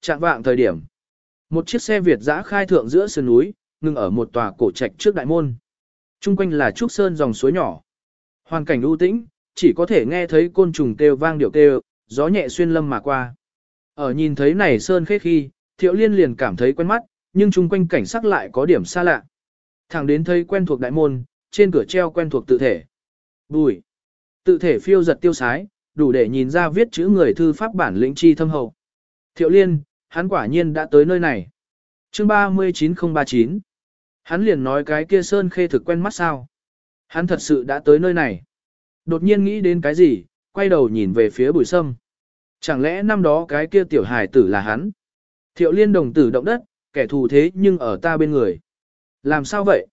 Trạng vạng thời điểm, một chiếc xe Việt dã khai thượng giữa sườn núi, ngừng ở một tòa cổ trạch trước đại môn. Trung quanh là trúc sơn dòng suối nhỏ. Hoàn cảnh ưu tĩnh, chỉ có thể nghe thấy côn trùng kêu vang điệu kêu, gió nhẹ xuyên lâm mà qua. Ở nhìn thấy này sơn khế khi, thiệu liên liền cảm thấy quen mắt, nhưng chung quanh cảnh sắc lại có điểm xa lạ. Thẳng đến thấy quen thuộc đại môn, trên cửa treo quen thuộc tự thể. Bùi. Tự thể phiêu giật tiêu sái, đủ để nhìn ra viết chữ người thư pháp bản lĩnh chi thâm hậu. Thiệu liên, hắn quả nhiên đã tới nơi này. chương 39039. Hắn liền nói cái kia sơn khê thực quen mắt sao. Hắn thật sự đã tới nơi này. Đột nhiên nghĩ đến cái gì, quay đầu nhìn về phía bùi sâm. Chẳng lẽ năm đó cái kia tiểu hài tử là hắn? Thiệu liên đồng tử động đất, kẻ thù thế nhưng ở ta bên người. Làm sao vậy?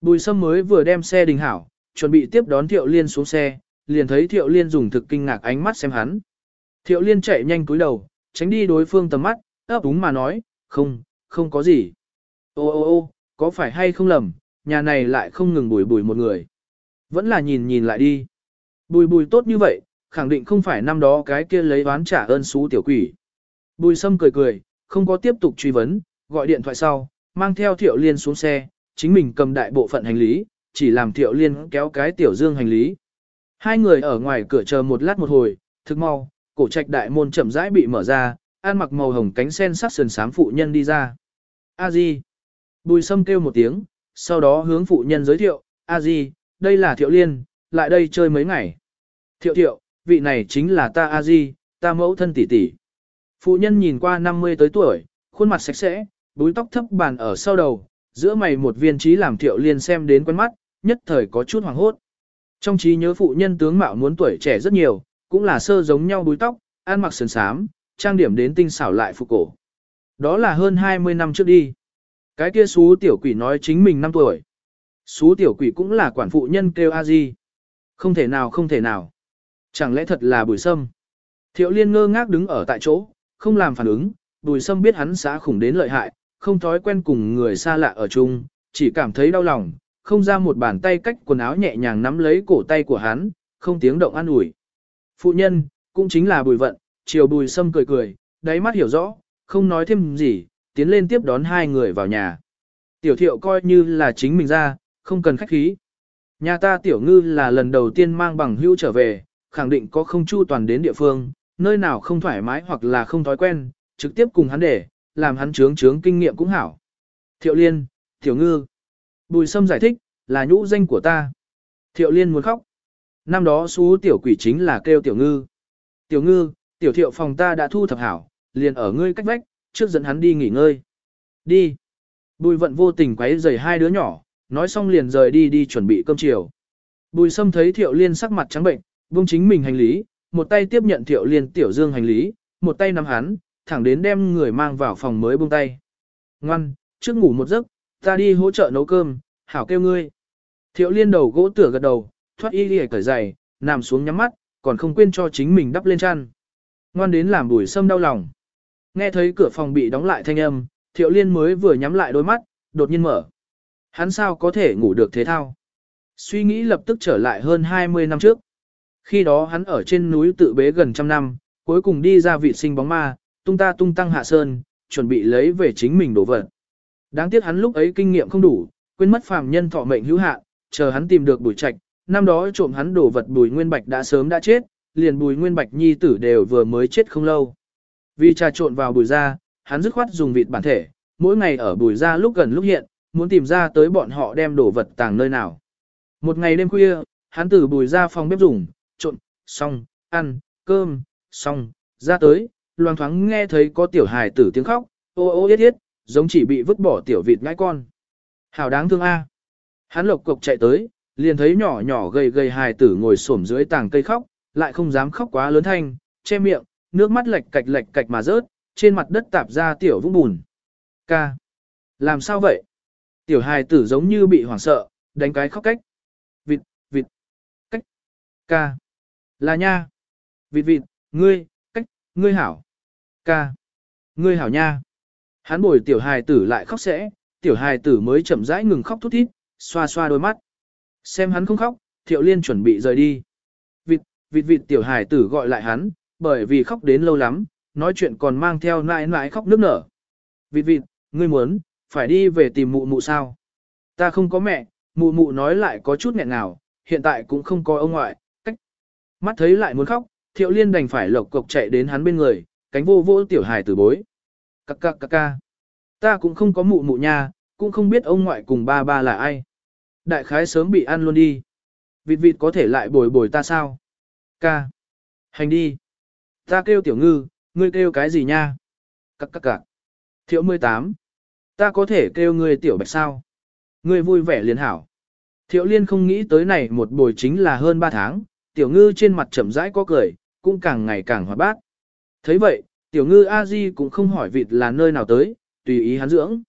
Bùi sâm mới vừa đem xe đình hảo, chuẩn bị tiếp đón thiệu liên xuống xe, liền thấy thiệu liên dùng thực kinh ngạc ánh mắt xem hắn. Thiệu liên chạy nhanh cúi đầu, tránh đi đối phương tầm mắt, ấp úng mà nói, không, không có gì. Ô ô ô, có phải hay không lầm, nhà này lại không ngừng bùi bùi một người. Vẫn là nhìn nhìn lại đi. Bùi bùi tốt như vậy, khẳng định không phải năm đó cái kia lấy oán trả ơn xú tiểu quỷ. Bùi sâm cười cười, không có tiếp tục truy vấn, gọi điện thoại sau, mang theo thiệu liên xuống xe, chính mình cầm đại bộ phận hành lý, chỉ làm thiệu liên kéo cái tiểu dương hành lý. Hai người ở ngoài cửa chờ một lát một hồi, thức mau, cổ trạch đại môn chậm rãi bị mở ra, ăn mặc màu hồng cánh sen sắc sườn sám phụ nhân đi ra. A Di. Bùi sâm kêu một tiếng, sau đó hướng phụ nhân giới thiệu, A Di, đây là Thiệu Liên, lại đây chơi mấy ngày. Thiệu Thiệu, vị này chính là ta A Di, ta mẫu thân tỷ tỷ. Phụ nhân nhìn qua 50 tới tuổi, khuôn mặt sạch sẽ, búi tóc thấp bàn ở sau đầu, giữa mày một viên trí làm Thiệu Liên xem đến quen mắt, nhất thời có chút hoàng hốt. Trong trí nhớ phụ nhân tướng mạo muốn tuổi trẻ rất nhiều, cũng là sơ giống nhau búi tóc, ăn mặc sườn sám, trang điểm đến tinh xảo lại phục cổ. Đó là hơn 20 năm trước đi. Cái kia xú tiểu quỷ nói chính mình 5 tuổi. Xú tiểu quỷ cũng là quản phụ nhân kêu a di. Không thể nào không thể nào. Chẳng lẽ thật là bùi sâm? Thiệu liên ngơ ngác đứng ở tại chỗ, không làm phản ứng, bùi sâm biết hắn xã khủng đến lợi hại, không thói quen cùng người xa lạ ở chung, chỉ cảm thấy đau lòng, không ra một bàn tay cách quần áo nhẹ nhàng nắm lấy cổ tay của hắn, không tiếng động an ủi. Phụ nhân, cũng chính là bùi vận, chiều bùi sâm cười cười, đáy mắt hiểu rõ, không nói thêm gì, tiến lên tiếp đón hai người vào nhà. Tiểu thiệu coi như là chính mình ra, không cần khách khí. Nhà ta tiểu ngư là lần đầu tiên mang bằng hữu trở về, khẳng định có không chu toàn đến địa phương, nơi nào không thoải mái hoặc là không thói quen, trực tiếp cùng hắn để, làm hắn trướng trướng kinh nghiệm cũng hảo. Thiệu liên, tiểu ngư. Bùi sâm giải thích, là nhũ danh của ta. Thiệu liên muốn khóc. Năm đó xú tiểu quỷ chính là kêu tiểu ngư. Tiểu ngư, tiểu thiệu phòng ta đã thu thập hảo, liền ở ngươi cách vách, trước dẫn hắn đi nghỉ ngơi. Đi. Bùi vận vô tình quấy rầy hai đứa nhỏ, nói xong liền rời đi đi chuẩn bị cơm chiều. Bùi sâm thấy thiệu liên sắc mặt trắng bệnh, buông chính mình hành lý, một tay tiếp nhận thiệu liên tiểu dương hành lý, một tay nắm hắn, thẳng đến đem người mang vào phòng mới buông tay. Ngoan, trước ngủ một giấc, ta đi hỗ trợ nấu cơm, hảo kêu ngươi. Thiệu liên đầu gỗ tửa gật đầu, thoát y đi cởi giày, nằm xuống nhắm mắt, còn không quên cho chính mình đắp lên chăn. Ngoan đến làm bùi sâm đau lòng. Nghe thấy cửa phòng bị đóng lại thanh âm, thiệu liên mới vừa nhắm lại đôi mắt, đột nhiên mở. Hắn sao có thể ngủ được thế thao? Suy nghĩ lập tức trở lại hơn 20 năm trước. Khi đó hắn ở trên núi tự bế gần trăm năm, cuối cùng đi ra vị sinh bóng ma, tung ta tung tăng hạ sơn, chuẩn bị lấy về chính mình đổ vật. Đáng tiếc hắn lúc ấy kinh nghiệm không đủ, quên mất phàm nhân thọ mệnh hữu hạn, chờ hắn tìm được bùi trạch, năm đó trộm hắn đổ vật bùi nguyên bạch đã sớm đã chết, liền bùi nguyên bạch nhi tử đều vừa mới chết không lâu. Vì trà trộn vào bùi ra, hắn dứt khoát dùng vịt bản thể, mỗi ngày ở bùi ra lúc gần lúc hiện, muốn tìm ra tới bọn họ đem đổ vật tàng nơi nào. Một ngày đêm khuya, hắn từ bùi ra phòng bếp dùng, trộn, xong, ăn, cơm, xong, ra tới, loang thoáng nghe thấy có tiểu hài tử tiếng khóc, ô ô yết yết, giống chỉ bị vứt bỏ tiểu vịt ngãi con. Hảo đáng thương a. Hắn lộc cục chạy tới, liền thấy nhỏ nhỏ gầy gầy hài tử ngồi xổm dưới tàng cây khóc, lại không dám khóc quá lớn thanh, che miệng, nước mắt lệch cạch lệch cạch mà rớt, trên mặt đất tạp ra tiểu vũng bùn. Ca. Làm sao vậy? Tiểu hài tử giống như bị hoảng sợ, đánh cái khóc cách. Vịt, vịt, cách. Ca. Là nha. Vịt vịt, ngươi, cách, ngươi hảo. Ca. Ngươi hảo nha. Hắn bồi tiểu hài tử lại khóc sẽ, tiểu hài tử mới chậm rãi ngừng khóc thút thít, xoa xoa đôi mắt. Xem hắn không khóc, thiệu liên chuẩn bị rời đi. Vịt, vịt tiểu hài tử gọi lại hắn, bởi vì khóc đến lâu lắm, nói chuyện còn mang theo nãi nãi khóc nước nở. Vịt vịt, ngươi muốn, phải đi về tìm mụ mụ sao? Ta không có mẹ, mụ mụ nói lại có chút nghẹn nào, hiện tại cũng không có ông ngoại, cách. Mắt thấy lại muốn khóc, thiệu liên đành phải lộc cộc chạy đến hắn bên người, cánh vô vô tiểu hài tử bối. Cắc cắc cắc ca. Ta cũng không có mụ mụ nha, cũng không biết ông ngoại cùng ba ba là ai. Đại khái sớm bị ăn luôn đi. Vịt vịt có thể lại bồi bồi ta sao? Ca. Hành đi. Ta kêu tiểu ngư, ngươi kêu cái gì nha? Cắc cắc cắc. Thiệu 18. Ta có thể kêu ngươi tiểu bạch sao? Ngươi vui vẻ liền hảo. Thiệu liên không nghĩ tới này một buổi chính là hơn 3 tháng, tiểu ngư trên mặt chậm rãi có cười, cũng càng ngày càng hoạt bát. thấy vậy, tiểu ngư a di cũng không hỏi vịt là nơi nào tới, tùy ý hắn dưỡng.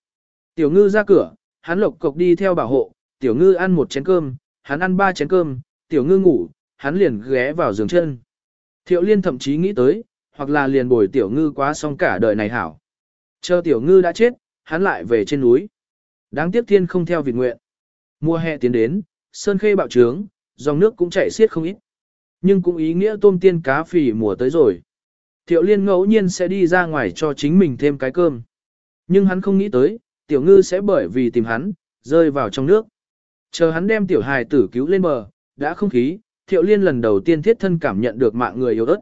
Tiểu ngư ra cửa, hắn lộc cộc đi theo bảo hộ, tiểu ngư ăn một chén cơm, hắn ăn ba chén cơm, tiểu ngư ngủ, hắn liền ghé vào giường chân. Thiệu liên thậm chí nghĩ tới, hoặc là liền bồi tiểu ngư quá xong cả đời này hảo. Chờ tiểu ngư đã chết, hắn lại về trên núi. Đáng tiếc thiên không theo vị nguyện. Mùa hè tiến đến, sơn khê bạo trướng, dòng nước cũng chảy xiết không ít. Nhưng cũng ý nghĩa tôm tiên cá phỉ mùa tới rồi. Thiệu liên ngẫu nhiên sẽ đi ra ngoài cho chính mình thêm cái cơm. Nhưng hắn không nghĩ tới, tiểu ngư sẽ bởi vì tìm hắn, rơi vào trong nước. Chờ hắn đem tiểu hài tử cứu lên bờ, đã không khí, thiệu liên lần đầu tiên thiết thân cảm nhận được mạng người yếu ớt.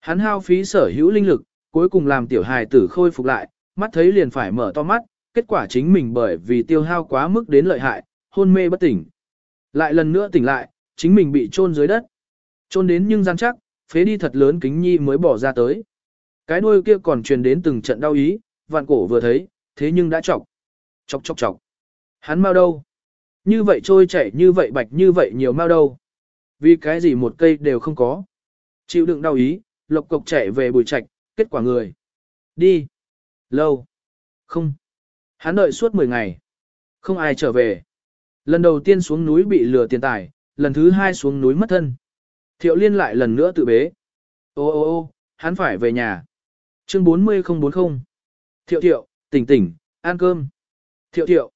Hắn hao phí sở hữu linh lực, cuối cùng làm tiểu hài tử khôi phục lại, mắt thấy liền phải mở to mắt, kết quả chính mình bởi vì tiêu hao quá mức đến lợi hại, hôn mê bất tỉnh. Lại lần nữa tỉnh lại, chính mình bị chôn dưới đất. Chôn đến nhưng gian chắc, phế đi thật lớn kính nhi mới bỏ ra tới. Cái đuôi kia còn truyền đến từng trận đau ý, vạn cổ vừa thấy, thế nhưng đã chọc. Chọc chọc chọc. Hắn mau đâu? Như vậy trôi chảy như vậy bạch như vậy nhiều mau đâu? Vì cái gì một cây đều không có. Chịu đựng đau ý, lộc cộc chạy về bùi trạch, kết quả người. Đi. Lâu. Không. Hắn đợi suốt 10 ngày. Không ai trở về. Lần đầu tiên xuống núi bị lừa tiền tài, lần thứ hai xuống núi mất thân. Thiệu liên lại lần nữa tự bế. Ô ô ô, hắn phải về nhà. Chương 40040. Thiệu thiệu, tỉnh tỉnh, ăn cơm. Thiệu thiệu.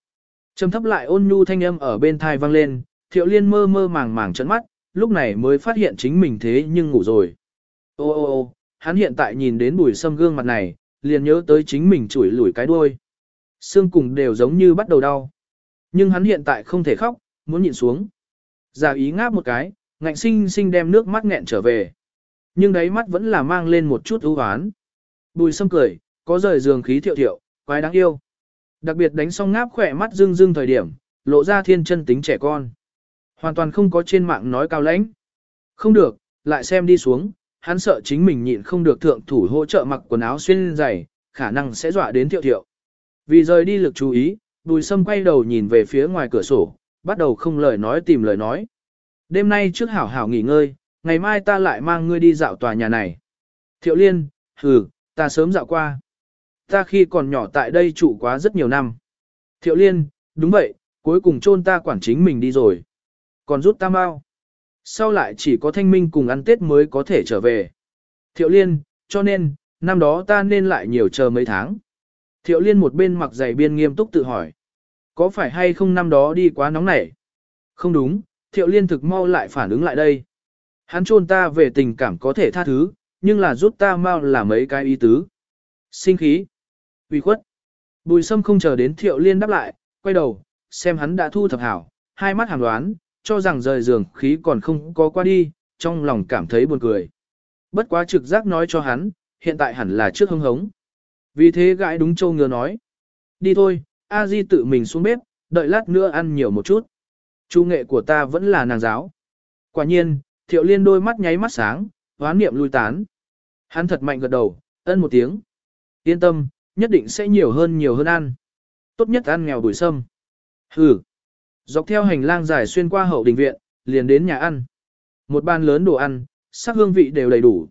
Trầm thấp lại ôn nhu thanh âm ở bên thai vang lên, thiệu liên mơ mơ màng màng trấn mắt, lúc này mới phát hiện chính mình thế nhưng ngủ rồi. Ô ô ô, hắn hiện tại nhìn đến bùi sâm gương mặt này, liền nhớ tới chính mình chủi lủi cái đuôi. Xương cùng đều giống như bắt đầu đau. Nhưng hắn hiện tại không thể khóc, muốn nhịn xuống. Giả ý ngáp một cái, ngạnh sinh sinh đem nước mắt nghẹn trở về. Nhưng đáy mắt vẫn là mang lên một chút ưu hoán. Bùi sâm cười, có rời giường khí thiệu thiệu, quái đáng yêu. Đặc biệt đánh xong ngáp khỏe mắt rưng rưng thời điểm, lộ ra thiên chân tính trẻ con. Hoàn toàn không có trên mạng nói cao lãnh. Không được, lại xem đi xuống, hắn sợ chính mình nhịn không được thượng thủ hỗ trợ mặc quần áo xuyên dày, khả năng sẽ dọa đến thiệu thiệu. Vì rời đi lực chú ý, bùi sâm quay đầu nhìn về phía ngoài cửa sổ, bắt đầu không lời nói tìm lời nói. Đêm nay trước hảo hảo nghỉ ngơi, ngày mai ta lại mang ngươi đi dạo tòa nhà này. Thiệu liên, hừ, ta sớm dạo qua. Ta khi còn nhỏ tại đây trụ quá rất nhiều năm. Thiệu liên, đúng vậy, cuối cùng chôn ta quản chính mình đi rồi. Còn rút tam bao. Sau lại chỉ có thanh minh cùng ăn tết mới có thể trở về. Thiệu liên, cho nên, năm đó ta nên lại nhiều chờ mấy tháng. Thiệu liên một bên mặc giày biên nghiêm túc tự hỏi. Có phải hay không năm đó đi quá nóng nảy? Không đúng, thiệu liên thực mau lại phản ứng lại đây. Hắn chôn ta về tình cảm có thể tha thứ, nhưng là rút ta mau là mấy cái ý tứ. Sinh khí. uy khuất. Bùi sâm không chờ đến thiệu liên đáp lại, quay đầu, xem hắn đã thu thập hảo, hai mắt hàng đoán, cho rằng rời giường khí còn không có qua đi, trong lòng cảm thấy buồn cười. Bất quá trực giác nói cho hắn, hiện tại hẳn là trước hưng hống. Vì thế gãi đúng châu ngừa nói. Đi thôi, A Di tự mình xuống bếp, đợi lát nữa ăn nhiều một chút. Chu nghệ của ta vẫn là nàng giáo. Quả nhiên, thiệu liên đôi mắt nháy mắt sáng, hoán niệm lui tán. Hắn thật mạnh gật đầu, ân một tiếng. Yên tâm, nhất định sẽ nhiều hơn nhiều hơn ăn. Tốt nhất ăn nghèo đuổi sâm. Hừ. Dọc theo hành lang dài xuyên qua hậu đình viện, liền đến nhà ăn. Một bàn lớn đồ ăn, sắc hương vị đều đầy đủ.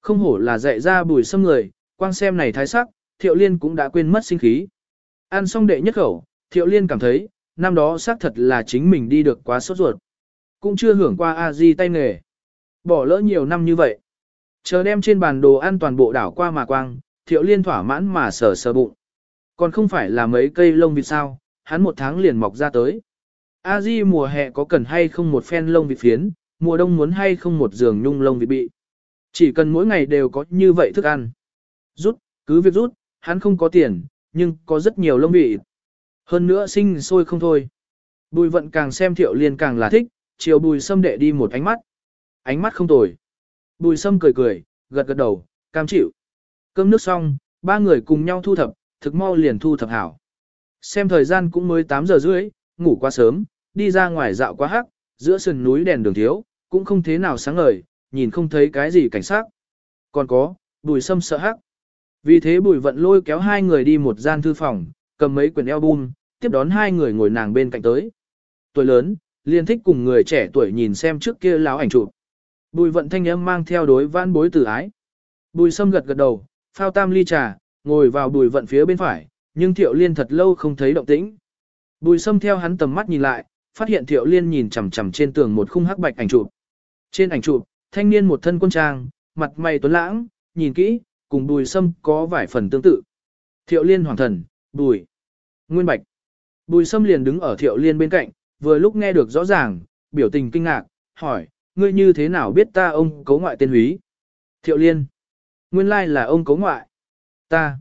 Không hổ là dạy ra bùi sâm người, quang xem này thái sắc, thiệu liên cũng đã quên mất sinh khí. Ăn xong đệ nhất khẩu, thiệu liên cảm thấy, năm đó xác thật là chính mình đi được quá sốt ruột. Cũng chưa hưởng qua a di tay nghề. Bỏ lỡ nhiều năm như vậy. Chờ đem trên bàn đồ ăn toàn bộ đảo qua mà quang, thiệu liên thỏa mãn mà sờ sờ bụng. Còn không phải là mấy cây lông vịt sao, hắn một tháng liền mọc ra tới. A di mùa hè có cần hay không một phen lông vịt phiến, mùa đông muốn hay không một giường nhung lông vịt bị. Chỉ cần mỗi ngày đều có như vậy thức ăn. Rút, cứ việc rút, hắn không có tiền, nhưng có rất nhiều lông vị. Hơn nữa sinh sôi không thôi. Bùi vận càng xem thiệu liên càng là thích, chiều bùi sâm đệ đi một ánh mắt. Ánh mắt không tồi. Bùi sâm cười cười, gật gật đầu, cam chịu. Cơm nước xong, ba người cùng nhau thu thập, thực mau liền thu thập hảo. Xem thời gian cũng mới 8 giờ rưỡi, ngủ quá sớm, đi ra ngoài dạo quá hắc, giữa sườn núi đèn đường thiếu, cũng không thế nào sáng ngời, nhìn không thấy cái gì cảnh sát. Còn có, bùi sâm sợ hắc. Vì thế bùi vận lôi kéo hai người đi một gian thư phòng, cầm mấy quyển album, tiếp đón hai người ngồi nàng bên cạnh tới. Tuổi lớn, liên thích cùng người trẻ tuổi nhìn xem trước kia láo ảnh chụp. Bùi vận thanh âm mang theo đối vãn bối tử ái. Bùi sâm gật gật đầu, phao tam ly trà, ngồi vào bùi vận phía bên phải, nhưng thiệu liên thật lâu không thấy động tĩnh. Bùi sâm theo hắn tầm mắt nhìn lại, phát hiện thiệu liên nhìn chằm chằm trên tường một khung hắc bạch ảnh chụp. Trên ảnh chụp, thanh niên một thân quân trang, mặt mày tuấn lãng, nhìn kỹ, cùng bùi sâm có vài phần tương tự. Thiệu liên hoàng thần, bùi, nguyên bạch. Bùi sâm liền đứng ở thiệu liên bên cạnh, vừa lúc nghe được rõ ràng, biểu tình kinh ngạc, hỏi, ngươi như thế nào biết ta ông cấu ngoại tên húy? Thiệu liên, nguyên lai là ông cấu ngoại. Ta,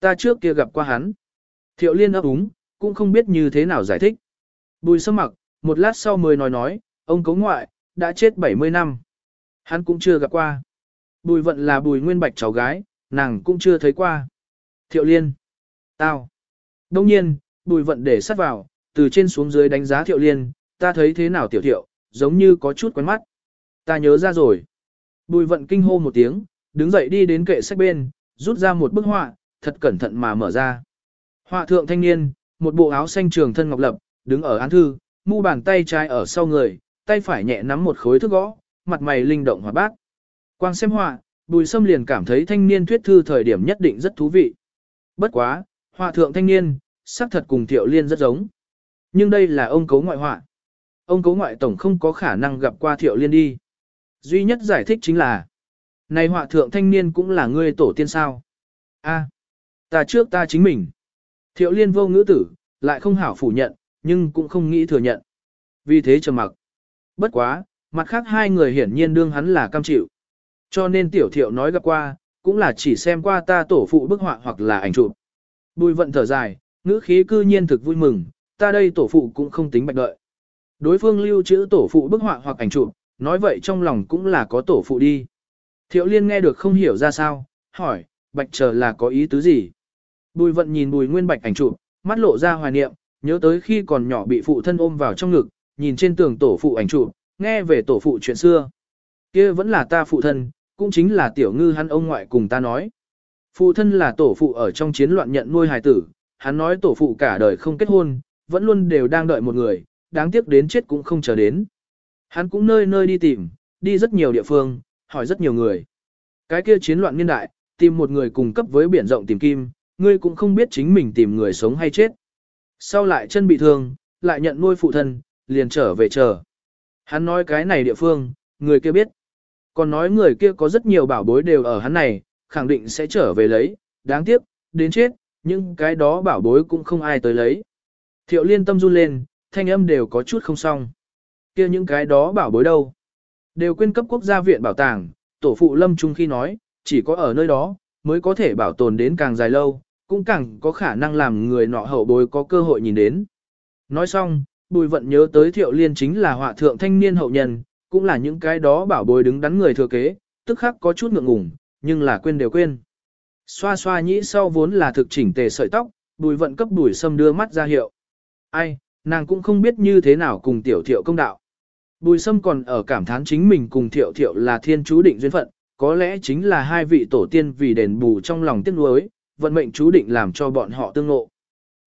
ta trước kia gặp qua hắn. Thiệu liên ấp úng, cũng không biết như thế nào giải thích. Bùi sâm mặc, một lát sau mới nói nói, ông cấu ngoại, đã chết 70 năm. Hắn cũng chưa gặp qua. Bùi vận là bùi nguyên bạch cháu gái, nàng cũng chưa thấy qua. Thiệu liên. Tao. Đông nhiên, bùi vận để sắt vào, từ trên xuống dưới đánh giá thiệu liên, ta thấy thế nào tiểu thiệu, giống như có chút quen mắt. Ta nhớ ra rồi. Bùi vận kinh hô một tiếng, đứng dậy đi đến kệ sách bên, rút ra một bức họa, thật cẩn thận mà mở ra. Họa thượng thanh niên, một bộ áo xanh trường thân ngọc lập, đứng ở án thư, mu bàn tay trái ở sau người, tay phải nhẹ nắm một khối thức gõ, mặt mày linh động hoạt bát. Quang xem họa, Bùi Sâm liền cảm thấy thanh niên thuyết thư thời điểm nhất định rất thú vị. Bất quá, họa thượng thanh niên, xác thật cùng Thiệu Liên rất giống. Nhưng đây là ông cấu ngoại họa. Ông cấu ngoại tổng không có khả năng gặp qua Thiệu Liên đi. Duy nhất giải thích chính là, này họa thượng thanh niên cũng là ngươi tổ tiên sao. A, ta trước ta chính mình. Thiệu Liên vô ngữ tử, lại không hảo phủ nhận, nhưng cũng không nghĩ thừa nhận. Vì thế trầm mặc. Bất quá, mặt khác hai người hiển nhiên đương hắn là cam chịu. Cho nên tiểu thiệu nói gặp qua, cũng là chỉ xem qua ta tổ phụ bức họa hoặc là ảnh chụp. Bùi vận thở dài, ngữ khí cư nhiên thực vui mừng, ta đây tổ phụ cũng không tính bạch đợi. Đối phương lưu trữ tổ phụ bức họa hoặc ảnh chụp, nói vậy trong lòng cũng là có tổ phụ đi. Thiệu liên nghe được không hiểu ra sao, hỏi, bạch chờ là có ý tứ gì? Bùi vận nhìn bùi nguyên bạch ảnh chụp, mắt lộ ra hoài niệm, nhớ tới khi còn nhỏ bị phụ thân ôm vào trong ngực, nhìn trên tường tổ phụ ảnh chụp, nghe về tổ phụ chuyện xưa. kia vẫn là ta phụ thân, cũng chính là tiểu ngư hắn ông ngoại cùng ta nói. Phụ thân là tổ phụ ở trong chiến loạn nhận nuôi hài tử, hắn nói tổ phụ cả đời không kết hôn, vẫn luôn đều đang đợi một người, đáng tiếc đến chết cũng không chờ đến. Hắn cũng nơi nơi đi tìm, đi rất nhiều địa phương, hỏi rất nhiều người. Cái kia chiến loạn niên đại, tìm một người cùng cấp với biển rộng tìm kim, ngươi cũng không biết chính mình tìm người sống hay chết. Sau lại chân bị thương, lại nhận nuôi phụ thân, liền trở về chờ. Hắn nói cái này địa phương, người kia biết. Còn nói người kia có rất nhiều bảo bối đều ở hắn này, khẳng định sẽ trở về lấy, đáng tiếc, đến chết, nhưng cái đó bảo bối cũng không ai tới lấy. Thiệu liên tâm run lên, thanh âm đều có chút không xong. kia những cái đó bảo bối đâu? Đều quyên cấp quốc gia viện bảo tàng, tổ phụ lâm trung khi nói, chỉ có ở nơi đó, mới có thể bảo tồn đến càng dài lâu, cũng càng có khả năng làm người nọ hậu bối có cơ hội nhìn đến. Nói xong, bùi vận nhớ tới thiệu liên chính là họa thượng thanh niên hậu nhân, cũng là những cái đó bảo bối đứng đắn người thừa kế, tức khắc có chút ngượng ngùng, nhưng là quên đều quên. Xoa xoa nhĩ sau vốn là thực chỉnh tề sợi tóc, bùi vận cấp bùi sâm đưa mắt ra hiệu. Ai, nàng cũng không biết như thế nào cùng tiểu thiệu công đạo. Bùi sâm còn ở cảm thán chính mình cùng thiệu thiệu là thiên chú định duyên phận, có lẽ chính là hai vị tổ tiên vì đền bù trong lòng tiếc nuối, vận mệnh chú định làm cho bọn họ tương ngộ.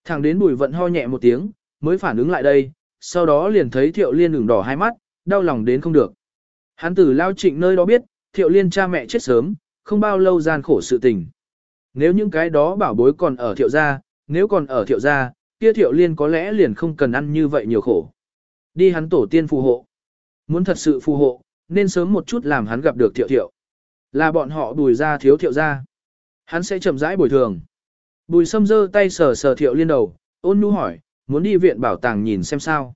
Thẳng đến bùi vận ho nhẹ một tiếng, mới phản ứng lại đây, sau đó liền thấy thiệu liên ửng đỏ hai mắt, đau lòng đến không được. Hắn từ lao trịnh nơi đó biết, thiệu liên cha mẹ chết sớm, không bao lâu gian khổ sự tình. Nếu những cái đó bảo bối còn ở thiệu gia, nếu còn ở thiệu gia, kia thiệu liên có lẽ liền không cần ăn như vậy nhiều khổ. Đi hắn tổ tiên phù hộ. Muốn thật sự phù hộ, nên sớm một chút làm hắn gặp được thiệu thiệu. Là bọn họ đùi ra thiếu thiệu gia. Hắn sẽ chậm rãi bồi thường. Bùi sâm giơ tay sờ sờ thiệu liên đầu, ôn nhu hỏi, muốn đi viện bảo tàng nhìn xem sao.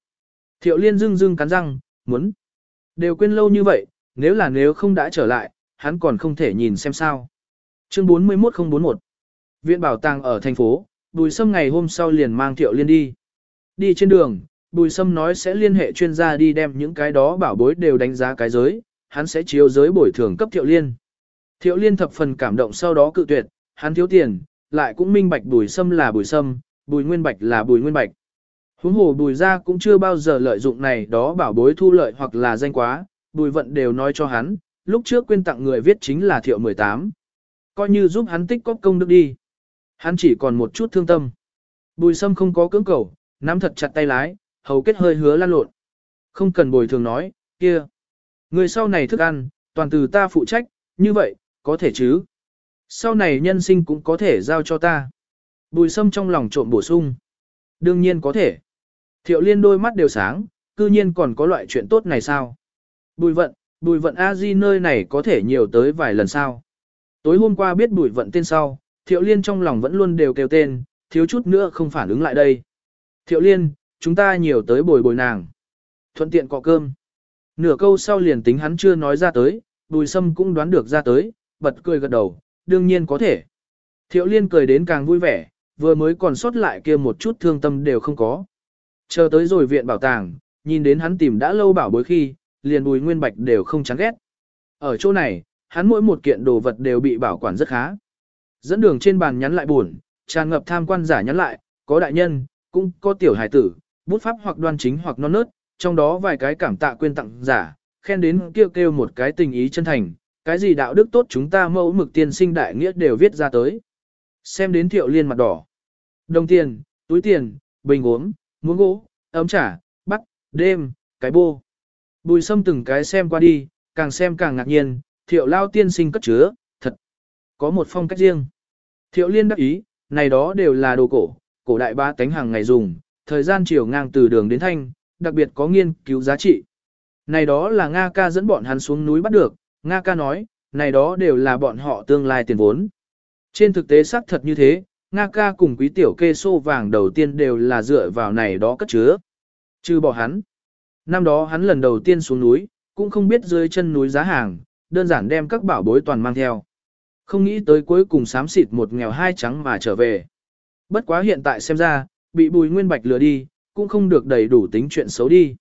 Thiệu liên dưng dưng cắn răng, muốn. Đều quên lâu như vậy, nếu là nếu không đã trở lại, hắn còn không thể nhìn xem sao. Chương 41041 Viện bảo tàng ở thành phố, Bùi Sâm ngày hôm sau liền mang Thiệu Liên đi. Đi trên đường, Bùi Sâm nói sẽ liên hệ chuyên gia đi đem những cái đó bảo bối đều đánh giá cái giới, hắn sẽ chiếu giới bồi thường cấp Thiệu Liên. Thiệu Liên thập phần cảm động sau đó cự tuyệt, hắn thiếu tiền, lại cũng minh bạch Bùi Sâm là Bùi Sâm, Bùi Nguyên Bạch là Bùi Nguyên Bạch. Huống hồ Bùi gia cũng chưa bao giờ lợi dụng này đó bảo bối thu lợi hoặc là danh quá, Bùi vận đều nói cho hắn, lúc trước quên tặng người viết chính là Thiệu 18. Coi như giúp hắn tích cóp công đức đi. Hắn chỉ còn một chút thương tâm. Bùi Sâm không có cưỡng cầu, nắm thật chặt tay lái, hầu kết hơi hứa lan lộn. Không cần bồi thường nói, kia. Người sau này thức ăn, toàn từ ta phụ trách, như vậy, có thể chứ. Sau này nhân sinh cũng có thể giao cho ta. Bùi sâm trong lòng trộm bổ sung. Đương nhiên có thể. Thiệu liên đôi mắt đều sáng, cư nhiên còn có loại chuyện tốt này sao? Bùi vận, bùi vận A-di nơi này có thể nhiều tới vài lần sao? Tối hôm qua biết bùi vận tên sau, thiệu liên trong lòng vẫn luôn đều kêu tên, thiếu chút nữa không phản ứng lại đây. Thiệu liên, chúng ta nhiều tới bồi bồi nàng. Thuận tiện cọ cơm. Nửa câu sau liền tính hắn chưa nói ra tới, bùi sâm cũng đoán được ra tới, bật cười gật đầu, đương nhiên có thể. Thiệu liên cười đến càng vui vẻ, vừa mới còn sót lại kia một chút thương tâm đều không có. Chờ tới rồi viện bảo tàng, nhìn đến hắn tìm đã lâu bảo bối khi, liền bùi nguyên bạch đều không chán ghét. Ở chỗ này, hắn mỗi một kiện đồ vật đều bị bảo quản rất khá. Dẫn đường trên bàn nhắn lại buồn, tràn ngập tham quan giả nhắn lại, có đại nhân, cũng có tiểu hài tử, bút pháp hoặc đoan chính hoặc non nớt, trong đó vài cái cảm tạ quên tặng giả, khen đến kêu kêu một cái tình ý chân thành, cái gì đạo đức tốt chúng ta mẫu mực tiên sinh đại nghĩa đều viết ra tới. Xem đến thiệu liên mặt đỏ. Đồng tiền, túi tiền, bình uống, muỗng gỗ, ấm trà, bắt, đêm, cái bô. Bùi sâm từng cái xem qua đi, càng xem càng ngạc nhiên, thiệu lao tiên sinh cất chứa, thật. Có một phong cách riêng. Thiệu liên đắc ý, này đó đều là đồ cổ, cổ đại ba tánh hàng ngày dùng, thời gian chiều ngang từ đường đến thanh, đặc biệt có nghiên cứu giá trị. Này đó là Nga ca dẫn bọn hắn xuống núi bắt được, Nga ca nói, này đó đều là bọn họ tương lai tiền vốn. Trên thực tế xác thật như thế, Nga ca cùng quý tiểu kê xô vàng đầu tiên đều là dựa vào này đó cất chứa. Trừ bỏ hắn. Năm đó hắn lần đầu tiên xuống núi, cũng không biết dưới chân núi giá hàng, đơn giản đem các bảo bối toàn mang theo. Không nghĩ tới cuối cùng sám xịt một nghèo hai trắng mà trở về. Bất quá hiện tại xem ra, bị bùi nguyên bạch lừa đi, cũng không được đầy đủ tính chuyện xấu đi.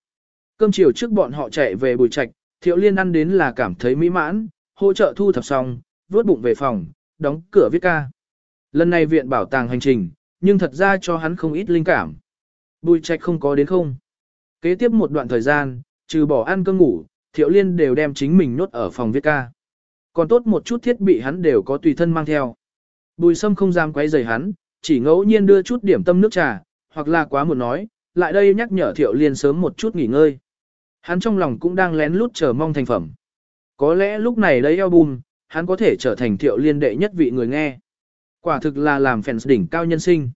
Cơm chiều trước bọn họ chạy về bùi trạch, thiệu liên ăn đến là cảm thấy mỹ mãn, hỗ trợ thu thập xong, vớt bụng về phòng, đóng cửa viết ca. Lần này viện bảo tàng hành trình, nhưng thật ra cho hắn không ít linh cảm. Bùi trạch không có đến không. Kế tiếp một đoạn thời gian, trừ bỏ ăn cơm ngủ, thiệu liên đều đem chính mình nốt ở phòng viết ca. Còn tốt một chút thiết bị hắn đều có tùy thân mang theo. Bùi sâm không dám quấy rầy hắn, chỉ ngẫu nhiên đưa chút điểm tâm nước trà, hoặc là quá muộn nói, lại đây nhắc nhở thiệu liên sớm một chút nghỉ ngơi. Hắn trong lòng cũng đang lén lút chờ mong thành phẩm. Có lẽ lúc này lấy album, hắn có thể trở thành thiệu liên đệ nhất vị người nghe. Quả thực là làm fans đỉnh cao nhân sinh.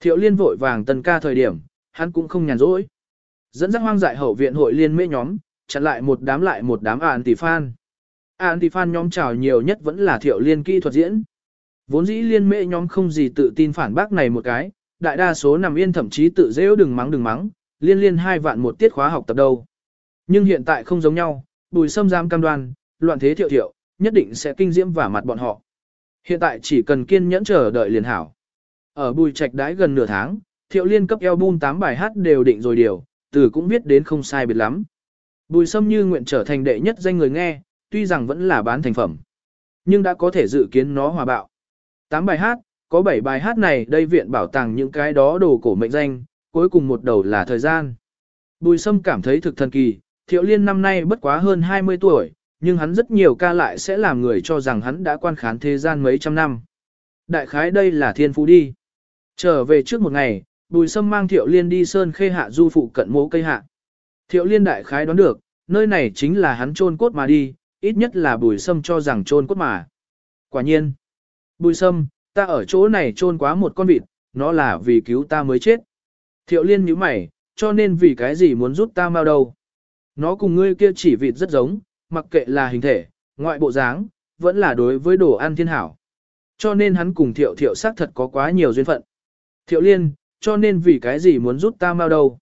Thiệu liên vội vàng tần ca thời điểm, hắn cũng không nhàn rỗi. Dẫn dắt hoang dại hậu viện hội liên mê nhóm, chặn lại một đám lại một đám ạn tỷ fan. Ạn tỷ fan nhóm chào nhiều nhất vẫn là thiệu liên kỹ thuật diễn. Vốn dĩ liên mê nhóm không gì tự tin phản bác này một cái, đại đa số nằm yên thậm chí tự dễ đừng mắng đừng mắng, liên liên hai vạn một tiết khóa học tập đâu. Nhưng hiện tại không giống nhau, bùi sâm giam cam đoan, loạn thế thiệu thiệu, nhất định sẽ kinh diễm vả mặt bọn họ. Hiện tại chỉ cần kiên nhẫn chờ đợi liền hảo. Ở bùi trạch đãi gần nửa tháng, thiệu liên cấp album 8 bài hát đều định rồi điều, từ cũng viết đến không sai biệt lắm. Bùi sâm như nguyện trở thành đệ nhất danh người nghe, tuy rằng vẫn là bán thành phẩm. Nhưng đã có thể dự kiến nó hòa bạo. 8 bài hát, có 7 bài hát này đây viện bảo tàng những cái đó đồ cổ mệnh danh, cuối cùng một đầu là thời gian. Bùi sâm cảm thấy thực thần kỳ, thiệu liên năm nay bất quá hơn 20 tuổi, nhưng hắn rất nhiều ca lại sẽ làm người cho rằng hắn đã quan khán thế gian mấy trăm năm. Đại khái đây là thiên phú đi. Trở về trước một ngày, bùi sâm mang thiệu liên đi sơn khê hạ du phụ cận mố cây hạ. Thiệu liên đại khái đoán được, nơi này chính là hắn trôn cốt mà đi, ít nhất là bùi sâm cho rằng trôn cốt mà. Quả nhiên, bùi sâm, ta ở chỗ này trôn quá một con vịt, nó là vì cứu ta mới chết. Thiệu liên nhíu mày, cho nên vì cái gì muốn giúp ta mau đâu. Nó cùng ngươi kia chỉ vịt rất giống, mặc kệ là hình thể, ngoại bộ dáng, vẫn là đối với đồ ăn thiên hảo. Cho nên hắn cùng thiệu thiệu xác thật có quá nhiều duyên phận. Thiệu liên, cho nên vì cái gì muốn rút ta mau đâu.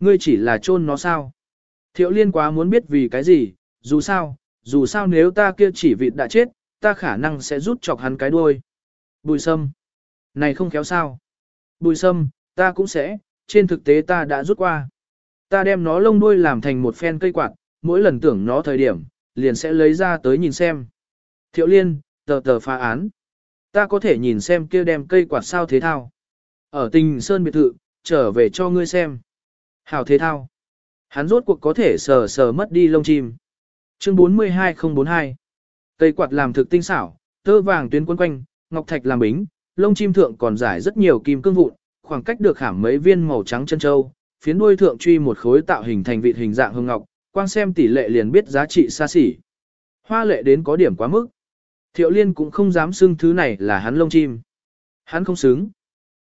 Ngươi chỉ là chôn nó sao. Thiệu liên quá muốn biết vì cái gì, dù sao, dù sao nếu ta kia chỉ vịt đã chết, ta khả năng sẽ rút chọc hắn cái đuôi. Bùi sâm. Này không khéo sao. Bùi sâm, ta cũng sẽ, trên thực tế ta đã rút qua. Ta đem nó lông đuôi làm thành một phen cây quạt, mỗi lần tưởng nó thời điểm, liền sẽ lấy ra tới nhìn xem. Thiệu liên, tờ tờ phá án. Ta có thể nhìn xem kia đem cây quạt sao thế thao. Ở tình sơn biệt thự, trở về cho ngươi xem. Hảo thế thao. Hắn rốt cuộc có thể sờ sờ mất đi lông chim. Chương 42042 Cây quạt làm thực tinh xảo, tơ vàng tuyến quấn quanh, ngọc thạch làm bính, lông chim thượng còn giải rất nhiều kim cương vụn, khoảng cách được khảm mấy viên màu trắng chân châu, phiến đuôi thượng truy một khối tạo hình thành vị hình dạng hương ngọc, quang xem tỷ lệ liền biết giá trị xa xỉ. Hoa lệ đến có điểm quá mức. Thiệu liên cũng không dám xưng thứ này là hắn lông chim. Hắn không xứng.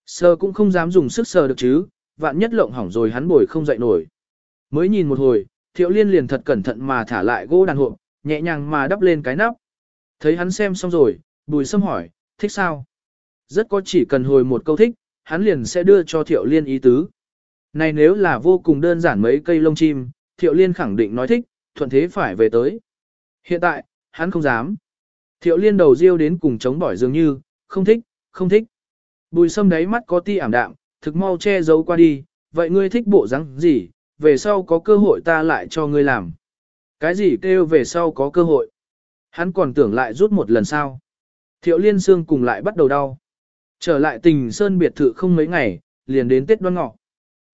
Sờ cũng không dám dùng sức sờ được chứ, vạn nhất lộng hỏng rồi hắn bồi không dậy nổi. Mới nhìn một hồi, thiệu liên liền thật cẩn thận mà thả lại gỗ đàn hộp, nhẹ nhàng mà đắp lên cái nắp. Thấy hắn xem xong rồi, bùi sâm hỏi, thích sao? Rất có chỉ cần hồi một câu thích, hắn liền sẽ đưa cho thiệu liên ý tứ. Này nếu là vô cùng đơn giản mấy cây lông chim, thiệu liên khẳng định nói thích, thuận thế phải về tới. Hiện tại, hắn không dám. Thiệu liên đầu riêu đến cùng chống bỏi dường như, không thích, không thích. Bùi sâm đáy mắt có ti ảm đạm, thực mau che giấu qua đi, vậy ngươi thích bộ răng gì, về sau có cơ hội ta lại cho ngươi làm. Cái gì kêu về sau có cơ hội. Hắn còn tưởng lại rút một lần sao? Thiệu liên xương cùng lại bắt đầu đau. Trở lại tình sơn biệt thự không mấy ngày, liền đến Tết đoan ngọ.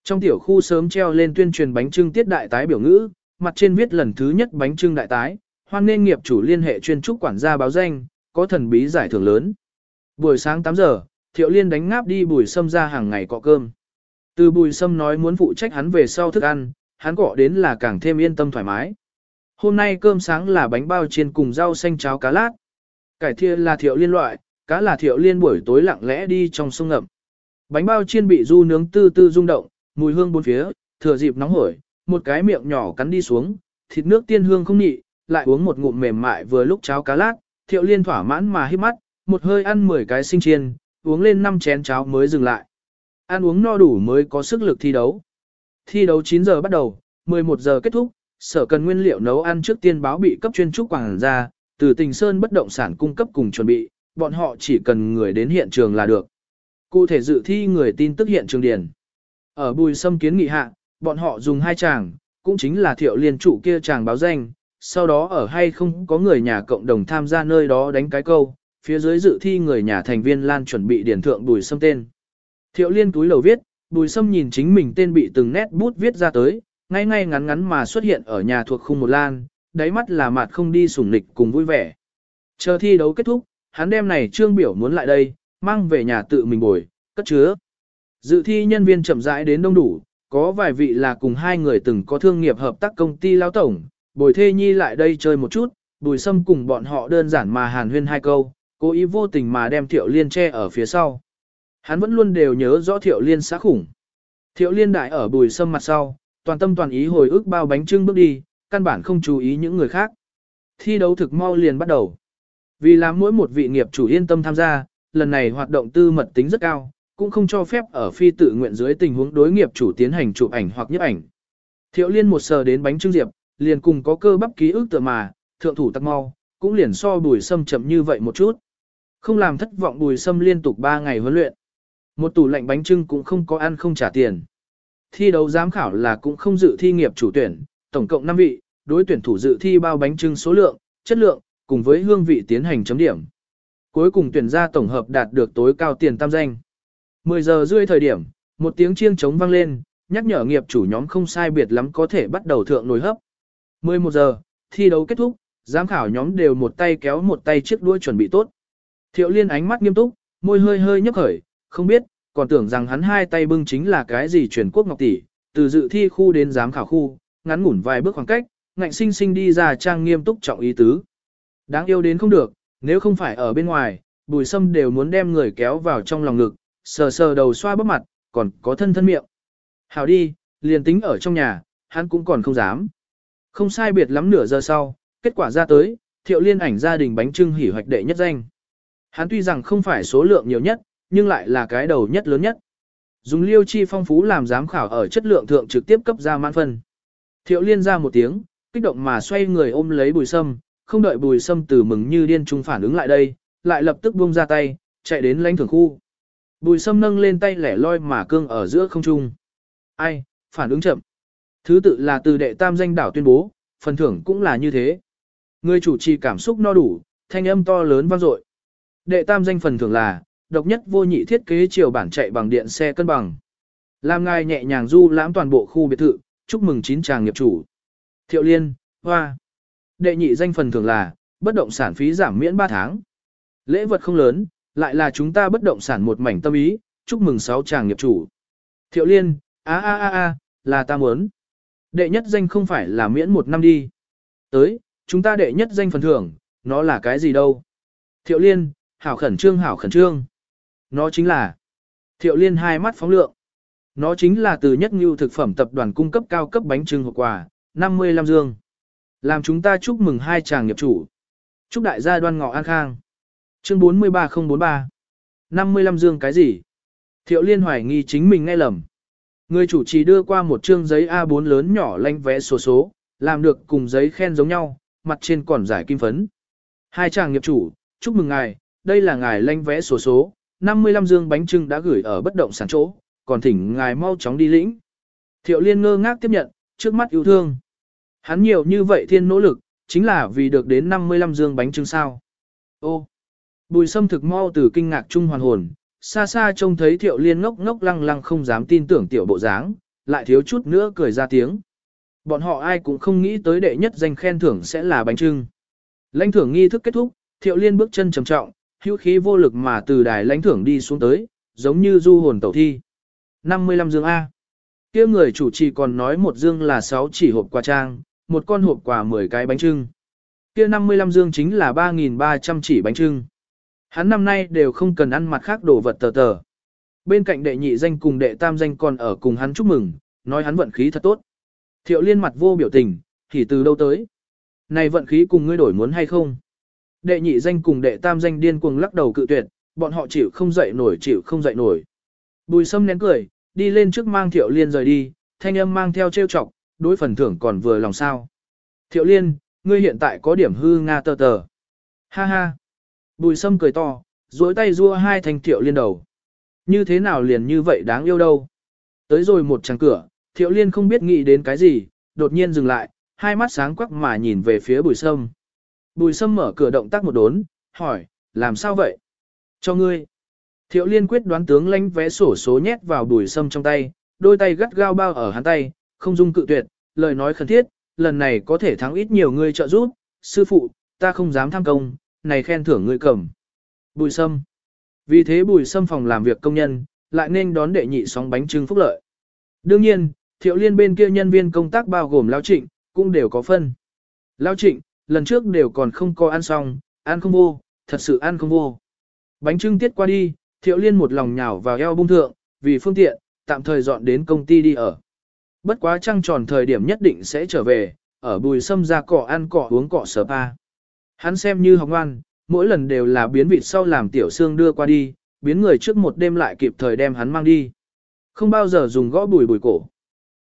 Trong tiểu khu sớm treo lên tuyên truyền bánh trưng tiết đại tái biểu ngữ, mặt trên viết lần thứ nhất bánh trưng đại tái, hoan nên nghiệp chủ liên hệ chuyên trúc quản gia báo danh, có thần bí giải thưởng lớn. Buổi sáng 8 giờ, Thiệu Liên đánh ngáp đi bùi sâm ra hàng ngày cọ cơm. Từ bùi sâm nói muốn phụ trách hắn về sau thức ăn, hắn cọ đến là càng thêm yên tâm thoải mái. Hôm nay cơm sáng là bánh bao chiên cùng rau xanh cháo cá lát. Cải thia là Thiệu Liên loại, cá là Thiệu Liên buổi tối lặng lẽ đi trong sông ngậm. Bánh bao chiên bị du nướng tư tư rung động, mùi hương bốn phía, thừa dịp nóng hổi, một cái miệng nhỏ cắn đi xuống, thịt nước tiên hương không nhị, lại uống một ngụm mềm mại vừa lúc cháo cá lát, Thiệu Liên thỏa mãn mà hít mắt, một hơi ăn 10 cái sinh chiên, uống lên 5 chén cháo mới dừng lại. Ăn uống no đủ mới có sức lực thi đấu. Thi đấu 9 giờ bắt đầu, 11 giờ kết thúc, sở cần nguyên liệu nấu ăn trước tiên báo bị cấp chuyên trúc quảng ra, từ tình sơn bất động sản cung cấp cùng chuẩn bị, bọn họ chỉ cần người đến hiện trường là được. Cụ thể dự thi người tin tức hiện trường điển. Ở bùi sâm kiến nghị hạ, bọn họ dùng hai chàng, cũng chính là thiệu liên trụ kia chàng báo danh, sau đó ở hay không có người nhà cộng đồng tham gia nơi đó đánh cái câu, phía dưới dự thi người nhà thành viên Lan chuẩn bị điển thượng bùi sâm tên. Thiệu liên túi lầu viết, bùi sâm nhìn chính mình tên bị từng nét bút viết ra tới, ngay ngay ngắn ngắn mà xuất hiện ở nhà thuộc khung một lan, đáy mắt là mặt không đi sủng lịch cùng vui vẻ. Chờ thi đấu kết thúc, hắn đem này trương biểu muốn lại đây, mang về nhà tự mình bồi, cất chứa. Dự thi nhân viên chậm rãi đến đông đủ, có vài vị là cùng hai người từng có thương nghiệp hợp tác công ty lao tổng, bồi thê nhi lại đây chơi một chút, bùi sâm cùng bọn họ đơn giản mà hàn huyên hai câu, cố ý vô tình mà đem thiệu liên che ở phía sau. Hắn vẫn luôn đều nhớ rõ thiệu liên xã khủng. Thiệu liên đại ở bùi sâm mặt sau, toàn tâm toàn ý hồi ức bao bánh trưng bước đi, căn bản không chú ý những người khác. Thi đấu thực mau liền bắt đầu. Vì làm mỗi một vị nghiệp chủ yên tâm tham gia, lần này hoạt động tư mật tính rất cao, cũng không cho phép ở phi tự nguyện dưới tình huống đối nghiệp chủ tiến hành chụp ảnh hoặc nhiếp ảnh. Thiệu liên một sờ đến bánh trưng diệp, liền cùng có cơ bắp ký ức tựa mà, thượng thủ tắc mau, cũng liền so bùi sâm chậm như vậy một chút. Không làm thất vọng bùi sâm liên tục 3 ngày huấn luyện. Một tủ lạnh bánh trưng cũng không có ăn không trả tiền. Thi đấu giám khảo là cũng không dự thi nghiệp chủ tuyển, tổng cộng 5 vị, đối tuyển thủ dự thi bao bánh trưng số lượng, chất lượng, cùng với hương vị tiến hành chấm điểm. Cuối cùng tuyển ra tổng hợp đạt được tối cao tiền tam danh. 10 giờ rưỡi thời điểm, một tiếng chiêng trống vang lên, nhắc nhở nghiệp chủ nhóm không sai biệt lắm có thể bắt đầu thượng nồi hấp. 11 giờ, thi đấu kết thúc, giám khảo nhóm đều một tay kéo một tay chiếc đuôi chuẩn bị tốt. Thiệu liên ánh mắt nghiêm túc, môi hơi hơi nhấp khởi, không biết, còn tưởng rằng hắn hai tay bưng chính là cái gì truyền quốc ngọc tỷ, từ dự thi khu đến giám khảo khu, ngắn ngủn vài bước khoảng cách, ngạnh sinh sinh đi ra trang nghiêm túc trọng ý tứ. Đáng yêu đến không được, nếu không phải ở bên ngoài, bùi sâm đều muốn đem người kéo vào trong lòng ngực, sờ sờ đầu xoa bắp mặt, còn có thân thân miệng. Hảo đi, liền tính ở trong nhà, hắn cũng còn không dám. Không sai biệt lắm nửa giờ sau, kết quả ra tới, thiệu liên ảnh gia đình bánh trưng hỉ hoạch đệ nhất danh. Hắn tuy rằng không phải số lượng nhiều nhất, nhưng lại là cái đầu nhất lớn nhất. Dùng liêu chi phong phú làm giám khảo ở chất lượng thượng trực tiếp cấp ra mãn phân. Thiệu liên ra một tiếng, kích động mà xoay người ôm lấy bùi sâm, không đợi bùi sâm từ mừng như điên trung phản ứng lại đây, lại lập tức buông ra tay, chạy đến lãnh thưởng khu. Bùi sâm nâng lên tay lẻ loi mà cương ở giữa không trung. Ai, phản ứng chậm. Thứ tự là từ đệ tam danh đảo tuyên bố, phần thưởng cũng là như thế. Người chủ trì cảm xúc no đủ, thanh âm to lớn vang dội. Đệ tam danh phần thưởng là, độc nhất vô nhị thiết kế chiều bản chạy bằng điện xe cân bằng. Làm ngài nhẹ nhàng du lãm toàn bộ khu biệt thự, chúc mừng chín chàng nghiệp chủ. Thiệu Liên, Hoa. Đệ nhị danh phần thưởng là, bất động sản phí giảm miễn 3 tháng. Lễ vật không lớn, lại là chúng ta bất động sản một mảnh tâm ý, chúc mừng sáu chàng nghiệp chủ. Thiệu Liên, a a a a, là ta muốn. Đệ nhất danh không phải là miễn một năm đi. Tới, chúng ta đệ nhất danh phần thưởng, nó là cái gì đâu? Thiệu Liên, hảo khẩn trương hảo khẩn trương. Nó chính là Thiệu Liên hai mắt phóng lượng. Nó chính là từ nhất ngưu thực phẩm tập đoàn cung cấp cao cấp bánh trưng hộp quà, 55 dương. Làm chúng ta chúc mừng hai chàng nghiệp chủ. Chúc đại gia đoan ngọ an khang. Chương 43043. 55 dương cái gì? Thiệu Liên hoài nghi chính mình nghe lầm. Người chủ trì đưa qua một chương giấy A4 lớn nhỏ lanh vẽ số số, làm được cùng giấy khen giống nhau, mặt trên còn giải kim phấn. Hai chàng nghiệp chủ, chúc mừng ngài, đây là ngài lanh vẽ số số, 55 dương bánh trưng đã gửi ở bất động sản chỗ, còn thỉnh ngài mau chóng đi lĩnh. Thiệu liên ngơ ngác tiếp nhận, trước mắt yêu thương. Hắn nhiều như vậy thiên nỗ lực, chính là vì được đến 55 dương bánh trưng sao. Ô, bùi sâm thực mau từ kinh ngạc trung hoàn hồn, xa xa trông thấy thiệu liên ngốc ngốc lăng lăng không dám tin tưởng tiểu bộ dáng, lại thiếu chút nữa cười ra tiếng. Bọn họ ai cũng không nghĩ tới đệ nhất danh khen thưởng sẽ là bánh trưng. Lãnh thưởng nghi thức kết thúc, thiệu liên bước chân trầm trọng, hữu khí vô lực mà từ đài lãnh thưởng đi xuống tới, giống như du hồn tẩu thi. 55 dương A. kia người chủ trì còn nói một dương là 6 chỉ hộp quà trang, một con hộp quà 10 cái bánh trưng. kia 55 dương chính là 3.300 chỉ bánh trưng. Hắn năm nay đều không cần ăn mặt khác đồ vật tờ tờ. Bên cạnh đệ nhị danh cùng đệ tam danh còn ở cùng hắn chúc mừng, nói hắn vận khí thật tốt. Thiệu liên mặt vô biểu tình, thì từ đâu tới? Này vận khí cùng ngươi đổi muốn hay không? Đệ nhị danh cùng đệ tam danh điên cuồng lắc đầu cự tuyệt, bọn họ chịu không dậy nổi chịu không dậy nổi. Bùi sâm nén cười, đi lên trước mang thiệu liên rời đi, thanh âm mang theo trêu chọc, đối phần thưởng còn vừa lòng sao. Thiệu liên, ngươi hiện tại có điểm hư nga tờ tờ. Ha ha. Bùi sâm cười to, duỗi tay rua hai thanh thiệu liên đầu. Như thế nào liền như vậy đáng yêu đâu. Tới rồi một tràng cửa, thiệu liên không biết nghĩ đến cái gì, đột nhiên dừng lại, hai mắt sáng quắc mà nhìn về phía bùi sâm. Bùi sâm mở cửa động tác một đốn, hỏi, làm sao vậy? Cho ngươi. Thiệu liên quyết đoán tướng lánh vé sổ số nhét vào bùi sâm trong tay, đôi tay gắt gao bao ở hắn tay, không dung cự tuyệt, lời nói khẩn thiết, lần này có thể thắng ít nhiều người trợ giúp, sư phụ, ta không dám tham công, này khen thưởng ngươi cầm. Bùi sâm. Vì thế bùi sâm phòng làm việc công nhân, lại nên đón đệ nhị sóng bánh trưng phúc lợi. Đương nhiên, thiệu liên bên kia nhân viên công tác bao gồm Lao Trịnh, cũng đều có phân. Lao Trịnh, lần trước đều còn không có ăn xong, ăn không vô, thật sự ăn không vô. Bánh trưng tiết qua đi, thiệu liên một lòng nhào vào eo bung thượng, vì phương tiện, tạm thời dọn đến công ty đi ở. Bất quá trăng tròn thời điểm nhất định sẽ trở về, ở bùi sâm ra cỏ ăn cỏ uống cỏ sờ pa. Hắn xem như học ngoan, mỗi lần đều là biến vịt sau làm tiểu xương đưa qua đi, biến người trước một đêm lại kịp thời đem hắn mang đi. Không bao giờ dùng gõ bùi bùi cổ.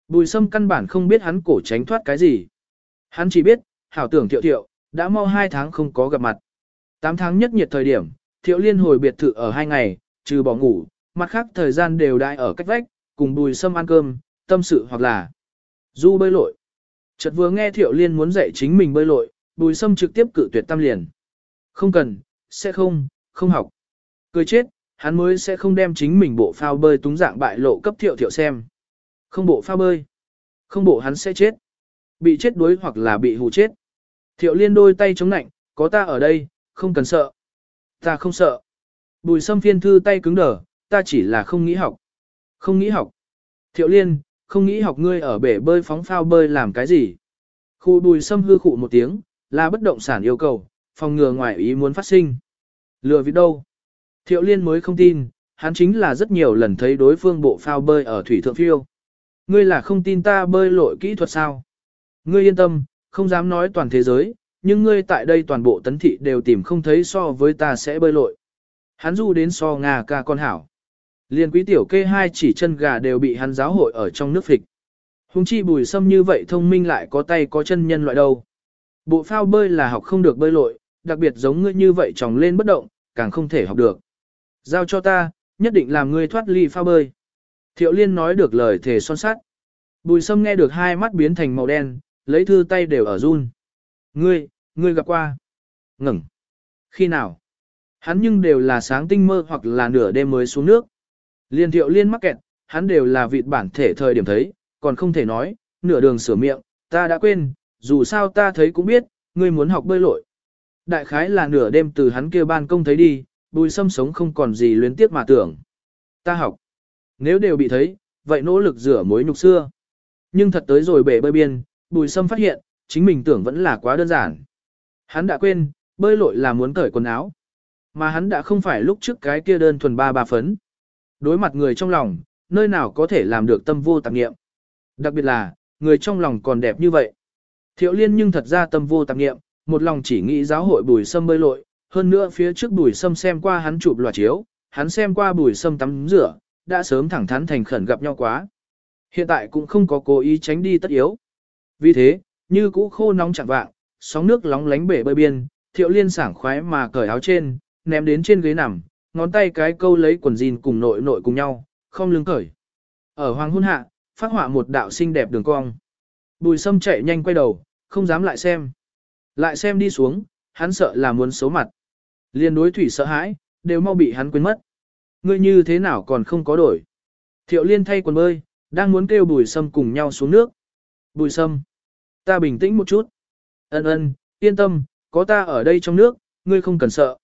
Bùi sâm căn bản không biết hắn cổ tránh thoát cái gì. Hắn chỉ biết, hảo tưởng thiệu thiệu, đã mau hai tháng không có gặp mặt. Tám tháng nhất nhiệt thời điểm, thiệu liên hồi biệt thự ở hai ngày, trừ bỏ ngủ, mặt khác thời gian đều đại ở cách vách, cùng bùi sâm ăn cơm, tâm sự hoặc là du bơi lội. Chợt vừa nghe thiệu liên muốn dạy chính mình bơi lội, bùi sâm trực tiếp cự tuyệt tam liền. Không cần, sẽ không, không học. Cười chết, hắn mới sẽ không đem chính mình bộ phao bơi túng dạng bại lộ cấp thiệu thiệu xem. Không bộ phao bơi. Không bộ hắn sẽ chết. Bị chết đuối hoặc là bị hù chết. Thiệu liên đôi tay chống nạnh, có ta ở đây, không cần sợ. Ta không sợ. Bùi sâm phiên thư tay cứng đờ, ta chỉ là không nghĩ học. Không nghĩ học. Thiệu liên, không nghĩ học ngươi ở bể bơi phóng phao bơi làm cái gì. Khu bùi sâm hư khụ một tiếng, là bất động sản yêu cầu, phòng ngừa ngoài ý muốn phát sinh. Lừa vì đâu? Thiệu liên mới không tin, hắn chính là rất nhiều lần thấy đối phương bộ phao bơi ở thủy thượng phiêu. Ngươi là không tin ta bơi lội kỹ thuật sao? Ngươi yên tâm, không dám nói toàn thế giới, nhưng ngươi tại đây toàn bộ tấn thị đều tìm không thấy so với ta sẽ bơi lội. Hắn du đến so Nga ca con hảo. Liên quý tiểu kê hai chỉ chân gà đều bị hắn giáo hội ở trong nước phịch. Hùng chi bùi sâm như vậy thông minh lại có tay có chân nhân loại đâu. Bộ phao bơi là học không được bơi lội, đặc biệt giống ngươi như vậy tròng lên bất động, càng không thể học được. Giao cho ta, nhất định làm ngươi thoát ly phao bơi. Thiệu liên nói được lời thể son sát. Bùi sâm nghe được hai mắt biến thành màu đen, lấy thư tay đều ở run. Ngươi, ngươi gặp qua. Ngừng. Khi nào? Hắn nhưng đều là sáng tinh mơ hoặc là nửa đêm mới xuống nước. Liên thiệu liên mắc kẹt, hắn đều là vịt bản thể thời điểm thấy, còn không thể nói, nửa đường sửa miệng, ta đã quên, dù sao ta thấy cũng biết, ngươi muốn học bơi lội. Đại khái là nửa đêm từ hắn kia ban công thấy đi, bùi sâm sống không còn gì luyến tiếc mà tưởng. Ta học. Nếu đều bị thấy, vậy nỗ lực rửa mối nhục xưa. Nhưng thật tới rồi bể bơi biên, bùi sâm phát hiện, chính mình tưởng vẫn là quá đơn giản. Hắn đã quên, bơi lội là muốn cởi quần áo. Mà hắn đã không phải lúc trước cái kia đơn thuần ba ba phấn. Đối mặt người trong lòng, nơi nào có thể làm được tâm vô tạp nghiệm. Đặc biệt là, người trong lòng còn đẹp như vậy. Thiệu liên nhưng thật ra tâm vô tạp nghiệm, một lòng chỉ nghĩ giáo hội bùi sâm bơi lội, hơn nữa phía trước bùi sâm xem qua hắn chụp loạt chiếu, hắn xem qua bùi sâm tắm rửa, đã sớm thẳng thắn thành khẩn gặp nhau quá. Hiện tại cũng không có cố ý tránh đi tất yếu. Vì thế, như cũ khô nóng chẳng vạng, sóng nước lóng lánh bể bơi biên, thiệu liên sảng khoái mà cởi áo trên, ném đến trên ghế nằm, ngón tay cái câu lấy quần jean cùng nội nội cùng nhau, không lưng cởi. Ở hoàng hôn hạ, phát họa một đạo xinh đẹp đường cong. Bùi sâm chạy nhanh quay đầu, không dám lại xem. Lại xem đi xuống, hắn sợ là muốn xấu mặt. Liên đối thủy sợ hãi, đều mau bị hắn quên mất. Ngươi như thế nào còn không có đổi. Thiệu liên thay quần bơi, đang muốn kêu bùi sâm cùng nhau xuống nước. Bùi sâm, ta bình tĩnh một chút. Ân ân, yên tâm, có ta ở đây trong nước, ngươi không cần sợ.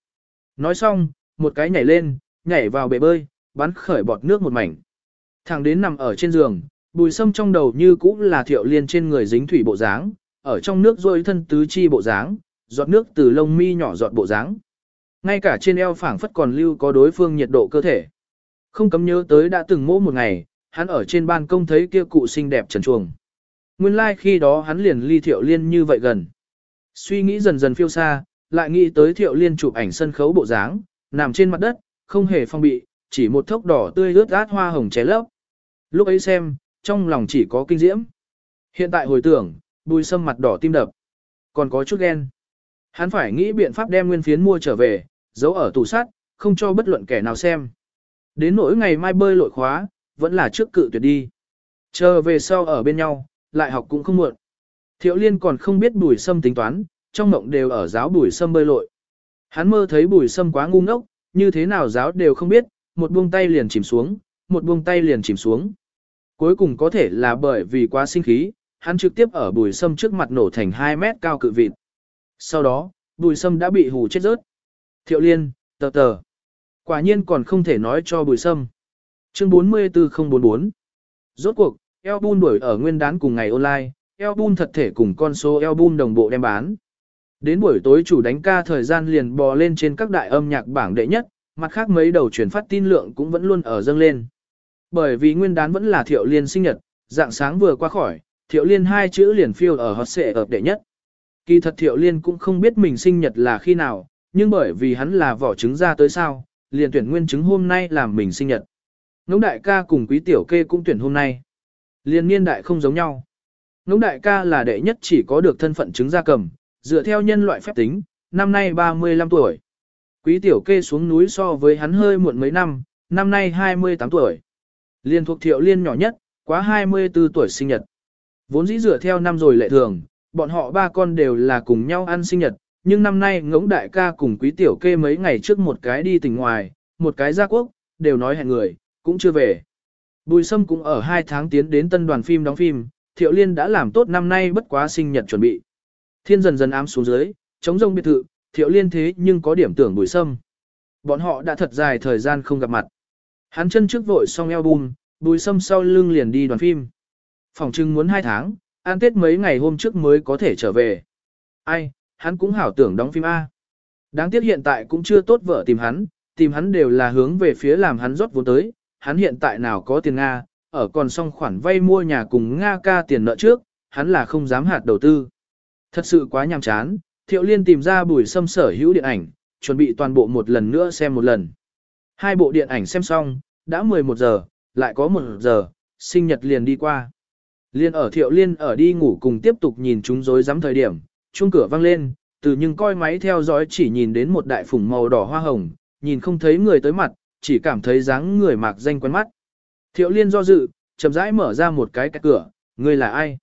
Nói xong, một cái nhảy lên, nhảy vào bể bơi, bắn khởi bọt nước một mảnh. Thằng đến nằm ở trên giường, bùi sâm trong đầu như cũ là thiệu liên trên người dính thủy bộ dáng, ở trong nước rôi thân tứ chi bộ dáng, giọt nước từ lông mi nhỏ giọt bộ dáng. Ngay cả trên eo phảng phất còn lưu có đối phương nhiệt độ cơ thể. Không cấm nhớ tới đã từng mỗ một ngày, hắn ở trên ban công thấy kia cụ xinh đẹp trần chuồng. Nguyên lai like khi đó hắn liền ly thiệu liên như vậy gần. Suy nghĩ dần dần phiêu xa, lại nghĩ tới thiệu liên chụp ảnh sân khấu bộ dáng, nằm trên mặt đất, không hề phong bị, chỉ một thốc đỏ tươi ướt át hoa hồng ché lấp. Lúc ấy xem, trong lòng chỉ có kinh diễm. Hiện tại hồi tưởng, bùi sâm mặt đỏ tim đập. Còn có chút ghen. Hắn phải nghĩ biện pháp đem nguyên phiến mua trở về, giấu ở tủ sắt, không cho bất luận kẻ nào xem. Đến nỗi ngày mai bơi lội khóa, vẫn là trước cự tuyệt đi. Chờ về sau ở bên nhau, lại học cũng không muộn. Thiệu liên còn không biết bùi sâm tính toán, trong mộng đều ở giáo bùi sâm bơi lội. Hắn mơ thấy bùi sâm quá ngu ngốc, như thế nào giáo đều không biết, một buông tay liền chìm xuống, một buông tay liền chìm xuống. Cuối cùng có thể là bởi vì quá sinh khí, hắn trực tiếp ở bùi sâm trước mặt nổ thành 2 mét cao cự vịt. Sau đó, bùi sâm đã bị hù chết rớt. Thiệu liên, tờ tờ. Quả nhiên còn không thể nói cho bùi sâm. Chương 44044 Rốt cuộc, album đuổi ở nguyên đán cùng ngày online, album thật thể cùng con số album đồng bộ đem bán. Đến buổi tối chủ đánh ca thời gian liền bò lên trên các đại âm nhạc bảng đệ nhất, mặt khác mấy đầu truyền phát tin lượng cũng vẫn luôn ở dâng lên. Bởi vì nguyên đán vẫn là thiệu liên sinh nhật, dạng sáng vừa qua khỏi, thiệu liên hai chữ liền phiêu ở hot xệ ở đệ nhất. Kỳ thật thiệu liên cũng không biết mình sinh nhật là khi nào, nhưng bởi vì hắn là vỏ trứng ra tới sao, liền tuyển nguyên chứng hôm nay làm mình sinh nhật. Ngỗng đại ca cùng quý tiểu kê cũng tuyển hôm nay. Liên niên đại không giống nhau. Ngỗng đại ca là đệ nhất chỉ có được thân phận trứng gia cầm, dựa theo nhân loại phép tính, năm nay 35 tuổi. Quý tiểu kê xuống núi so với hắn hơi muộn mấy năm, năm nay 28 tuổi. Liên thuộc thiệu liên nhỏ nhất, quá 24 tuổi sinh nhật. Vốn dĩ dựa theo năm rồi lệ thường, bọn họ ba con đều là cùng nhau ăn sinh nhật, nhưng năm nay ngỗng đại ca cùng quý tiểu kê mấy ngày trước một cái đi tỉnh ngoài, một cái ra quốc, đều nói hẹn người, cũng chưa về. Bùi Sâm cũng ở hai tháng tiến đến tân đoàn phim đóng phim, Thiệu Liên đã làm tốt năm nay bất quá sinh nhật chuẩn bị. Thiên dần dần ám xuống dưới, chống rông biệt thự, Thiệu Liên thế nhưng có điểm tưởng Bùi Sâm. Bọn họ đã thật dài thời gian không gặp mặt. Hắn chân trước vội xong album, Bùi Sâm sau lưng liền đi đoàn phim. Phòng trưng muốn hai tháng, an tết mấy ngày hôm trước mới có thể trở về. Ai, hắn cũng hảo tưởng đóng phim A. Đáng tiếc hiện tại cũng chưa tốt vợ tìm hắn, tìm hắn đều là hướng về phía làm hắn rót vốn tới, hắn hiện tại nào có tiền Nga, ở còn xong khoản vay mua nhà cùng Nga ca tiền nợ trước, hắn là không dám hạt đầu tư. Thật sự quá nhàm chán, Thiệu Liên tìm ra bùi xâm sở hữu điện ảnh, chuẩn bị toàn bộ một lần nữa xem một lần. Hai bộ điện ảnh xem xong, đã 11 giờ, lại có một giờ, sinh nhật liền đi qua. Liên ở Thiệu Liên ở đi ngủ cùng tiếp tục nhìn chúng rối rắm thời điểm, chuông cửa vang lên, từ nhưng coi máy theo dõi chỉ nhìn đến một đại phủng màu đỏ hoa hồng, nhìn không thấy người tới mặt, chỉ cảm thấy dáng người mạc danh quen mắt. Thiệu liên do dự, chậm rãi mở ra một cái cái cửa, người là ai?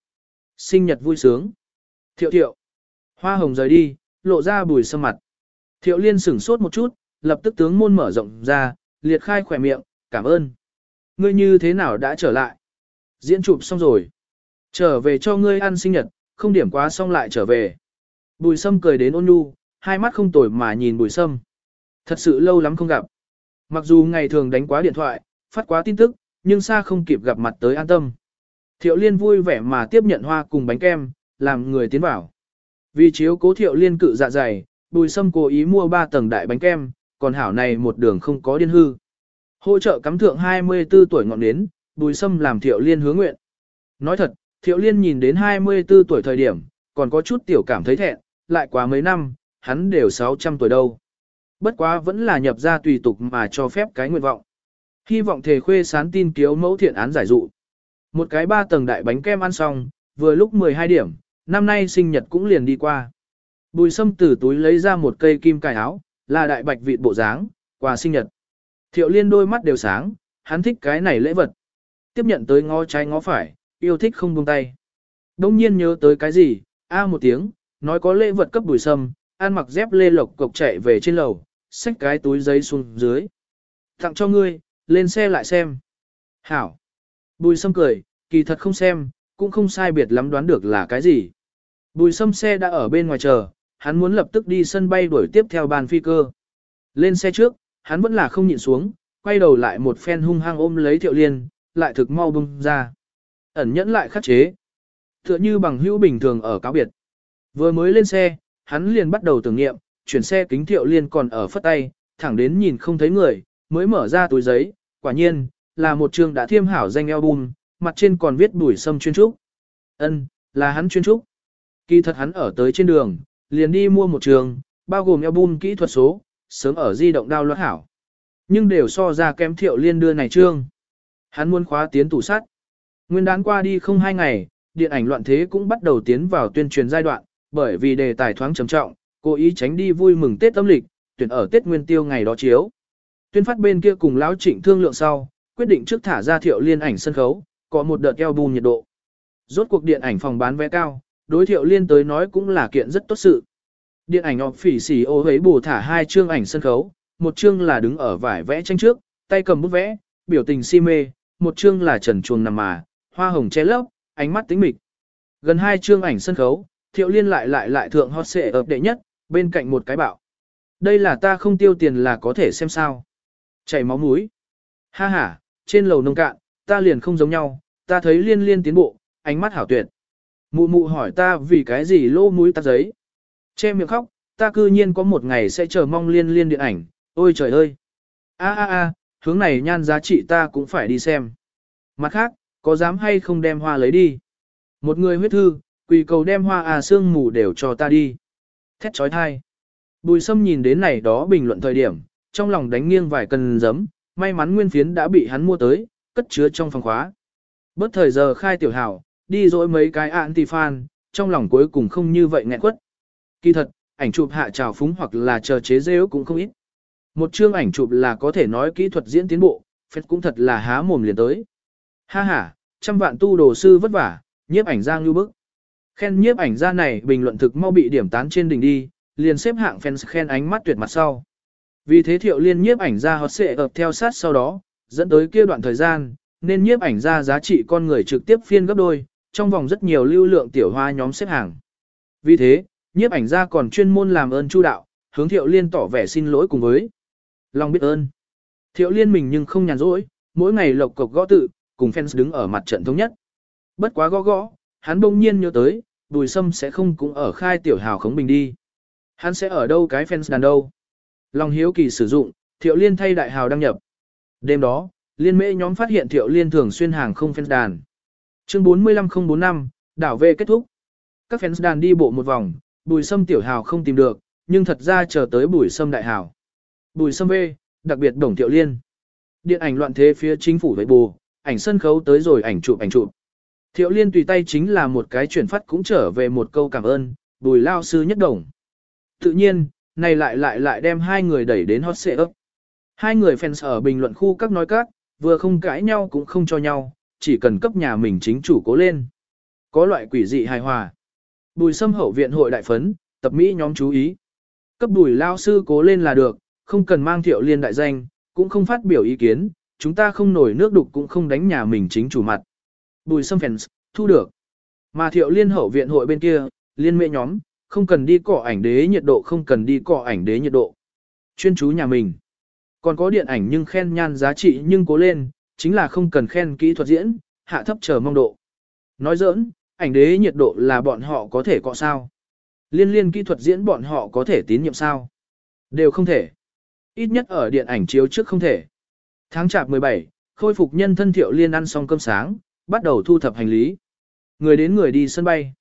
Sinh nhật vui sướng. Thiệu thiệu. Hoa hồng rời đi, lộ ra bùi sâm mặt. Thiệu liên sửng sốt một chút, lập tức tướng môn mở rộng ra, liệt khai khỏe miệng, cảm ơn. Ngươi như thế nào đã trở lại? Diễn chụp xong rồi. Trở về cho ngươi ăn sinh nhật, không điểm quá xong lại trở về. Bùi sâm cười đến ôn nhu, hai mắt không tồi mà nhìn bùi sâm. Thật sự lâu lắm không gặp. Mặc dù ngày thường đánh quá điện thoại, phát quá tin tức, nhưng xa không kịp gặp mặt tới an tâm. Thiệu liên vui vẻ mà tiếp nhận hoa cùng bánh kem, làm người tiến vào. Vì chiếu cố thiệu liên cự dạ dày, bùi sâm cố ý mua 3 tầng đại bánh kem, còn hảo này một đường không có điên hư. Hỗ trợ cắm thượng 24 tuổi ngọn đến, bùi sâm làm thiệu liên hứa nguyện. Nói thật, thiệu liên nhìn đến 24 tuổi thời điểm, còn có chút tiểu cảm thấy thẹn, lại quá mấy năm, hắn đều 600 tuổi đâu. Bất quá vẫn là nhập ra tùy tục mà cho phép cái nguyện vọng. Hy vọng thề khuê sán tin kiếu mẫu thiện án giải dụ. Một cái ba tầng đại bánh kem ăn xong, vừa lúc 12 điểm, năm nay sinh nhật cũng liền đi qua. Bùi sâm từ túi lấy ra một cây kim cài áo, là đại bạch vịt bộ dáng, quà sinh nhật. Thiệu liên đôi mắt đều sáng, hắn thích cái này lễ vật. Tiếp nhận tới ngó trái ngó phải, yêu thích không buông tay. Đông nhiên nhớ tới cái gì, a một tiếng, nói có lễ vật cấp bùi sâm, an mặc dép lê lộc cộc chạy về trên lầu, xách cái túi giấy xuống dưới. Tặng cho ngươi, lên xe lại xem. Hảo. Bùi sâm cười, kỳ thật không xem, cũng không sai biệt lắm đoán được là cái gì. Bùi sâm xe đã ở bên ngoài chờ, hắn muốn lập tức đi sân bay đuổi tiếp theo bàn phi cơ. Lên xe trước, hắn vẫn là không nhịn xuống, quay đầu lại một phen hung hăng ôm lấy thiệu liên, lại thực mau bung ra. Ẩn nhẫn lại khắc chế. Tựa như bằng hữu bình thường ở cáo biệt. Vừa mới lên xe, hắn liền bắt đầu tưởng niệm, chuyển xe kính thiệu liên còn ở phất tay, thẳng đến nhìn không thấy người, mới mở ra túi giấy, quả nhiên, là một trường đã thiêm hảo danh album, mặt trên còn viết bùi sâm chuyên trúc. Ân, là hắn chuyên trúc. Kỳ thật hắn ở tới trên đường, liền đi mua một trường, bao gồm album kỹ thuật số, sớm ở di động đao loát hảo. Nhưng đều so ra kém thiệu liên đưa này trương. Hắn muốn khóa tiến tủ sắt. Nguyên đán qua đi không hai ngày, điện ảnh loạn thế cũng bắt đầu tiến vào tuyên truyền giai đoạn, bởi vì đề tài thoáng trầm trọng, cố ý tránh đi vui mừng Tết âm lịch, tuyển ở Tết Nguyên Tiêu ngày đó chiếu. Tuyên phát bên kia cùng lão trịnh thương lượng sau, quyết định trước thả ra thiệu liên ảnh sân khấu, có một đợt album nhiệt độ. Rốt cuộc điện ảnh phòng bán vé cao, đối thiệu liên tới nói cũng là kiện rất tốt sự. Điện ảnh ọc phỉ xỉ ô hấy bù thả hai chương ảnh sân khấu, một chương là đứng ở vải vẽ tranh trước, tay cầm bút vẽ, biểu tình si mê, một chương là trần chuồng nằm mà, hoa hồng che lấp, ánh mắt tính mịch. Gần hai chương ảnh sân khấu, thiệu liên lại lại lại thượng hot xệ ập đệ nhất, bên cạnh một cái bạo. Đây là ta không tiêu tiền là có thể xem sao. Chảy máu mũi. Ha ha, trên lầu nông cạn, ta liền không giống nhau, ta thấy liên liên tiến bộ, ánh mắt hảo tuyệt. Mụ mụ hỏi ta vì cái gì lô mũi tắt giấy. Che miệng khóc, ta cư nhiên có một ngày sẽ chờ mong liên liên điện ảnh, ôi trời ơi. a a a, hướng này nhan giá trị ta cũng phải đi xem. Mặt khác, có dám hay không đem hoa lấy đi? Một người huyết thư, quỳ cầu đem hoa à sương mù đều cho ta đi. Thét trói thai. Bùi sâm nhìn đến này đó bình luận thời điểm, trong lòng đánh nghiêng vài cần giấm, may mắn nguyên phiến đã bị hắn mua tới, cất chứa trong phòng khóa. Bất thời giờ khai tiểu hảo, đi dỗi mấy cái anti-fan, trong lòng cuối cùng không như vậy nghẹn quất. Kỳ thật, ảnh chụp hạ trào phúng hoặc là chờ chế rêu cũng không ít. Một chương ảnh chụp là có thể nói kỹ thuật diễn tiến bộ, phết cũng thật là há mồm liền tới. Ha ha, trăm vạn tu đồ sư vất vả, nhiếp ảnh ra ngưu bức. Khen nhiếp ảnh ra này bình luận thực mau bị điểm tán trên đỉnh đi, liền xếp hạng fans khen ánh mắt tuyệt mặt sau. Vì thế thiệu liên nhiếp ảnh ra hot sẽ ập theo sát sau đó, dẫn tới kia đoạn thời gian, nên nhiếp ảnh ra giá trị con người trực tiếp phiên gấp đôi, trong vòng rất nhiều lưu lượng tiểu hoa nhóm xếp hàng. Vì thế, nhiếp ảnh gia còn chuyên môn làm ơn chu đạo, hướng thiệu liên tỏ vẻ xin lỗi cùng với lòng biết ơn. Thiệu liên mình nhưng không nhàn rỗi, mỗi ngày lộc cộc gõ tự, cùng fans đứng ở mặt trận thống nhất. Bất quá gõ gõ, hắn bỗng nhiên nhớ tới, đùi sâm sẽ không cũng ở khai tiểu hào khống bình đi. Hắn sẽ ở đâu cái fans đàn đâu. Lòng hiếu kỳ sử dụng, thiệu liên thay đại hào đăng nhập. Đêm đó, liên mễ nhóm phát hiện thiệu liên thường xuyên hàng không fans đàn. Chương 45045, đảo về kết thúc. Các fans đàn đi bộ một vòng, bùi sâm tiểu hào không tìm được, nhưng thật ra chờ tới bùi sâm đại hào. Bùi sâm V, đặc biệt đồng thiệu liên. Điện ảnh loạn thế phía chính phủ với bù, ảnh sân khấu tới rồi ảnh chụp ảnh chụp. Thiệu liên tùy tay chính là một cái chuyển phát cũng trở về một câu cảm ơn, bùi lao sư nhất đồng. Tự nhiên, này lại lại lại đem hai người đẩy đến hot xệ ấp. Hai người fans ở bình luận khu các nói các, vừa không cãi nhau cũng không cho nhau, chỉ cần cấp nhà mình chính chủ cố lên. Có loại quỷ dị hài hòa. Bùi xâm hậu viện hội đại phấn, tập Mỹ nhóm chú ý. Cấp bùi lao sư cố lên là được, không cần mang thiệu liên đại danh, cũng không phát biểu ý kiến, chúng ta không nổi nước đục cũng không đánh nhà mình chính chủ mặt. Bùi xâm fans, thu được. Mà thiệu liên hậu viện hội bên kia, liên mệ nhóm, không cần đi cọ ảnh đế nhiệt độ không cần đi cọ ảnh đế nhiệt độ. Chuyên chú nhà mình. Còn có điện ảnh nhưng khen nhan giá trị nhưng cố lên, chính là không cần khen kỹ thuật diễn, hạ thấp chờ mong độ. Nói giỡn, ảnh đế nhiệt độ là bọn họ có thể cọ sao. Liên liên kỹ thuật diễn bọn họ có thể tín nhiệm sao. Đều không thể. Ít nhất ở điện ảnh chiếu trước không thể. Tháng chạp 17, khôi phục nhân thân thiệu liên ăn xong cơm sáng, bắt đầu thu thập hành lý. Người đến người đi sân bay.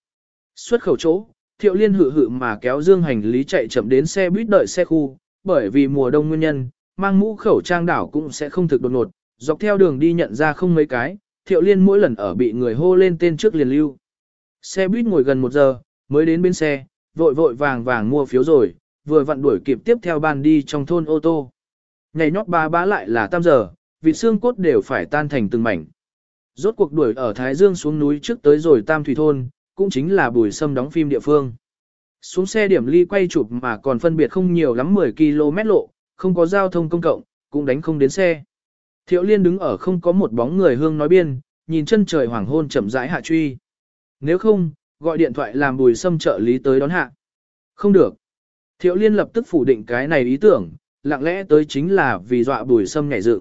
Xuất khẩu chỗ, thiệu liên hự hự mà kéo dương hành lý chạy chậm đến xe buýt đợi xe khu, bởi vì mùa đông nguyên nhân, mang mũ khẩu trang đảo cũng sẽ không thực đột ngột, dọc theo đường đi nhận ra không mấy cái, thiệu liên mỗi lần ở bị người hô lên tên trước liền lưu. Xe buýt ngồi gần một giờ, mới đến bên xe, vội vội vàng vàng mua phiếu rồi, vừa vặn đuổi kịp tiếp theo ban đi trong thôn ô tô. Ngày nhót ba bá lại là tam giờ, vị xương cốt đều phải tan thành từng mảnh. Rốt cuộc đuổi ở Thái Dương xuống núi trước tới rồi tam thủy thôn, cũng chính là bùi sâm đóng phim địa phương. Xuống xe điểm ly quay chụp mà còn phân biệt không nhiều lắm 10 km lộ, không có giao thông công cộng, cũng đánh không đến xe. Thiệu liên đứng ở không có một bóng người hương nói biên, nhìn chân trời hoàng hôn chậm rãi hạ truy. Nếu không, gọi điện thoại làm bùi sâm trợ lý tới đón hạ. Không được. Thiệu liên lập tức phủ định cái này ý tưởng, lặng lẽ tới chính là vì dọa bùi sâm nhảy dự.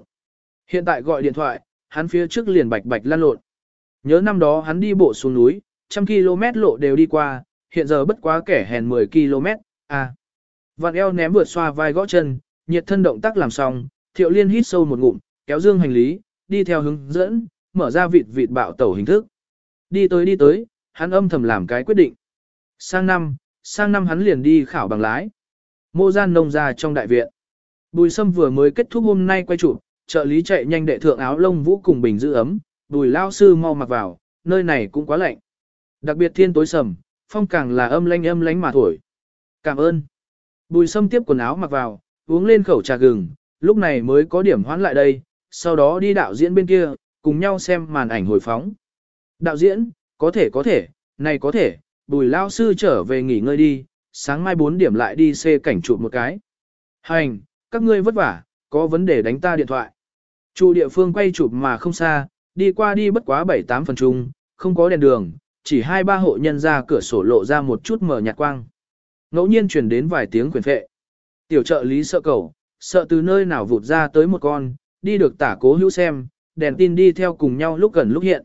Hiện tại gọi điện thoại, hắn phía trước liền bạch bạch lan lộn. Nhớ năm đó hắn đi bộ xuống núi, trăm km lộ đều đi qua, hiện giờ bất quá kẻ hèn 10 km, à. Vạn eo ném vượt xoa vai gõ chân, nhiệt thân động tác làm xong, thiệu liên hít sâu một ngụm, kéo dương hành lý, đi theo hướng dẫn, mở ra vịt vịt bạo tẩu hình thức. Đi tới đi tới, hắn âm thầm làm cái quyết định. Sang năm, sang năm hắn liền đi khảo bằng lái. Mô gian nông ra trong đại viện. Bùi sâm vừa mới kết thúc hôm nay quay chụp, trợ lý chạy nhanh đệ thượng áo lông vũ cùng bình giữ ấm, bùi lao sư mau mặc vào, nơi này cũng quá lạnh. Đặc biệt thiên tối sầm, phong càng là âm lanh âm lánh mà thổi. Cảm ơn. Bùi sâm tiếp quần áo mặc vào, uống lên khẩu trà gừng, lúc này mới có điểm hoãn lại đây, sau đó đi đạo diễn bên kia, cùng nhau xem màn ảnh hồi phóng. Đạo diễn, có thể có thể, này có thể, bùi lao sư trở về nghỉ ngơi đi, sáng mai 4 điểm lại đi xê cảnh chụp một cái. Hành, các ngươi vất vả, có vấn đề đánh ta điện thoại. Chủ địa phương quay chụp mà không xa, đi qua đi bất quá 7-8 phần chung, không có đèn đường, chỉ hai ba hộ nhân ra cửa sổ lộ ra một chút mở nhạt quang. Ngẫu nhiên truyền đến vài tiếng quyền phệ. Tiểu trợ lý sợ cầu, sợ từ nơi nào vụt ra tới một con, đi được tả cố hữu xem, đèn tin đi theo cùng nhau lúc gần lúc hiện.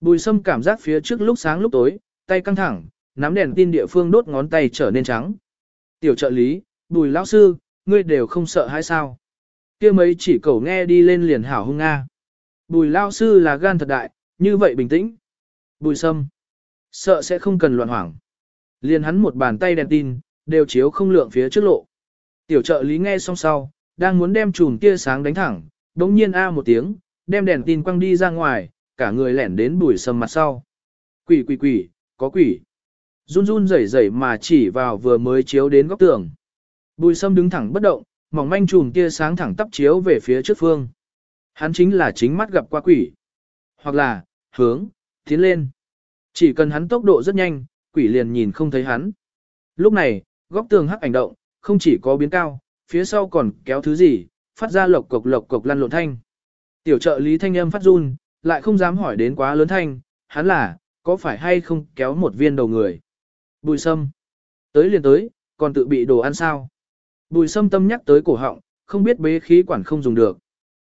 Bùi sâm cảm giác phía trước lúc sáng lúc tối, tay căng thẳng, nắm đèn tin địa phương đốt ngón tay trở nên trắng. Tiểu trợ lý, bùi lão sư, ngươi đều không sợ hay sao? kia mấy chỉ cầu nghe đi lên liền hảo hung nga. Bùi lão sư là gan thật đại, như vậy bình tĩnh. Bùi sâm, sợ sẽ không cần loạn hoảng. Liền hắn một bàn tay đèn tin, đều chiếu không lượng phía trước lộ. Tiểu trợ lý nghe xong sau, đang muốn đem chùm tia sáng đánh thẳng, đống nhiên a một tiếng, đem đèn tin quăng đi ra ngoài, cả người lẻn đến bùi sâm mặt sau. Quỷ quỷ quỷ, có quỷ. Run run rẩy rẩy mà chỉ vào vừa mới chiếu đến góc tường. Bùi sâm đứng thẳng bất động, mỏng manh chùm tia sáng thẳng tắp chiếu về phía trước phương. Hắn chính là chính mắt gặp qua quỷ. Hoặc là, hướng, tiến lên. Chỉ cần hắn tốc độ rất nhanh, quỷ liền nhìn không thấy hắn. Lúc này, góc tường hắc ảnh động, không chỉ có biến cao, phía sau còn kéo thứ gì, phát ra lộc cộc lộc cộc lăn lộn thanh. Tiểu trợ lý thanh âm phát run, lại không dám hỏi đến quá lớn thanh, hắn là, có phải hay không kéo một viên đầu người. Bùi sâm. Tới liền tới, còn tự bị đồ ăn sao. Bùi sâm tâm nhắc tới cổ họng, không biết bế khí quản không dùng được.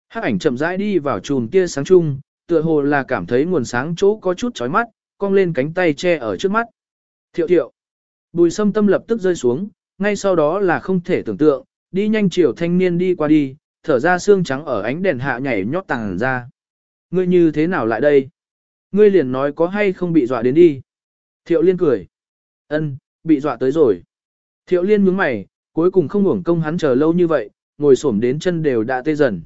Hắc ảnh chậm rãi đi vào chùm tia sáng chung, tựa hồ là cảm thấy nguồn sáng chỗ có chút chói mắt, cong lên cánh tay che ở trước mắt. Thiệu thiệu. Bùi sâm tâm lập tức rơi xuống, ngay sau đó là không thể tưởng tượng, đi nhanh chiều thanh niên đi qua đi, thở ra xương trắng ở ánh đèn hạ nhảy nhót tàng ra. Ngươi như thế nào lại đây? Ngươi liền nói có hay không bị dọa đến đi. Thiệu liên cười. Ân, bị dọa tới rồi. Thiệu liên nhướng mày, cuối cùng không uổng công hắn chờ lâu như vậy, ngồi xổm đến chân đều đã tê dần.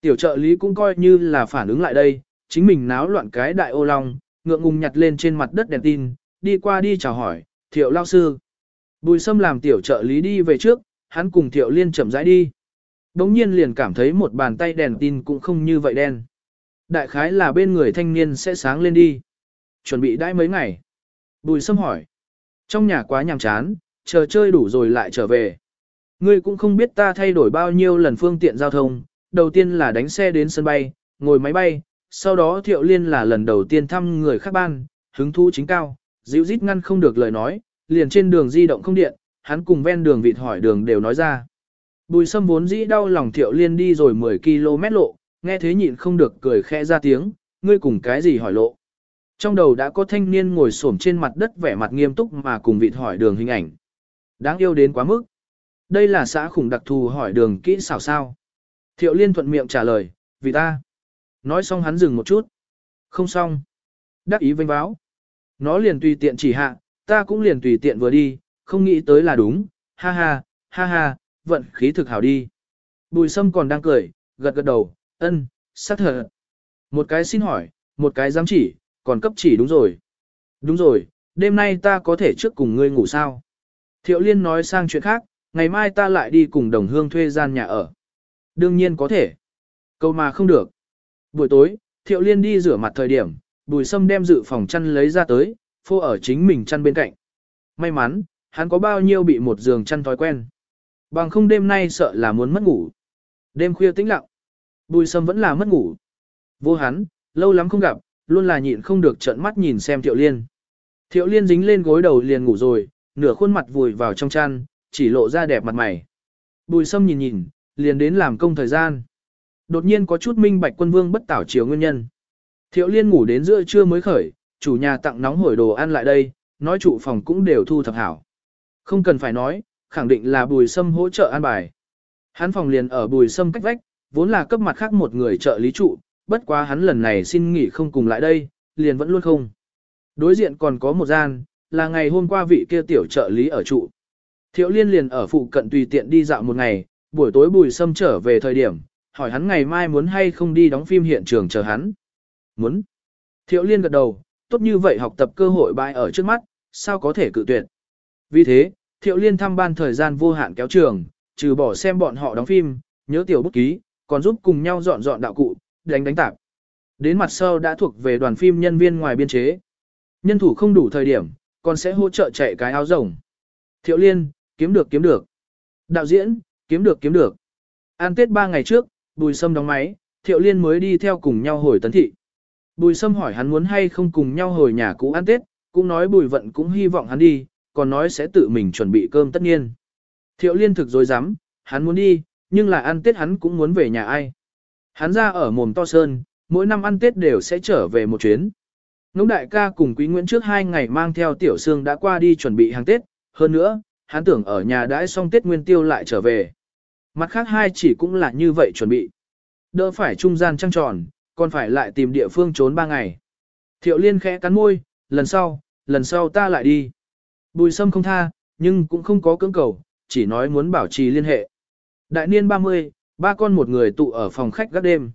Tiểu trợ lý cũng coi như là phản ứng lại đây, chính mình náo loạn cái đại ô long, ngượng ngùng nhặt lên trên mặt đất đèn tin, đi qua đi chào hỏi, thiệu lao sư. Bùi sâm làm tiểu trợ lý đi về trước, hắn cùng thiệu liên chậm rãi đi. Đống nhiên liền cảm thấy một bàn tay đèn tin cũng không như vậy đen. Đại khái là bên người thanh niên sẽ sáng lên đi. Chuẩn bị đãi mấy ngày. Bùi sâm hỏi. Trong nhà quá nhàm chán, chờ chơi đủ rồi lại trở về. Ngươi cũng không biết ta thay đổi bao nhiêu lần phương tiện giao thông, đầu tiên là đánh xe đến sân bay, ngồi máy bay, sau đó thiệu liên là lần đầu tiên thăm người khác ban, hứng thú chính cao, dịu dít ngăn không được lời nói, liền trên đường di động không điện, hắn cùng ven đường vịt hỏi đường đều nói ra. Bùi sâm vốn dĩ đau lòng thiệu liên đi rồi 10 km lộ, nghe thế nhịn không được cười khẽ ra tiếng, ngươi cùng cái gì hỏi lộ. Trong đầu đã có thanh niên ngồi xổm trên mặt đất vẻ mặt nghiêm túc mà cùng vịt hỏi đường hình ảnh. Đáng yêu đến quá mức. Đây là xã khủng đặc thù hỏi đường kỹ xảo sao. Thiệu liên thuận miệng trả lời, vì ta. Nói xong hắn dừng một chút. Không xong. Đắc ý vinh báo. Nó liền tùy tiện chỉ hạ, ta cũng liền tùy tiện vừa đi, không nghĩ tới là đúng, ha ha, ha ha, vận khí thực hảo đi. Bùi sâm còn đang cười, gật gật đầu, ân, xác thật. Một cái xin hỏi, một cái dám chỉ, còn cấp chỉ đúng rồi. Đúng rồi, đêm nay ta có thể trước cùng ngươi ngủ sao? Thiệu liên nói sang chuyện khác, ngày mai ta lại đi cùng đồng hương thuê gian nhà ở. Đương nhiên có thể. Câu mà không được. Buổi tối, thiệu liên đi rửa mặt thời điểm, bùi sâm đem dự phòng chăn lấy ra tới, phô ở chính mình chăn bên cạnh. May mắn, hắn có bao nhiêu bị một giường chăn thói quen. Bằng không đêm nay sợ là muốn mất ngủ. Đêm khuya tĩnh lặng. Bùi sâm vẫn là mất ngủ. Vô hắn, lâu lắm không gặp, luôn là nhịn không được trợn mắt nhìn xem thiệu liên. Thiệu liên dính lên gối đầu liền ngủ rồi, nửa khuôn mặt vùi vào trong chăn, chỉ lộ ra đẹp mặt mày. Bùi sâm nhìn nhìn, liền đến làm công thời gian. Đột nhiên có chút minh bạch quân vương bất tảo chiều nguyên nhân. Thiệu liên ngủ đến giữa trưa mới khởi, chủ nhà tặng nóng hổi đồ ăn lại đây, nói trụ phòng cũng đều thu thập hảo. Không cần phải nói, khẳng định là bùi sâm hỗ trợ an bài. Hắn phòng liền ở bùi sâm cách vách, vốn là cấp mặt khác một người trợ lý trụ, bất quá hắn lần này xin nghỉ không cùng lại đây, liền vẫn luôn không. Đối diện còn có một gian, là ngày hôm qua vị kia tiểu trợ lý ở trụ. Thiệu liên liền ở phụ cận tùy tiện đi dạo một ngày, buổi tối bùi sâm trở về thời điểm, hỏi hắn ngày mai muốn hay không đi đóng phim hiện trường chờ hắn. Muốn. Thiệu liên gật đầu, tốt như vậy học tập cơ hội bại ở trước mắt, sao có thể cự tuyệt. Vì thế, thiệu liên thăm ban thời gian vô hạn kéo trường, trừ bỏ xem bọn họ đóng phim, nhớ tiểu bút ký, còn giúp cùng nhau dọn dọn đạo cụ, đánh đánh tạp. Đến mặt sau đã thuộc về đoàn phim nhân viên ngoài biên chế. Nhân thủ không đủ thời điểm, còn sẽ hỗ trợ chạy cái áo rồng. Thiệu liên, kiếm được kiếm được. Đạo diễn, kiếm được kiếm được. An tết ba ngày trước, bùi sâm đóng máy, thiệu liên mới đi theo cùng nhau hồi tấn thị. Bùi sâm hỏi hắn muốn hay không cùng nhau hồi nhà cũ ăn tết, cũng nói bùi vận cũng hy vọng hắn đi, còn nói sẽ tự mình chuẩn bị cơm tất nhiên. Thiệu liên thực dối dám, hắn muốn đi, nhưng là ăn tết hắn cũng muốn về nhà ai. Hắn ra ở mồm to sơn, mỗi năm ăn tết đều sẽ trở về một chuyến. Ngỗng đại ca cùng quý Nguyễn trước hai ngày mang theo tiểu sương đã qua đi chuẩn bị hàng tết, hơn nữa, hắn tưởng ở nhà đãi xong tết nguyên tiêu lại trở về. Mặt khác hai chỉ cũng là như vậy chuẩn bị. Đỡ phải trung gian trăng tròn, còn phải lại tìm địa phương trốn ba ngày. Thiệu liên khẽ cắn môi, lần sau, lần sau ta lại đi. Bùi sâm không tha, nhưng cũng không có cưỡng cầu, chỉ nói muốn bảo trì liên hệ. Đại niên 30, ba con một người tụ ở phòng khách gác đêm.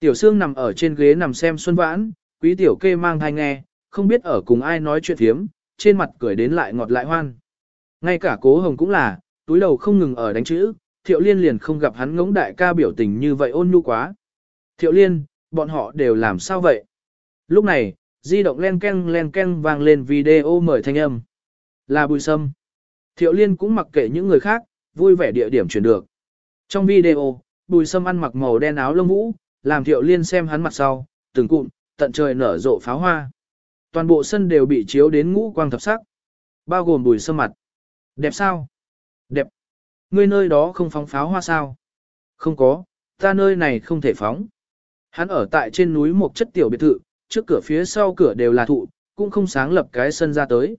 Tiểu Sương nằm ở trên ghế nằm xem xuân vãn, quý tiểu kê mang thai nghe, không biết ở cùng ai nói chuyện thiếm, trên mặt cười đến lại ngọt lại hoan. Ngay cả cố hồng cũng là, túi đầu không ngừng ở đánh chữ, thiệu liên liền không gặp hắn ngỗng đại ca biểu tình như vậy ôn nhu quá. Thiệu liên, bọn họ đều làm sao vậy? Lúc này, di động len ken len ken vang lên video mời thanh âm. Là bùi sâm. Thiệu liên cũng mặc kệ những người khác, vui vẻ địa điểm chuyển được. Trong video, bùi sâm ăn mặc màu đen áo lông vũ, làm thiệu liên xem hắn mặt sau, từng cụm, tận trời nở rộ pháo hoa. Toàn bộ sân đều bị chiếu đến ngũ quang thập sắc. Bao gồm bùi sâm mặt. Đẹp sao? Đẹp. Ngươi nơi đó không phóng pháo hoa sao? Không có, ta nơi này không thể phóng. Hắn ở tại trên núi một chất tiểu biệt thự, trước cửa phía sau cửa đều là thụ, cũng không sáng lập cái sân ra tới.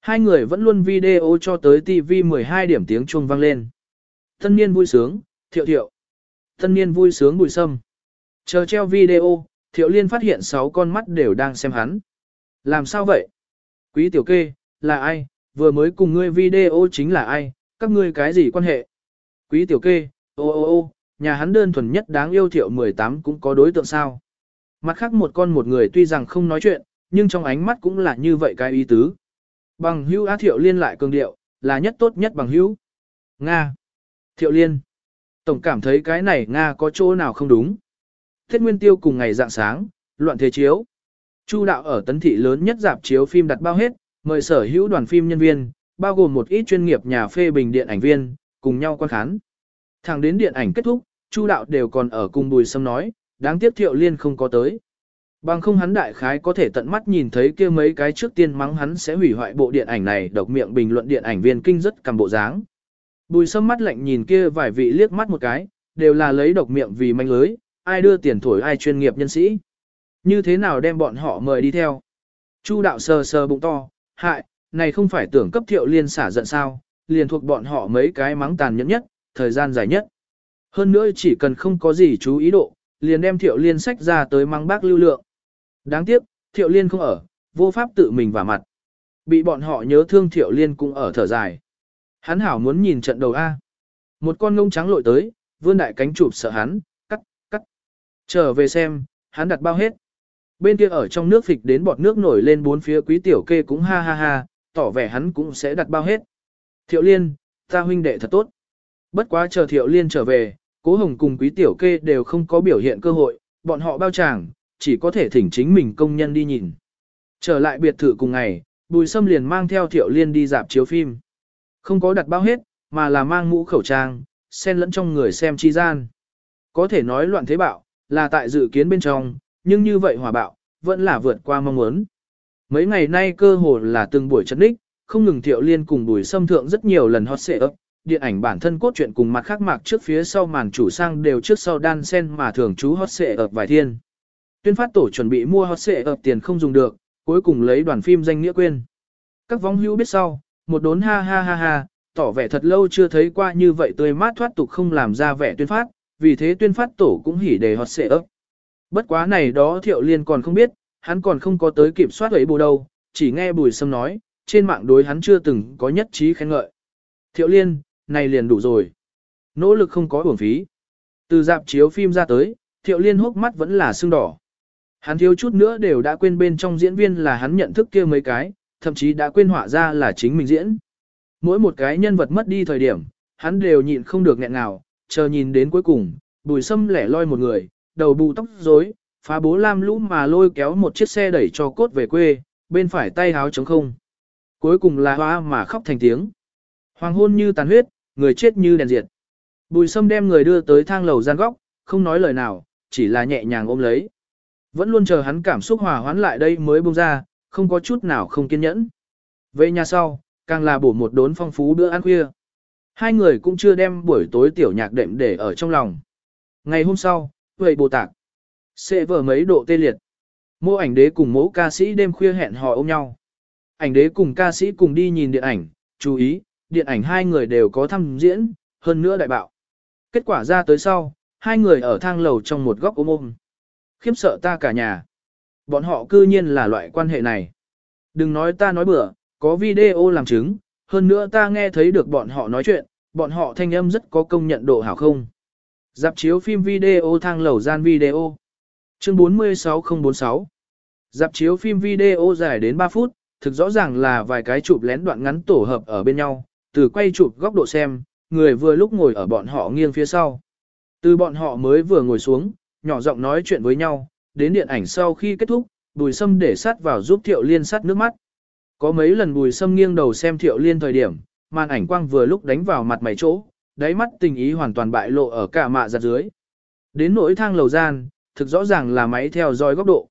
Hai người vẫn luôn video cho tới TV 12 điểm tiếng chuông vang lên. Tân niên vui sướng, thiệu thiệu. Tân niên vui sướng bùi sâm. Chờ treo video, thiệu liên phát hiện sáu con mắt đều đang xem hắn. Làm sao vậy? Quý tiểu kê, là ai? Vừa mới cùng ngươi video chính là ai? Các ngươi cái gì quan hệ? Quý tiểu kê, ô ô ô, nhà hắn đơn thuần nhất đáng yêu thiệu 18 cũng có đối tượng sao? Mặt khác một con một người tuy rằng không nói chuyện, nhưng trong ánh mắt cũng là như vậy cái ý tứ. Bằng hữu á thiệu liên lại cường điệu, là nhất tốt nhất bằng hữu. Nga. Thiệu liên. Tổng cảm thấy cái này Nga có chỗ nào không đúng. Thiết Nguyên Tiêu cùng ngày dạng sáng, loạn thế chiếu. Chu đạo ở tấn thị lớn nhất dạp chiếu phim đặt bao hết, mời sở hữu đoàn phim nhân viên, bao gồm một ít chuyên nghiệp nhà phê bình điện ảnh viên, cùng nhau quan khán. Thẳng đến điện ảnh kết thúc, Chu đạo đều còn ở cùng Bùi Sâm nói, đáng tiếc Thiệu Liên không có tới. Bằng không hắn đại khái có thể tận mắt nhìn thấy kia mấy cái trước tiên mắng hắn sẽ hủy hoại bộ điện ảnh này độc miệng bình luận điện ảnh viên kinh rất cầm bộ dáng. Bùi Sâm mắt lạnh nhìn kia vài vị liếc mắt một cái, đều là lấy độc miệng vì manh lưới, ai đưa tiền thổi ai chuyên nghiệp nhân sĩ. Như thế nào đem bọn họ mời đi theo? Chu đạo sờ sờ bụng to, hại, này không phải tưởng cấp thiệu liên xả giận sao, liền thuộc bọn họ mấy cái mắng tàn nhẫn nhất, thời gian dài nhất. Hơn nữa chỉ cần không có gì chú ý độ, liền đem thiệu liên sách ra tới mắng bác lưu lượng. Đáng tiếc, thiệu liên không ở, vô pháp tự mình vào mặt. Bị bọn họ nhớ thương thiệu liên cũng ở thở dài. Hắn hảo muốn nhìn trận đầu A. Một con ngông trắng lội tới, vươn đại cánh chụp sợ hắn, cắt, cắt. Trở về xem, hắn đặt bao hết. Bên kia ở trong nước phịch đến bọt nước nổi lên bốn phía quý tiểu kê cũng ha ha ha, tỏ vẻ hắn cũng sẽ đặt bao hết. Thiệu liên, ta huynh đệ thật tốt. Bất quá chờ thiệu liên trở về, cố hồng cùng quý tiểu kê đều không có biểu hiện cơ hội, bọn họ bao chàng, chỉ có thể thỉnh chính mình công nhân đi nhìn. Trở lại biệt thự cùng ngày, bùi sâm liền mang theo thiệu liên đi dạp chiếu phim. Không có đặt bao hết, mà là mang mũ khẩu trang, xen lẫn trong người xem chi gian. Có thể nói loạn thế bạo, là tại dự kiến bên trong, nhưng như vậy hòa bạo, vẫn là vượt qua mong muốn. Mấy ngày nay cơ hồ là từng buổi chất đích, không ngừng thiệu liên cùng bùi sâm thượng rất nhiều lần hot xệ ấp, điện ảnh bản thân cốt truyện cùng mặt khác mạc trước phía sau màn chủ sang đều trước sau đan sen mà thường chú hot xệ ấp vài thiên. Tuyên phát tổ chuẩn bị mua hot xệ ập tiền không dùng được, cuối cùng lấy đoàn phim danh nghĩa quên. Các vong hữu biết sau, một đốn ha ha ha ha, tỏ vẻ thật lâu chưa thấy qua như vậy tươi mát thoát tục không làm ra vẻ tuyên phát, vì thế tuyên phát tổ cũng hỉ đề hot xệ ấp. Bất quá này đó thiệu liên còn không biết, hắn còn không có tới kiểm soát ấy bù đâu, chỉ nghe bùi sâm nói, trên mạng đối hắn chưa từng có nhất trí khen ngợi. Thiệu liên, này liền đủ rồi. Nỗ lực không có uổng phí. Từ dạp chiếu phim ra tới, thiệu liên hốc mắt vẫn là sưng đỏ. Hắn thiếu chút nữa đều đã quên bên trong diễn viên là hắn nhận thức kia mấy cái, thậm chí đã quên họa ra là chính mình diễn. Mỗi một cái nhân vật mất đi thời điểm, hắn đều nhịn không được nghẹn nào, chờ nhìn đến cuối cùng, bùi sâm lẻ loi một người, đầu bù tóc rối, phá bố lam lũ mà lôi kéo một chiếc xe đẩy cho cốt về quê, bên phải tay háo trống không. Cuối cùng là hoa mà khóc thành tiếng. Hoàng hôn như tàn huyết, người chết như đèn diệt. Bùi sâm đem người đưa tới thang lầu gian góc, không nói lời nào, chỉ là nhẹ nhàng ôm lấy. Vẫn luôn chờ hắn cảm xúc hòa hoãn lại đây mới buông ra, không có chút nào không kiên nhẫn. Về nhà sau, càng là bổ một đốn phong phú bữa ăn khuya. Hai người cũng chưa đem buổi tối tiểu nhạc đệm để ở trong lòng. Ngày hôm sau, vậy bồ tạc. Sẽ vở mấy độ tê liệt. Mô ảnh đế cùng mẫu ca sĩ đêm khuya hẹn hò ôm nhau. Ảnh đế cùng ca sĩ cùng đi nhìn điện ảnh, chú ý, điện ảnh hai người đều có thăm diễn, hơn nữa đại bạo. Kết quả ra tới sau, hai người ở thang lầu trong một góc ôm ôm. Khiếp sợ ta cả nhà. Bọn họ cư nhiên là loại quan hệ này. Đừng nói ta nói bừa, có video làm chứng, hơn nữa ta nghe thấy được bọn họ nói chuyện, bọn họ thanh âm rất có công nhận độ hảo không. Dạp chiếu phim video thang lầu gian video. Chương 46046 Dạp chiếu phim video dài đến 3 phút, thực rõ ràng là vài cái chụp lén đoạn ngắn tổ hợp ở bên nhau, từ quay chụp góc độ xem, người vừa lúc ngồi ở bọn họ nghiêng phía sau. Từ bọn họ mới vừa ngồi xuống, nhỏ giọng nói chuyện với nhau, đến điện ảnh sau khi kết thúc, Bùi Sâm để sát vào giúp Thiệu Liên sát nước mắt. Có mấy lần Bùi Sâm nghiêng đầu xem Thiệu Liên thời điểm, màn ảnh quang vừa lúc đánh vào mặt mày chỗ, đáy mắt tình ý hoàn toàn bại lộ ở cả mạ giặt dưới. Đến nỗi thang lầu gian, thực rõ ràng là máy theo dõi góc độ.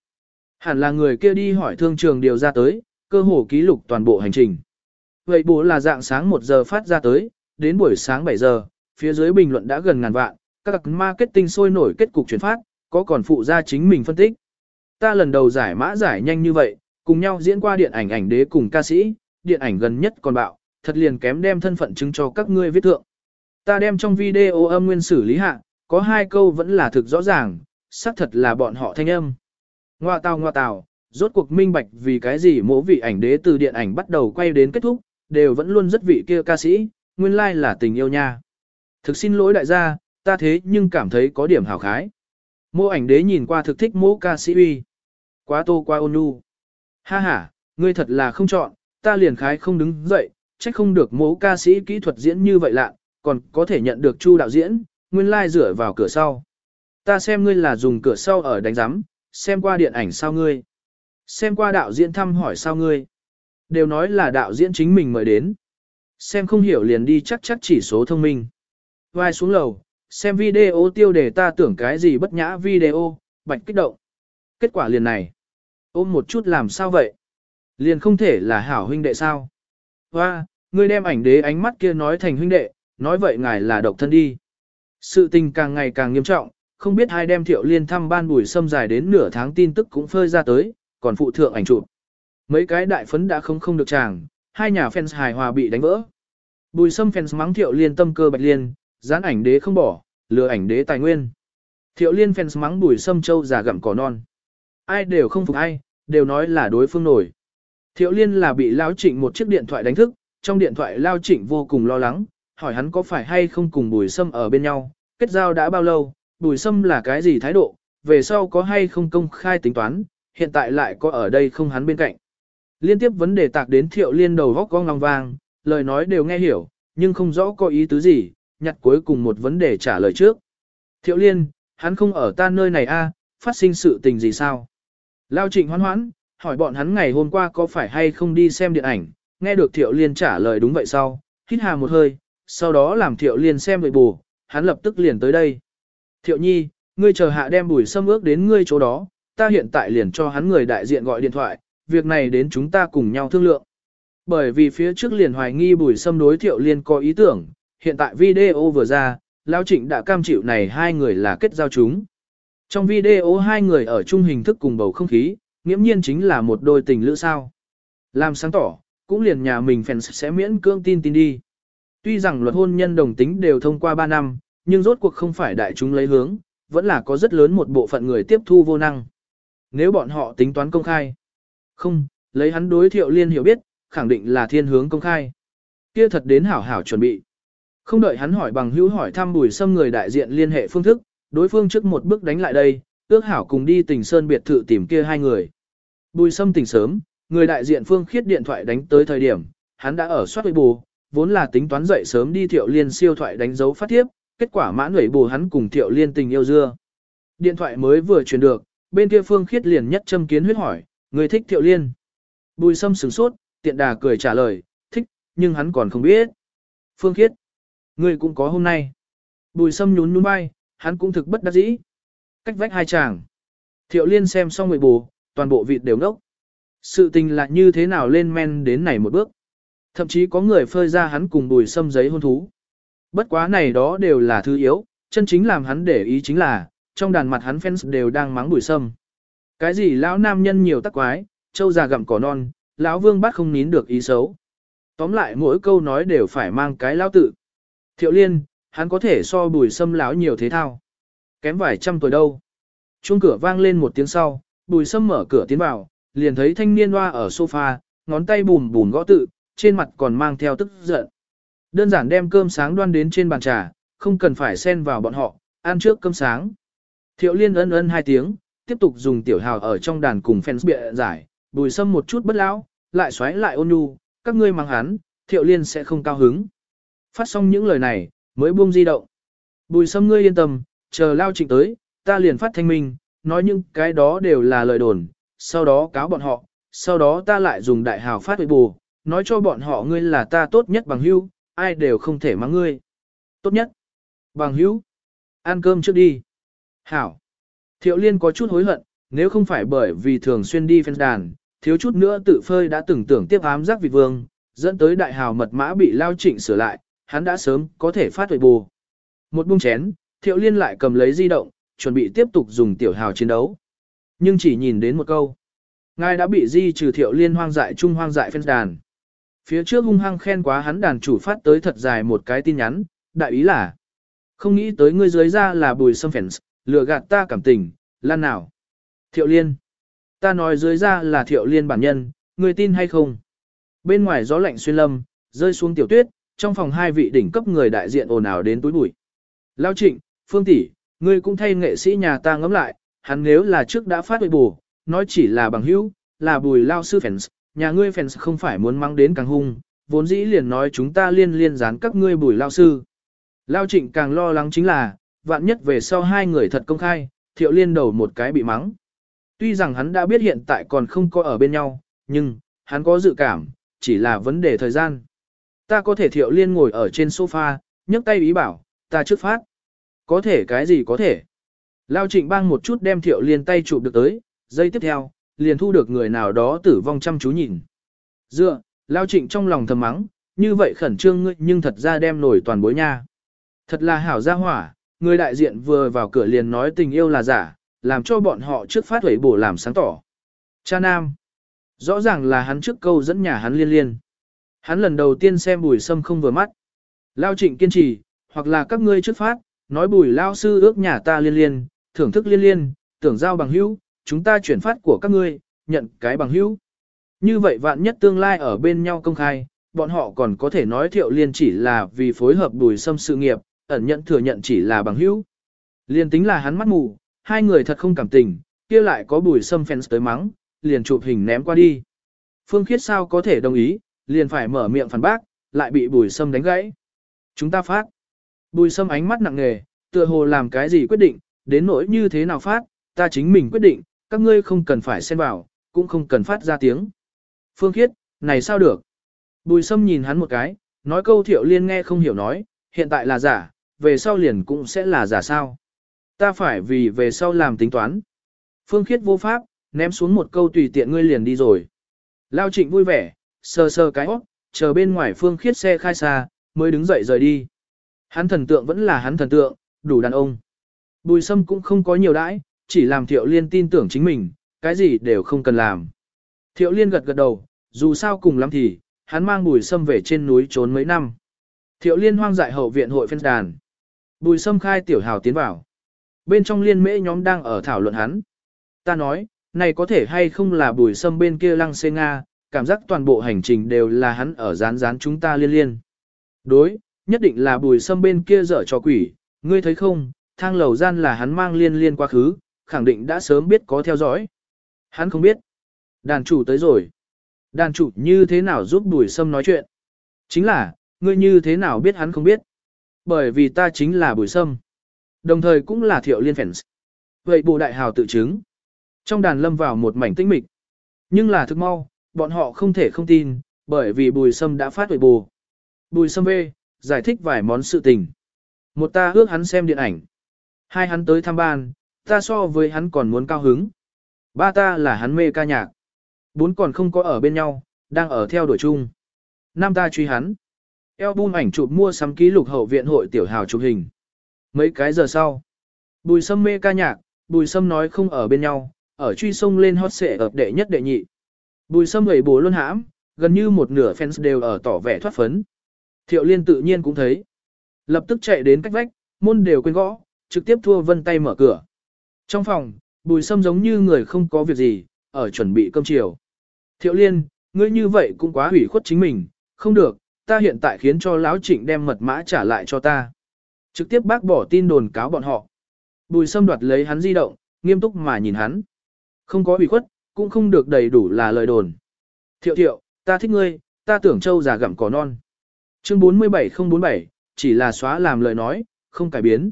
Hẳn là người kia đi hỏi thương trường điều ra tới, cơ hồ ký lục toàn bộ hành trình. Vậy bố là dạng sáng 1 giờ phát ra tới, đến buổi sáng 7 giờ, phía dưới bình luận đã gần ngàn vạn, các marketing sôi nổi kết cục chuyển phát, có còn phụ ra chính mình phân tích. Ta lần đầu giải mã giải nhanh như vậy, cùng nhau diễn qua điện ảnh ảnh đế cùng ca sĩ, điện ảnh gần nhất còn bạo, thật liền kém đem thân phận chứng cho các ngươi viết thượng. Ta đem trong video âm nguyên xử lý hạ, có hai câu vẫn là thực rõ ràng, xác thật là bọn họ thanh âm. Ngoa tào ngoa tào, rốt cuộc minh bạch vì cái gì mỗi vị ảnh đế từ điện ảnh bắt đầu quay đến kết thúc, đều vẫn luôn rất vị kia ca sĩ, nguyên lai like là tình yêu nha. Thực xin lỗi đại gia, ta thế nhưng cảm thấy có điểm hào khái. Mô ảnh đế nhìn qua thực thích mô ca sĩ uy. Quá tô qua ôn nhu. Ha ha, ngươi thật là không chọn, ta liền khái không đứng dậy, trách không được mô ca sĩ kỹ thuật diễn như vậy lạ, còn có thể nhận được chu đạo diễn, nguyên lai like rửa vào cửa sau. Ta xem ngươi là dùng cửa sau ở đánh giám, xem qua điện ảnh sao ngươi. Xem qua đạo diễn thăm hỏi sao ngươi. Đều nói là đạo diễn chính mình mời đến. Xem không hiểu liền đi chắc chắc chỉ số thông minh. Vai xuống lầu, xem video tiêu đề ta tưởng cái gì bất nhã video, bạch kích động. Kết quả liền này. Ôm một chút làm sao vậy? Liền không thể là hảo huynh đệ sao? Hoa, ngươi đem ảnh đế ánh mắt kia nói thành huynh đệ, nói vậy ngài là độc thân đi. Sự tình càng ngày càng nghiêm trọng, không biết hai đem thiệu liên thăm ban bùi xâm dài đến nửa tháng tin tức cũng phơi ra tới, còn phụ thượng ảnh chụp. Mấy cái đại phấn đã không không được chàng, hai nhà fans hài hòa bị đánh vỡ. Bùi xâm fans mắng thiệu liên tâm cơ bạch liên, dán ảnh đế không bỏ, lừa ảnh đế tài nguyên. Thiệu liên fans mắng bùi sâm châu già gặm cỏ non. Ai đều không phục ai, đều nói là đối phương nổi. Thiệu liên là bị lao trịnh một chiếc điện thoại đánh thức, trong điện thoại lao trịnh vô cùng lo lắng, hỏi hắn có phải hay không cùng bùi sâm ở bên nhau, kết giao đã bao lâu, bùi sâm là cái gì thái độ, về sau có hay không công khai tính toán, hiện tại lại có ở đây không hắn bên cạnh. Liên tiếp vấn đề tạc đến thiệu liên đầu góc con long vang, lời nói đều nghe hiểu, nhưng không rõ có ý tứ gì, nhặt cuối cùng một vấn đề trả lời trước. Thiệu liên, hắn không ở ta nơi này a, phát sinh sự tình gì sao? Lao trịnh hoan hoãn, hỏi bọn hắn ngày hôm qua có phải hay không đi xem điện ảnh, nghe được thiệu liên trả lời đúng vậy sau, hít hà một hơi, sau đó làm thiệu liên xem vậy bù, hắn lập tức liền tới đây. Thiệu nhi, ngươi chờ hạ đem bùi xâm ước đến ngươi chỗ đó, ta hiện tại liền cho hắn người đại diện gọi điện thoại, việc này đến chúng ta cùng nhau thương lượng. Bởi vì phía trước liền hoài nghi bùi xâm đối thiệu liên có ý tưởng, hiện tại video vừa ra, Lão Trịnh đã cam chịu này hai người là kết giao chúng. Trong video hai người ở chung hình thức cùng bầu không khí, nghiễm nhiên chính là một đôi tình lữ sao. Làm sáng tỏ, cũng liền nhà mình fans sẽ miễn cưỡng tin tin đi. Tuy rằng luật hôn nhân đồng tính đều thông qua 3 năm, nhưng rốt cuộc không phải đại chúng lấy hướng, vẫn là có rất lớn một bộ phận người tiếp thu vô năng. Nếu bọn họ tính toán công khai, không, lấy hắn đối thiệu liên hiểu biết, khẳng định là thiên hướng công khai. Kia thật đến hảo hảo chuẩn bị. Không đợi hắn hỏi bằng hữu hỏi thăm bùi Sâm người đại diện liên hệ phương thức, đối phương trước một bước đánh lại đây, ước hảo cùng đi tỉnh Sơn biệt thự tìm kia hai người. Bùi Sâm tỉnh sớm, người đại diện phương khiết điện thoại đánh tới thời điểm, hắn đã ở soát bù, vốn là tính toán dậy sớm đi thiệu liên siêu thoại đánh dấu phát tiếp, kết quả mãn ủy bù hắn cùng thiệu liên tình yêu dưa. Điện thoại mới vừa truyền được, bên kia phương khiết liền nhất châm kiến huyết hỏi, người thích thiệu liên. Bùi sâm sửng sốt, tiện đà cười trả lời, thích, nhưng hắn còn không biết. Phương khiết, Ngươi cũng có hôm nay. Bùi sâm nhún nhún bay, hắn cũng thực bất đắc dĩ. Cách vách hai chàng. Thiệu liên xem xong người bù, toàn bộ vịt đều ngốc. Sự tình là như thế nào lên men đến này một bước. Thậm chí có người phơi ra hắn cùng bùi sâm giấy hôn thú. Bất quá này đó đều là thứ yếu, chân chính làm hắn để ý chính là, trong đàn mặt hắn fans đều đang mắng bùi sâm. Cái gì lão nam nhân nhiều tắc quái, châu già gặm cỏ non, lão vương bắt không nín được ý xấu. Tóm lại mỗi câu nói đều phải mang cái lão tự. Thiệu liên, hắn có thể so bùi sâm lão nhiều thế thao. Kém vài trăm tuổi đâu. Chuông cửa vang lên một tiếng sau, bùi sâm mở cửa tiến vào, liền thấy thanh niên hoa ở sofa, ngón tay bùn bùn gõ tự, trên mặt còn mang theo tức giận. Đơn giản đem cơm sáng đoan đến trên bàn trà, không cần phải xen vào bọn họ, ăn trước cơm sáng. Thiệu liên ân ân hai tiếng, tiếp tục dùng tiểu hào ở trong đàn cùng fans bịa giải, bùi sâm một chút bất lão, lại xoáy lại ôn nhu, các ngươi mang hắn, thiệu liên sẽ không cao hứng. Phát xong những lời này, mới buông di động. Bùi sâm ngươi yên tâm, chờ lao trịnh tới, ta liền phát thanh minh, nói những cái đó đều là lời đồn, sau đó cáo bọn họ, sau đó ta lại dùng đại hào phát huệ bù, nói cho bọn họ ngươi là ta tốt nhất bằng hữu, ai đều không thể mắng ngươi. Tốt nhất. Bằng hữu. Ăn cơm trước đi. Hảo. Thiệu liên có chút hối hận, nếu không phải bởi vì thường xuyên đi phen đàn, thiếu chút nữa tự phơi đã từng tưởng tiếp ám giác vị vương, dẫn tới đại hào mật mã bị lao trịnh sửa lại, hắn đã sớm có thể phát huệ bù. Một bung chén, thiệu liên lại cầm lấy di động, chuẩn bị tiếp tục dùng tiểu hào chiến đấu. Nhưng chỉ nhìn đến một câu. Ngài đã bị di trừ thiệu liên hoang dại trung hoang dại phen đàn. Phía trước hung hăng khen quá hắn đàn chủ phát tới thật dài một cái tin nhắn, đại ý là không nghĩ tới ngươi dưới ra là bùi sâm phèn lừa gạt ta cảm tình, lan nào. Thiệu liên. Ta nói dưới ra là thiệu liên bản nhân, ngươi tin hay không? Bên ngoài gió lạnh xuyên lâm, rơi xuống tiểu tuyết, trong phòng hai vị đỉnh cấp người đại diện ồn ào đến túi bụi. Lao trịnh, phương tỷ, ngươi cũng thay nghệ sĩ nhà ta ngẫm lại, hắn nếu là trước đã phát huệ bù, nói chỉ là bằng hữu, là bùi lao sư fans, nhà ngươi fans không phải muốn mang đến càng hung, vốn dĩ liền nói chúng ta liên liên dán các ngươi bùi lao sư. Lao trịnh càng lo lắng chính là, vạn nhất về sau hai người thật công khai, thiệu liên đầu một cái bị mắng. Tuy rằng hắn đã biết hiện tại còn không có ở bên nhau, nhưng, hắn có dự cảm, chỉ là vấn đề thời gian. Ta có thể thiệu liên ngồi ở trên sofa, nhấc tay ý bảo, ta trước phát. Có thể cái gì có thể. Lao trịnh bang một chút đem thiệu liên tay chụp được tới, giây tiếp theo, liền thu được người nào đó tử vong chăm chú nhìn. Dựa, Lao trịnh trong lòng thầm mắng, như vậy khẩn trương ngươi nhưng thật ra đem nổi toàn bối nha. Thật là hảo gia hỏa, người đại diện vừa vào cửa liền nói tình yêu là giả, làm cho bọn họ trước phát huẩy bổ làm sáng tỏ. Cha Nam. Rõ ràng là hắn trước câu dẫn nhà hắn liên liên. Hắn lần đầu tiên xem bùi sâm không vừa mắt. Lao trịnh kiên trì, hoặc là các ngươi trước phát, nói bùi lao sư ước nhà ta liên liên, thưởng thức liên liên, tưởng giao bằng hữu, chúng ta chuyển phát của các ngươi, nhận cái bằng hữu. Như vậy vạn nhất tương lai ở bên nhau công khai, bọn họ còn có thể nói thiệu liên chỉ là vì phối hợp bùi sâm sự nghiệp, ẩn nhận thừa nhận chỉ là bằng hữu. Liên tính là hắn mắt mù, hai người thật không cảm tình, kia lại có bùi sâm fans tới mắng, liền chụp hình ném qua đi. Phương Khiết sao có thể đồng ý, liền phải mở miệng phản bác, lại bị bùi sâm đánh gãy. Chúng ta phát. Bùi sâm ánh mắt nặng nề, tựa hồ làm cái gì quyết định, đến nỗi như thế nào phát, ta chính mình quyết định, các ngươi không cần phải xen vào, cũng không cần phát ra tiếng. Phương Khiết, này sao được? Bùi sâm nhìn hắn một cái, nói câu thiệu liên nghe không hiểu nói, hiện tại là giả, về sau liền cũng sẽ là giả sao. Ta phải vì về sau làm tính toán. Phương Khiết vô pháp, ném xuống một câu tùy tiện ngươi liền đi rồi. Lao trịnh vui vẻ, sờ sờ cái óc, chờ bên ngoài Phương Khiết xe khai xa, mới đứng dậy rời đi. Hắn thần tượng vẫn là hắn thần tượng, đủ đàn ông. Bùi sâm cũng không có nhiều đãi, chỉ làm thiệu liên tin tưởng chính mình, cái gì đều không cần làm. Thiệu liên gật gật đầu, dù sao cùng lắm thì, hắn mang bùi sâm về trên núi trốn mấy năm. Thiệu liên hoang dại hậu viện hội phen đàn. Bùi sâm khai tiểu hào tiến vào. Bên trong liên mễ nhóm đang ở thảo luận hắn. Ta nói, này có thể hay không là bùi sâm bên kia lăng xê Nga, cảm giác toàn bộ hành trình đều là hắn ở rán rán chúng ta liên liên. Đối, nhất định là bùi sâm bên kia dở cho quỷ, ngươi thấy không, thang lầu gian là hắn mang liên liên quá khứ, khẳng định đã sớm biết có theo dõi. Hắn không biết. Đàn chủ tới rồi. Đàn chủ như thế nào giúp bùi sâm nói chuyện? Chính là, ngươi như thế nào biết hắn không biết? Bởi vì ta chính là bùi sâm. Đồng thời cũng là thiệu liên fans. Vậy bộ đại hào tự chứng. Trong đàn lâm vào một mảnh tĩnh mịch. Nhưng là thực mau, bọn họ không thể không tin, bởi vì bùi sâm đã phát huệ bù. Bùi sâm về, giải thích vài món sự tình. Một ta ước hắn xem điện ảnh. Hai hắn tới thăm ban, ta so với hắn còn muốn cao hứng. Ba ta là hắn mê ca nhạc. Bốn còn không có ở bên nhau, đang ở theo đuổi chung. Năm ta truy hắn. Album ảnh chụp mua sắm ký lục hậu viện hội tiểu hào chụp hình. Mấy cái giờ sau, Bùi Sâm mê ca nhạc, Bùi Sâm nói không ở bên nhau, ở truy sông lên hot xệ ập đệ nhất đệ nhị. Bùi Sâm gầy bố luôn hãm, gần như một nửa fans đều ở tỏ vẻ thoát phấn. Thiệu Liên tự nhiên cũng thấy. Lập tức chạy đến cách vách, môn đều quên gõ, trực tiếp thua vân tay mở cửa. Trong phòng, Bùi Sâm giống như người không có việc gì, ở chuẩn bị cơm chiều. Thiệu Liên, ngươi như vậy cũng quá hủy khuất chính mình, không được, ta hiện tại khiến cho lão trịnh đem mật mã trả lại cho ta. Trực tiếp bác bỏ tin đồn cáo bọn họ. Bùi sâm đoạt lấy hắn di động, nghiêm túc mà nhìn hắn. Không có hủy khuất, cũng không được đầy đủ là lời đồn. Thiệu thiệu, ta thích ngươi, ta tưởng châu già gặm cỏ non. Chương 47047, chỉ là xóa làm lời nói, không cải biến.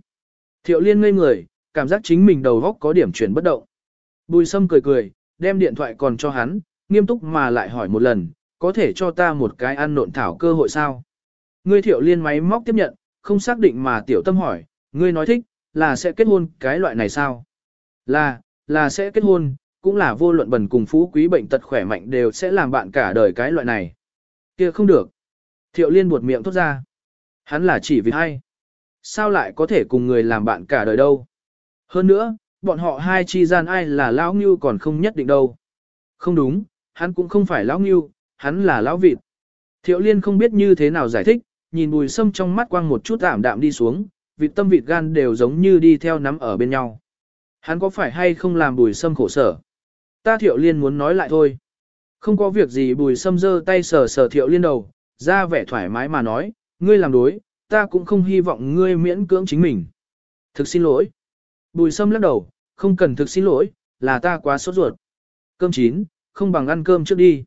Thiệu liên ngây người, cảm giác chính mình đầu góc có điểm chuyển bất động. Bùi sâm cười cười, đem điện thoại còn cho hắn, nghiêm túc mà lại hỏi một lần, có thể cho ta một cái ăn nộn thảo cơ hội sao? Ngươi thiệu liên máy móc tiếp nhận, không xác định mà tiểu tâm hỏi, ngươi nói thích, là sẽ kết hôn cái loại này sao? Là, là sẽ kết hôn, cũng là vô luận bần cùng phú quý bệnh tật khỏe mạnh đều sẽ làm bạn cả đời cái loại này. kia không được. Thiệu liên buột miệng thốt ra. Hắn là chỉ vì hay. Sao lại có thể cùng người làm bạn cả đời đâu? Hơn nữa, bọn họ hai chi gian ai là lão ngưu còn không nhất định đâu. Không đúng, hắn cũng không phải lão ngưu, hắn là lão vịt. Thiệu liên không biết như thế nào giải thích, nhìn bùi sâm trong mắt quang một chút ảm đạm đi xuống, vịt tâm vịt gan đều giống như đi theo nắm ở bên nhau. Hắn có phải hay không làm bùi sâm khổ sở? Ta thiệu liên muốn nói lại thôi. Không có việc gì bùi sâm giơ tay sờ sờ thiệu liên đầu, ra vẻ thoải mái mà nói, ngươi làm đối, ta cũng không hy vọng ngươi miễn cưỡng chính mình. Thực xin lỗi. Bùi sâm lắc đầu, không cần thực xin lỗi, là ta quá sốt ruột. Cơm chín, không bằng ăn cơm trước đi.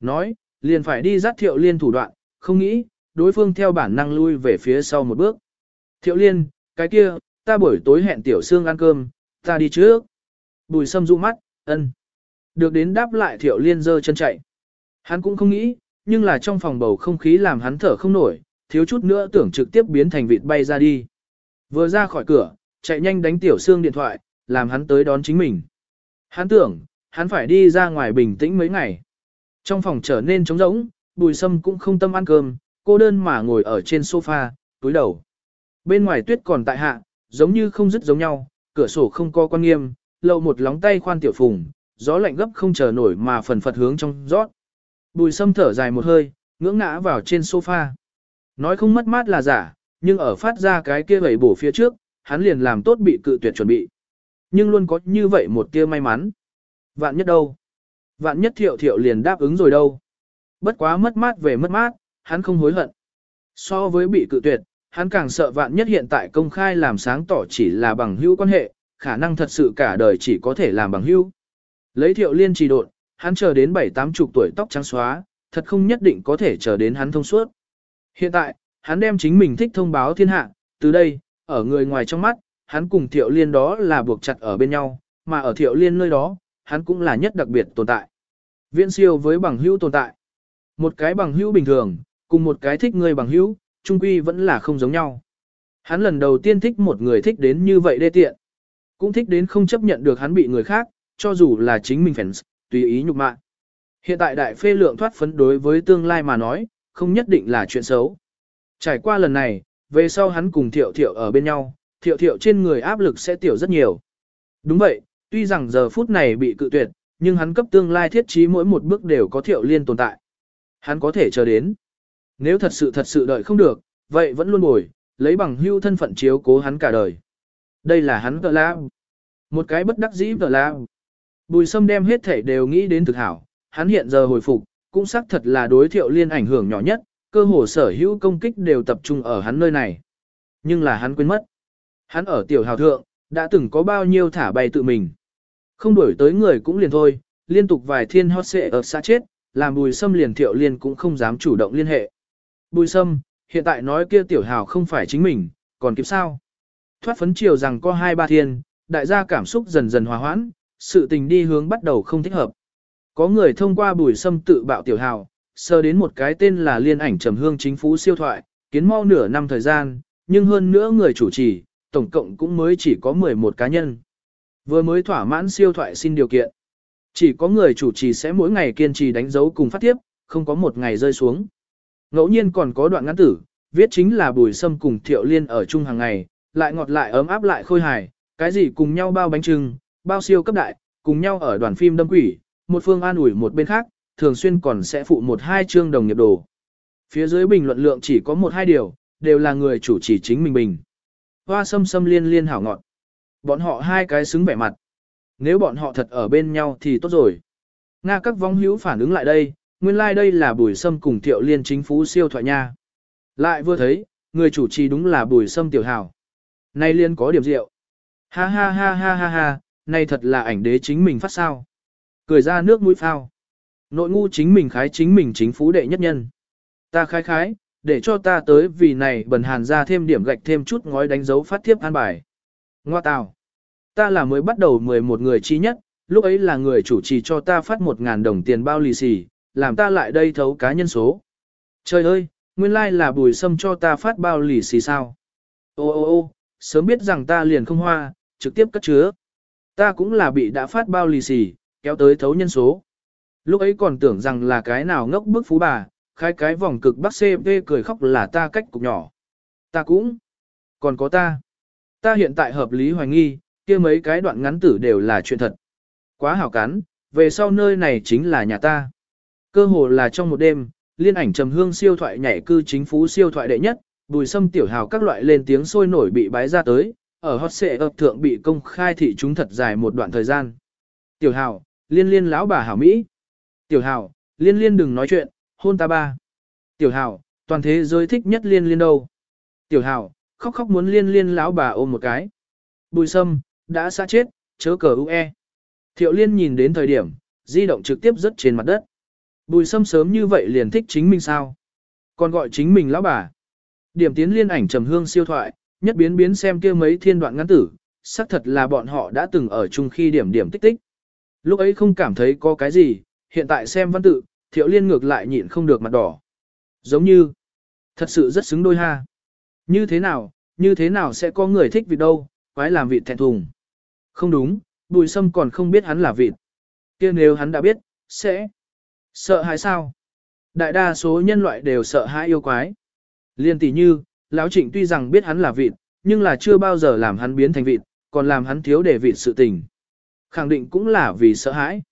Nói, liền phải đi dắt thiệu liên thủ đoạn, không nghĩ, đối phương theo bản năng lui về phía sau một bước. Thiệu liên, cái kia, ta buổi tối hẹn tiểu xương ăn cơm, ta đi trước. Bùi sâm dụ mắt, ân. Được đến đáp lại thiệu liên giơ chân chạy. Hắn cũng không nghĩ, nhưng là trong phòng bầu không khí làm hắn thở không nổi, thiếu chút nữa tưởng trực tiếp biến thành vịt bay ra đi. Vừa ra khỏi cửa, chạy nhanh đánh tiểu xương điện thoại, làm hắn tới đón chính mình. Hắn tưởng, hắn phải đi ra ngoài bình tĩnh mấy ngày. Trong phòng trở nên trống rỗng, bùi sâm cũng không tâm ăn cơm, cô đơn mà ngồi ở trên sofa, túi đầu. Bên ngoài tuyết còn tại hạ, giống như không dứt giống nhau, cửa sổ không có quan nghiêm, lậu một lóng tay khoan tiểu phùng, gió lạnh gấp không chờ nổi mà phần phật hướng trong rót. Bùi sâm thở dài một hơi, ngưỡng ngã vào trên sofa. Nói không mất mát là giả, nhưng ở phát ra cái kia vẩy bổ phía trước, hắn liền làm tốt bị cự tuyệt chuẩn bị. Nhưng luôn có như vậy một tia may mắn. Vạn nhất đâu? Vạn nhất thiệu thiệu liền đáp ứng rồi đâu? Bất quá mất mát về mất mát, hắn không hối hận. So với bị cự tuyệt, hắn càng sợ vạn nhất hiện tại công khai làm sáng tỏ chỉ là bằng hữu quan hệ, khả năng thật sự cả đời chỉ có thể làm bằng hữu. Lấy thiệu liên trì độn, hắn chờ đến bảy tám chục tuổi tóc trắng xóa, thật không nhất định có thể chờ đến hắn thông suốt. Hiện tại, hắn đem chính mình thích thông báo thiên hạ, từ đây, ở người ngoài trong mắt, hắn cùng thiệu liên đó là buộc chặt ở bên nhau, mà ở thiệu liên nơi đó, hắn cũng là nhất đặc biệt tồn tại. Viễn siêu với bằng hữu tồn tại. Một cái bằng hữu bình thường, cùng một cái thích người bằng hữu, trung quy vẫn là không giống nhau. Hắn lần đầu tiên thích một người thích đến như vậy đê tiện. Cũng thích đến không chấp nhận được hắn bị người khác, cho dù là chính mình fans, tùy ý nhục mạ. Hiện tại đại phê lượng thoát phấn đối với tương lai mà nói, không nhất định là chuyện xấu. Trải qua lần này, về sau hắn cùng thiệu thiệu ở bên nhau, thiệu thiệu trên người áp lực sẽ tiểu rất nhiều. Đúng vậy, tuy rằng giờ phút này bị cự tuyệt, nhưng hắn cấp tương lai thiết trí mỗi một bước đều có thiệu liên tồn tại. Hắn có thể chờ đến. Nếu thật sự thật sự đợi không được, vậy vẫn luôn bồi, lấy bằng hưu thân phận chiếu cố hắn cả đời. Đây là hắn tờ la. Một cái bất đắc dĩ tờ la. Bùi sâm đem hết thể đều nghĩ đến thực hảo, hắn hiện giờ hồi phục, cũng xác thật là đối thiệu liên ảnh hưởng nhỏ nhất, cơ hồ sở hữu công kích đều tập trung ở hắn nơi này. Nhưng là hắn quên mất. Hắn ở tiểu hào thượng, đã từng có bao nhiêu thả bay tự mình. Không đuổi tới người cũng liền thôi, liên tục vài thiên hot xệ ở xa chết, làm bùi sâm liền thiệu liên cũng không dám chủ động liên hệ. Bùi sâm, hiện tại nói kia tiểu hào không phải chính mình, còn kịp sao? Thoát phấn chiều rằng có hai ba thiên, đại gia cảm xúc dần dần hòa hoãn, sự tình đi hướng bắt đầu không thích hợp. Có người thông qua bùi sâm tự bạo tiểu hào, sơ đến một cái tên là liên ảnh trầm hương chính phủ siêu thoại, kiến mau nửa năm thời gian, nhưng hơn nữa người chủ trì, tổng cộng cũng mới chỉ có 11 cá nhân. Vừa mới thỏa mãn siêu thoại xin điều kiện. Chỉ có người chủ trì sẽ mỗi ngày kiên trì đánh dấu cùng phát tiếp, không có một ngày rơi xuống. Ngẫu nhiên còn có đoạn ngắn tử, viết chính là bùi sâm cùng thiệu liên ở chung hàng ngày, lại ngọt lại ấm áp lại khôi hài, cái gì cùng nhau bao bánh trưng, bao siêu cấp đại, cùng nhau ở đoàn phim đâm quỷ, một phương an ủi một bên khác, thường xuyên còn sẽ phụ một hai chương đồng nghiệp đồ. Phía dưới bình luận lượng chỉ có một hai điều, đều là người chủ chỉ chính mình bình. Hoa sâm sâm liên liên hảo ngọn, Bọn họ hai cái xứng vẻ mặt. Nếu bọn họ thật ở bên nhau thì tốt rồi. Nga các vong hữu phản ứng lại đây, nguyên lai like đây là bùi sâm cùng thiệu liên chính phú siêu thoại nha. Lại vừa thấy, người chủ trì đúng là bùi sâm tiểu hảo. Nay liên có điểm rượu. Ha ha ha ha ha ha, nay thật là ảnh đế chính mình phát sao. Cười ra nước mũi phao. Nội ngu chính mình khái chính mình chính phú đệ nhất nhân. Ta khái khái, để cho ta tới vì này bần hàn ra thêm điểm gạch thêm chút ngói đánh dấu phát thiếp an bài. Ngoa tào. Ta là mới bắt đầu 11 người chi nhất, lúc ấy là người chủ trì cho ta phát 1.000 đồng tiền bao lì xì, làm ta lại đây thấu cá nhân số. Trời ơi, nguyên lai like là bùi sâm cho ta phát bao lì xì sao. Ô ô ô, sớm biết rằng ta liền không hoa, trực tiếp cất chứa. Ta cũng là bị đã phát bao lì xì, kéo tới thấu nhân số. Lúc ấy còn tưởng rằng là cái nào ngốc bức phú bà, khai cái vòng cực bắc CP cười khóc là ta cách cục nhỏ. Ta cũng. Còn có ta. Ta hiện tại hợp lý hoài nghi, kia mấy cái đoạn ngắn tử đều là chuyện thật. Quá hảo cắn, về sau nơi này chính là nhà ta. Cơ hồ là trong một đêm, liên ảnh trầm hương siêu thoại nhảy cư chính phú siêu thoại đệ nhất, bùi sâm tiểu hào các loại lên tiếng sôi nổi bị bái ra tới, ở hot xệ ập thượng bị công khai thị chúng thật dài một đoạn thời gian. Tiểu hào, liên liên lão bà hảo Mỹ. Tiểu hào, liên liên đừng nói chuyện, hôn ta ba. Tiểu hào, toàn thế giới thích nhất liên liên đâu. Tiểu hào, khóc khóc muốn liên liên lão bà ôm một cái. Bùi sâm, đã xa chết, chớ cờ UE. Thiệu liên nhìn đến thời điểm, di động trực tiếp rớt trên mặt đất. Bùi sâm sớm như vậy liền thích chính mình sao? Còn gọi chính mình lão bà. Điểm tiến liên ảnh trầm hương siêu thoại, nhất biến biến xem kia mấy thiên đoạn ngắn tử, xác thật là bọn họ đã từng ở chung khi điểm điểm tích tích. Lúc ấy không cảm thấy có cái gì, hiện tại xem văn tự, thiệu liên ngược lại nhịn không được mặt đỏ. Giống như, thật sự rất xứng đôi ha. Như thế nào, như thế nào sẽ có người thích vịt đâu, quái làm vịt thẹn thùng. Không đúng, bùi sâm còn không biết hắn là vịt. kia nếu hắn đã biết, sẽ sợ hãi sao? Đại đa số nhân loại đều sợ hãi yêu quái. Liên tỷ như, lão trịnh tuy rằng biết hắn là vịt, nhưng là chưa bao giờ làm hắn biến thành vịt, còn làm hắn thiếu để vịt sự tình. Khẳng định cũng là vì sợ hãi.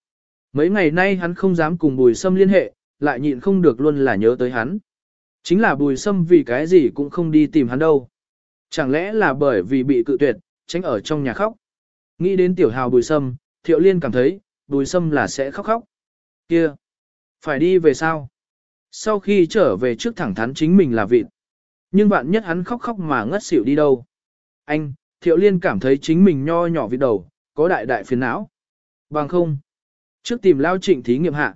Mấy ngày nay hắn không dám cùng bùi sâm liên hệ, lại nhịn không được luôn là nhớ tới hắn. Chính là bùi sâm vì cái gì cũng không đi tìm hắn đâu. Chẳng lẽ là bởi vì bị cự tuyệt, tránh ở trong nhà khóc. Nghĩ đến tiểu hào bùi sâm, thiệu liên cảm thấy, bùi sâm là sẽ khóc khóc. Kia! Phải đi về sao? Sau khi trở về trước thẳng thắn chính mình là vịt. Nhưng vạn nhất hắn khóc khóc mà ngất xỉu đi đâu. Anh, thiệu liên cảm thấy chính mình nho nhỏ vịt đầu, có đại đại phiền não. Bằng không. Trước tìm lao trịnh thí nghiệm hạ.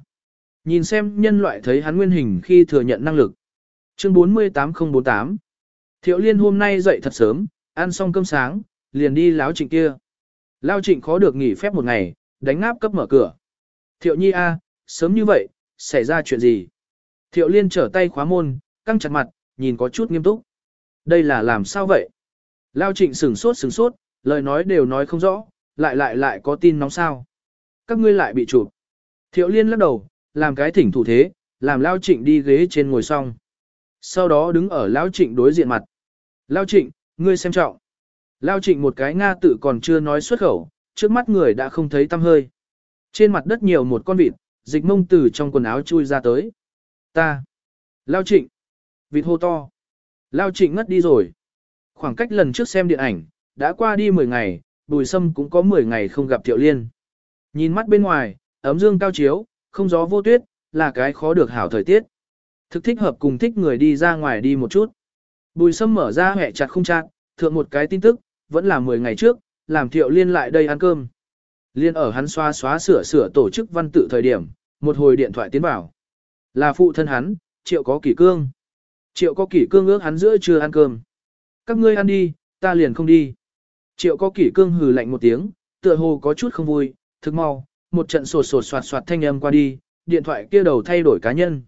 Nhìn xem nhân loại thấy hắn nguyên hình khi thừa nhận năng lực. Chương 48048 Thiệu liên hôm nay dậy thật sớm, ăn xong cơm sáng, liền đi láo trịnh kia. Lao trịnh khó được nghỉ phép một ngày, đánh ngáp cấp mở cửa. Thiệu nhi a, sớm như vậy, xảy ra chuyện gì? Thiệu liên trở tay khóa môn, căng chặt mặt, nhìn có chút nghiêm túc. Đây là làm sao vậy? Lao trịnh sửng sốt sửng sốt, lời nói đều nói không rõ, lại lại lại có tin nóng sao. Các ngươi lại bị chụp. Thiệu liên lắc đầu, làm cái thỉnh thủ thế, làm Lao trịnh đi ghế trên ngồi xong. Sau đó đứng ở Lao trịnh đối diện mặt. Lao trịnh, ngươi xem trọng. Lao trịnh một cái Nga tự còn chưa nói xuất khẩu, trước mắt người đã không thấy tăm hơi. Trên mặt đất nhiều một con vịt, dịch mông từ trong quần áo chui ra tới. Ta. Lao trịnh. Vịt hô to. Lao trịnh ngất đi rồi. Khoảng cách lần trước xem điện ảnh, đã qua đi 10 ngày, bùi sâm cũng có 10 ngày không gặp thiệu liên. Nhìn mắt bên ngoài, ấm dương cao chiếu, không gió vô tuyết, là cái khó được hảo thời tiết. Thực thích hợp cùng thích người đi ra ngoài đi một chút. Bùi sâm mở ra hẹ chặt không chặt, thượng một cái tin tức, vẫn là 10 ngày trước, làm thiệu liên lại đây ăn cơm. Liên ở hắn xoa xóa sửa sửa tổ chức văn tự thời điểm, một hồi điện thoại tiến vào. Là phụ thân hắn, triệu có kỷ cương. Triệu có kỷ cương ước hắn giữa chưa ăn cơm. Các ngươi ăn đi, ta liền không đi. Triệu có kỷ cương hừ lạnh một tiếng, tựa hồ có chút không vui, Thực mau, một trận sột sột soạt soạt thanh âm qua đi, điện thoại kia đầu thay đổi cá nhân.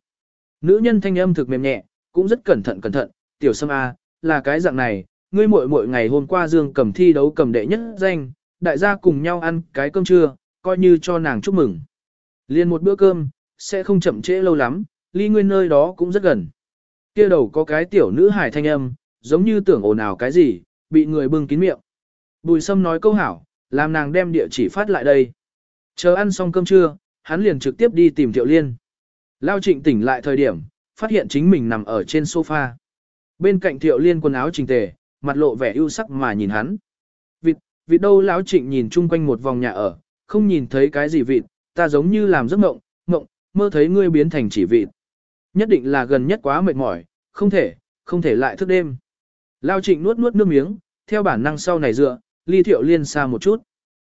Nữ nhân thanh âm thực mềm nhẹ, cũng rất cẩn thận cẩn thận, tiểu sâm A, là cái dạng này, ngươi muội muội ngày hôm qua dương cầm thi đấu cầm đệ nhất danh, đại gia cùng nhau ăn cái cơm trưa, coi như cho nàng chúc mừng. Liên một bữa cơm, sẽ không chậm trễ lâu lắm, ly nguyên nơi đó cũng rất gần. Kia đầu có cái tiểu nữ hài thanh âm, giống như tưởng ồn ào cái gì, bị người bưng kín miệng. Bùi sâm nói câu hảo, làm nàng đem địa chỉ phát lại đây. Chờ ăn xong cơm trưa, hắn liền trực tiếp đi tìm Thiệu Liên. Lao trịnh tỉnh lại thời điểm, phát hiện chính mình nằm ở trên sofa. Bên cạnh Thiệu Liên quần áo chỉnh tề, mặt lộ vẻ ưu sắc mà nhìn hắn. Vịt, vịt đâu lão trịnh nhìn chung quanh một vòng nhà ở, không nhìn thấy cái gì vịt, ta giống như làm giấc mộng, mộng, mơ thấy ngươi biến thành chỉ vịt. Nhất định là gần nhất quá mệt mỏi, không thể, không thể lại thức đêm. Lao trịnh nuốt nuốt nước miếng, theo bản năng sau này dựa, ly thiệu liên xa một chút.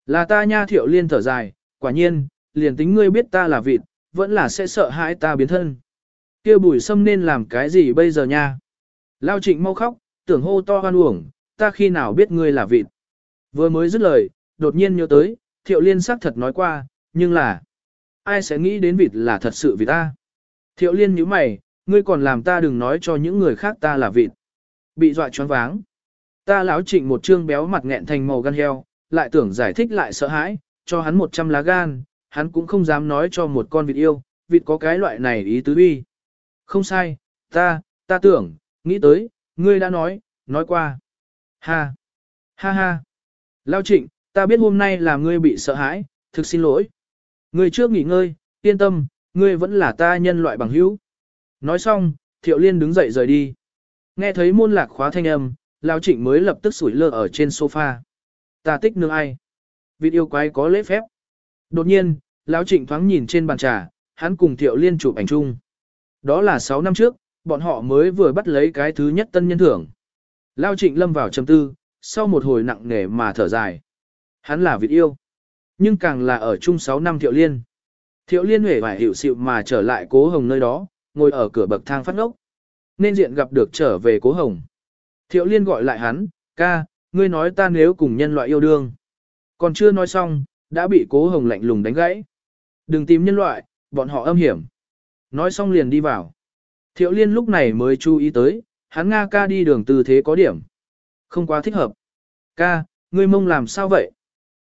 Là ta nha thiệu liên thở dài, quả nhiên, liền tính ngươi biết ta là vịt, vẫn là sẽ sợ hãi ta biến thân. kia bùi sâm nên làm cái gì bây giờ nha? Lao trịnh mau khóc, tưởng hô to hoan uổng, ta khi nào biết ngươi là vịt. Vừa mới dứt lời, đột nhiên nhớ tới, thiệu liên xác thật nói qua, nhưng là, ai sẽ nghĩ đến vịt là thật sự vì ta. Thiệu liên nhíu mày, ngươi còn làm ta đừng nói cho những người khác ta là vịt. Bị dọa choáng váng. Ta lão trịnh một trương béo mặt nghẹn thành màu gan heo, lại tưởng giải thích lại sợ hãi, cho hắn 100 lá gan, hắn cũng không dám nói cho một con vịt yêu, vịt có cái loại này ý tứ uy. Không sai, ta, ta tưởng, nghĩ tới, ngươi đã nói, nói qua. Ha, ha ha. Lao trịnh, ta biết hôm nay là ngươi bị sợ hãi, thực xin lỗi. Ngươi trước nghỉ ngơi, yên tâm, ngươi vẫn là ta nhân loại bằng hữu. Nói xong, thiệu liên đứng dậy rời đi. Nghe thấy môn lạc khóa thanh âm, Lao trịnh mới lập tức sủi lơ ở trên sofa. Ta tích nương ai? Vịt yêu quái có lễ phép. Đột nhiên, Lão trịnh thoáng nhìn trên bàn trà, hắn cùng thiệu liên chụp ảnh chung. Đó là 6 năm trước, bọn họ mới vừa bắt lấy cái thứ nhất tân nhân thưởng. Lao trịnh lâm vào trầm tư, sau một hồi nặng nề mà thở dài. Hắn là vịt yêu, nhưng càng là ở chung 6 năm thiệu liên. Thiệu liên huệ phải hiểu xịu mà trở lại cố hồng nơi đó, ngồi ở cửa bậc thang phát ngốc. Nên diện gặp được trở về cố hồng. Thiệu liên gọi lại hắn, ca, ngươi nói ta nếu cùng nhân loại yêu đương. Còn chưa nói xong, đã bị cố hồng lạnh lùng đánh gãy. Đừng tìm nhân loại, bọn họ âm hiểm. Nói xong liền đi vào. Thiệu liên lúc này mới chú ý tới, hắn Nga ca đi đường tư thế có điểm. Không quá thích hợp. Ca, ngươi mông làm sao vậy?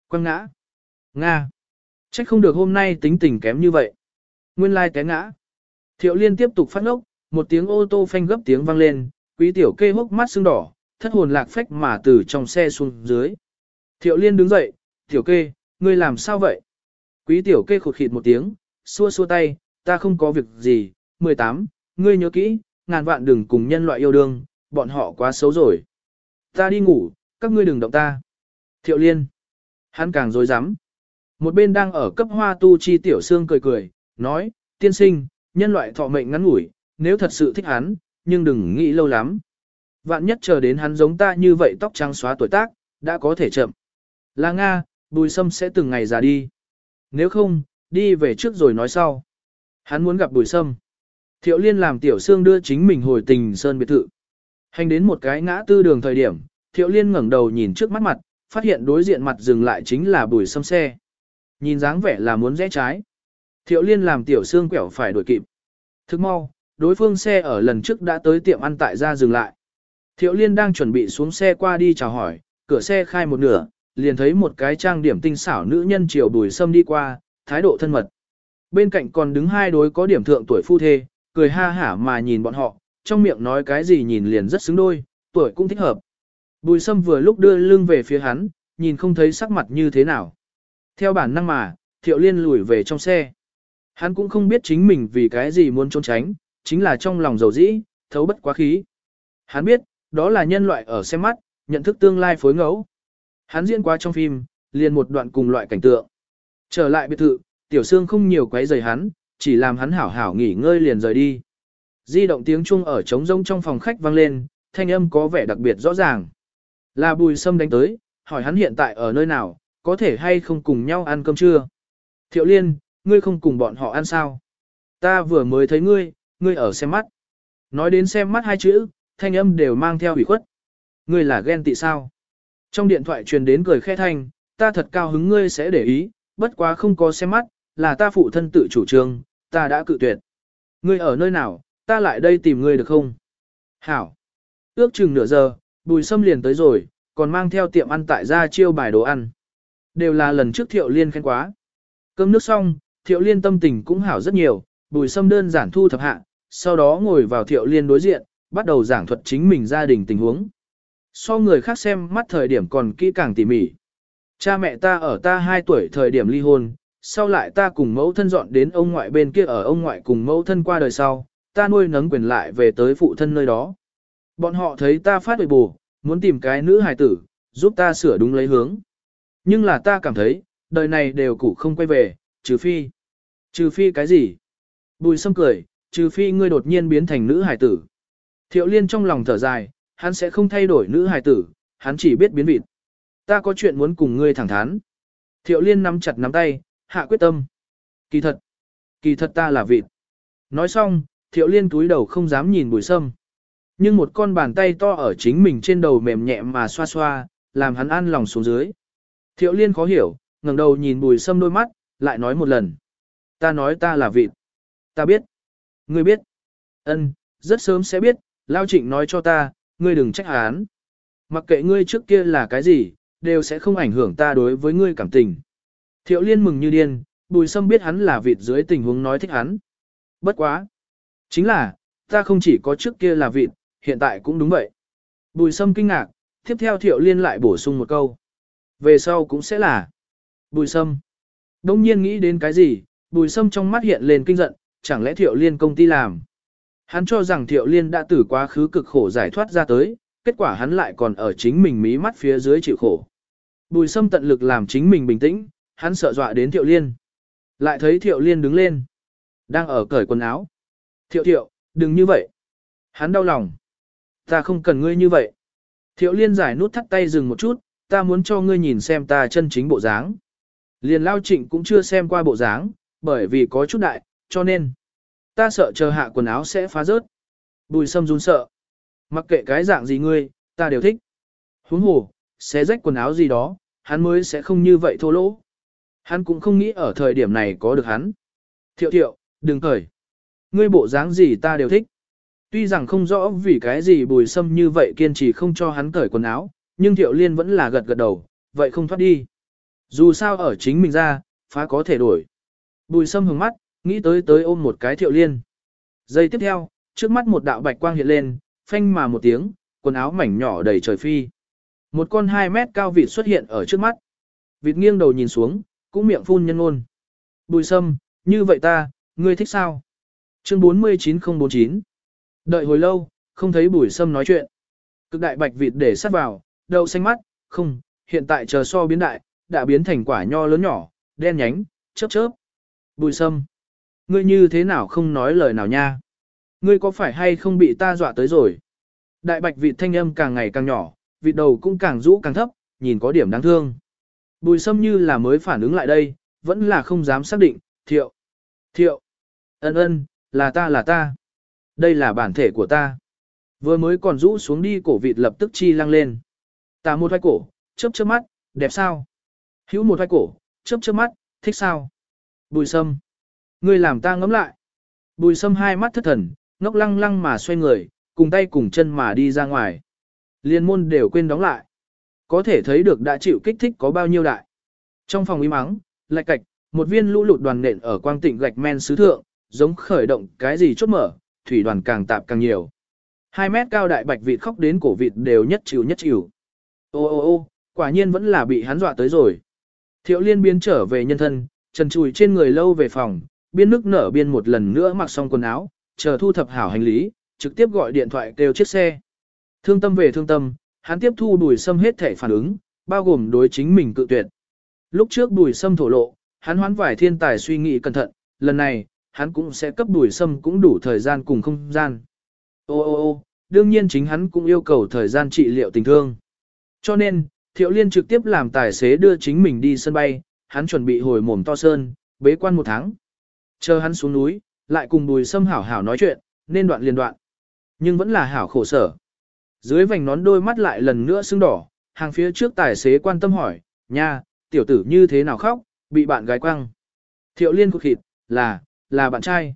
Quăng ngã. Nga. Trách không được hôm nay tính tình kém như vậy. Nguyên lai té ngã. Thiệu liên tiếp tục phát ngốc, một tiếng ô tô phanh gấp tiếng vang lên, quý tiểu kê hốc mắt sưng đỏ, thất hồn lạc phách mà từ trong xe xuống dưới. Thiệu liên đứng dậy, tiểu kê, ngươi làm sao vậy? Quý tiểu kê khụt khịt một tiếng, xua xua tay, ta không có việc gì, 18, ngươi nhớ kỹ, ngàn vạn đừng cùng nhân loại yêu đương, bọn họ quá xấu rồi. Ta đi ngủ, các ngươi đừng động ta. Thiệu liên. Hắn càng dối rắm một bên đang ở cấp hoa tu chi tiểu xương cười cười, nói, tiên sinh, nhân loại thọ mệnh ngắn ngủi, nếu thật sự thích hắn, nhưng đừng nghĩ lâu lắm. Vạn nhất chờ đến hắn giống ta như vậy tóc trắng xóa tuổi tác, đã có thể chậm. Là Nga, bùi sâm sẽ từng ngày già đi. Nếu không, đi về trước rồi nói sau. Hắn muốn gặp bùi sâm. Thiệu liên làm tiểu xương đưa chính mình hồi tình sơn biệt thự. Hành đến một cái ngã tư đường thời điểm, thiệu liên ngẩng đầu nhìn trước mắt mặt, phát hiện đối diện mặt dừng lại chính là bùi sâm xe. Nhìn dáng vẻ là muốn rẽ trái. Thiệu liên làm tiểu xương quẹo phải đuổi kịp. Thức mau, đối phương xe ở lần trước đã tới tiệm ăn tại ra dừng lại. Thiệu liên đang chuẩn bị xuống xe qua đi chào hỏi, cửa xe khai một nửa, liền thấy một cái trang điểm tinh xảo nữ nhân chiều bùi sâm đi qua, thái độ thân mật. Bên cạnh còn đứng hai đối có điểm thượng tuổi phu thê, cười ha hả mà nhìn bọn họ, trong miệng nói cái gì nhìn liền rất xứng đôi, tuổi cũng thích hợp. Bùi sâm vừa lúc đưa lưng về phía hắn, nhìn không thấy sắc mặt như thế nào. Theo bản năng mà, thiệu liên lùi về trong xe. Hắn cũng không biết chính mình vì cái gì muốn trốn tránh, chính là trong lòng dầu dĩ, thấu bất quá khí. Hắn biết, đó là nhân loại ở xem mắt, nhận thức tương lai phối ngẫu. Hắn diễn qua trong phim, liền một đoạn cùng loại cảnh tượng. Trở lại biệt thự, tiểu sương không nhiều quấy rầy hắn, chỉ làm hắn hảo hảo nghỉ ngơi liền rời đi. Di động tiếng chuông ở trống rông trong phòng khách vang lên, thanh âm có vẻ đặc biệt rõ ràng. Là bùi sâm đánh tới, hỏi hắn hiện tại ở nơi nào, có thể hay không cùng nhau ăn cơm trưa. Thiệu liên, ngươi không cùng bọn họ ăn sao? Ta vừa mới thấy ngươi, ngươi ở xem mắt. Nói đến xem mắt hai chữ, thanh âm đều mang theo ủy khuất. Ngươi là ghen tị sao? Trong điện thoại truyền đến cười khẽ thanh, ta thật cao hứng ngươi sẽ để ý, bất quá không có xem mắt, là ta phụ thân tự chủ trương, ta đã cự tuyệt. Ngươi ở nơi nào, ta lại đây tìm ngươi được không? Hảo. Ước chừng nửa giờ, bùi sâm liền tới rồi, còn mang theo tiệm ăn tại gia chiêu bài đồ ăn. Đều là lần trước thiệu liên khen quá. Cơm nước xong, thiệu liên tâm tình cũng hảo rất nhiều, bùi sâm đơn giản thu thập hạ, sau đó ngồi vào thiệu liên đối diện, bắt đầu giảng thuật chính mình gia đình tình huống. So người khác xem mắt thời điểm còn kỹ càng tỉ mỉ. Cha mẹ ta ở ta 2 tuổi thời điểm ly hôn, sau lại ta cùng mẫu thân dọn đến ông ngoại bên kia ở ông ngoại cùng mẫu thân qua đời sau, ta nuôi nấng quyền lại về tới phụ thân nơi đó. Bọn họ thấy ta phát huệ bù, muốn tìm cái nữ hài tử, giúp ta sửa đúng lấy hướng. Nhưng là ta cảm thấy, đời này đều cũ không quay về, trừ phi. Trừ phi cái gì? Bùi sâm cười, trừ phi ngươi đột nhiên biến thành nữ hài tử. Thiệu liên trong lòng thở dài, hắn sẽ không thay đổi nữ hài tử, hắn chỉ biết biến vịt. Ta có chuyện muốn cùng ngươi thẳng thắn. Thiệu liên nắm chặt nắm tay, hạ quyết tâm. Kỳ thật, kỳ thật ta là vịt. Nói xong, thiệu liên túi đầu không dám nhìn bùi sâm. Nhưng một con bàn tay to ở chính mình trên đầu mềm nhẹ mà xoa xoa, làm hắn an lòng xuống dưới. Thiệu liên khó hiểu, ngẩng đầu nhìn bùi sâm đôi mắt, lại nói một lần. Ta nói ta là vịt. Ta biết. Ngươi biết. Ân, rất sớm sẽ biết, Lao Trịnh nói cho ta, ngươi đừng trách án. Mặc kệ ngươi trước kia là cái gì, đều sẽ không ảnh hưởng ta đối với ngươi cảm tình. Thiệu liên mừng như điên, bùi sâm biết hắn là vịt dưới tình huống nói thích hắn. Bất quá. Chính là, ta không chỉ có trước kia là vịt, hiện tại cũng đúng vậy. Bùi sâm kinh ngạc, tiếp theo thiệu liên lại bổ sung một câu. Về sau cũng sẽ là. Bùi sâm. Đông nhiên nghĩ đến cái gì, bùi sâm trong mắt hiện lên kinh giận, chẳng lẽ thiệu liên công ty làm. Hắn cho rằng thiệu liên đã từ quá khứ cực khổ giải thoát ra tới, kết quả hắn lại còn ở chính mình mí mắt phía dưới chịu khổ. Bùi sâm tận lực làm chính mình bình tĩnh, hắn sợ dọa đến thiệu liên. Lại thấy thiệu liên đứng lên. Đang ở cởi quần áo. Thiệu thiệu, đừng như vậy. Hắn đau lòng. Ta không cần ngươi như vậy. Thiệu liên giải nút thắt tay dừng một chút, ta muốn cho ngươi nhìn xem ta chân chính bộ dáng. Liền lao trịnh cũng chưa xem qua bộ dáng, Bởi vì có chút đại, cho nên, ta sợ chờ hạ quần áo sẽ phá rớt. Bùi sâm run sợ. Mặc kệ cái dạng gì ngươi, ta đều thích. Huống hồ, xé rách quần áo gì đó, hắn mới sẽ không như vậy thô lỗ. Hắn cũng không nghĩ ở thời điểm này có được hắn. Thiệu thiệu, đừng cởi. Ngươi bộ dáng gì ta đều thích. Tuy rằng không rõ vì cái gì bùi sâm như vậy kiên trì không cho hắn cởi quần áo, nhưng thiệu liên vẫn là gật gật đầu, vậy không thoát đi. Dù sao ở chính mình ra, phá có thể đổi. Bùi sâm hướng mắt, nghĩ tới tới ôm một cái thiệu liên. Giây tiếp theo, trước mắt một đạo bạch quang hiện lên, phanh mà một tiếng, quần áo mảnh nhỏ đầy trời phi. Một con 2 mét cao vịt xuất hiện ở trước mắt. Vịt nghiêng đầu nhìn xuống, cũng miệng phun nhân ôn. Bùi sâm, như vậy ta, ngươi thích sao? Chương 49049 Đợi hồi lâu, không thấy bùi sâm nói chuyện. Cực đại bạch vịt để sát vào, đậu xanh mắt, không, hiện tại chờ so biến đại, đã biến thành quả nho lớn nhỏ, đen nhánh, chớp chớp. Bùi sâm, ngươi như thế nào không nói lời nào nha? Ngươi có phải hay không bị ta dọa tới rồi? Đại bạch vịt thanh âm càng ngày càng nhỏ, vịt đầu cũng càng rũ càng thấp, nhìn có điểm đáng thương. Bùi sâm như là mới phản ứng lại đây, vẫn là không dám xác định, thiệu, thiệu, ân ân, là ta là ta. Đây là bản thể của ta. Vừa mới còn rũ xuống đi cổ vịt lập tức chi lăng lên. Tả một vai cổ, chớp chớp mắt, đẹp sao? Hữu một vai cổ, chớp chớp mắt, thích sao? Bùi sâm. Ngươi làm ta ngấm lại. Bùi sâm hai mắt thất thần, ngốc lăng lăng mà xoay người, cùng tay cùng chân mà đi ra ngoài. Liên môn đều quên đóng lại. Có thể thấy được đã chịu kích thích có bao nhiêu đại. Trong phòng im mắng, lạch cạch, một viên lũ lụt đoàn nện ở quang tịnh gạch men sứ thượng, giống khởi động cái gì chốt mở, thủy đoàn càng tạp càng nhiều. Hai mét cao đại bạch vịt khóc đến cổ vịt đều nhất chịu nhất chịu. Ô ô ô, quả nhiên vẫn là bị hắn dọa tới rồi. Thiệu liên biến trở về nhân thân, trần trùi trên người lâu về phòng, biên nước nở biên một lần nữa mặc xong quần áo, chờ thu thập hảo hành lý, trực tiếp gọi điện thoại kêu chiếc xe. Thương tâm về thương tâm, hắn tiếp thu đùi sâm hết thể phản ứng, bao gồm đối chính mình cự tuyệt. Lúc trước đùi sâm thổ lộ, hắn hoán vải thiên tài suy nghĩ cẩn thận, lần này, hắn cũng sẽ cấp đùi sâm cũng đủ thời gian cùng không gian. Ô ô ô, đương nhiên chính hắn cũng yêu cầu thời gian trị liệu tình thương. Cho nên, Thiệu Liên trực tiếp làm tài xế đưa chính mình đi sân bay, hắn chuẩn bị hồi mồm to sơn, bế quan một tháng. Chờ hắn xuống núi, lại cùng bùi sâm hảo hảo nói chuyện, nên đoạn liền đoạn. Nhưng vẫn là hảo khổ sở. Dưới vành nón đôi mắt lại lần nữa sưng đỏ, hàng phía trước tài xế quan tâm hỏi, nha, tiểu tử như thế nào khóc, bị bạn gái quăng. Thiệu liên cục khịt, là, là bạn trai.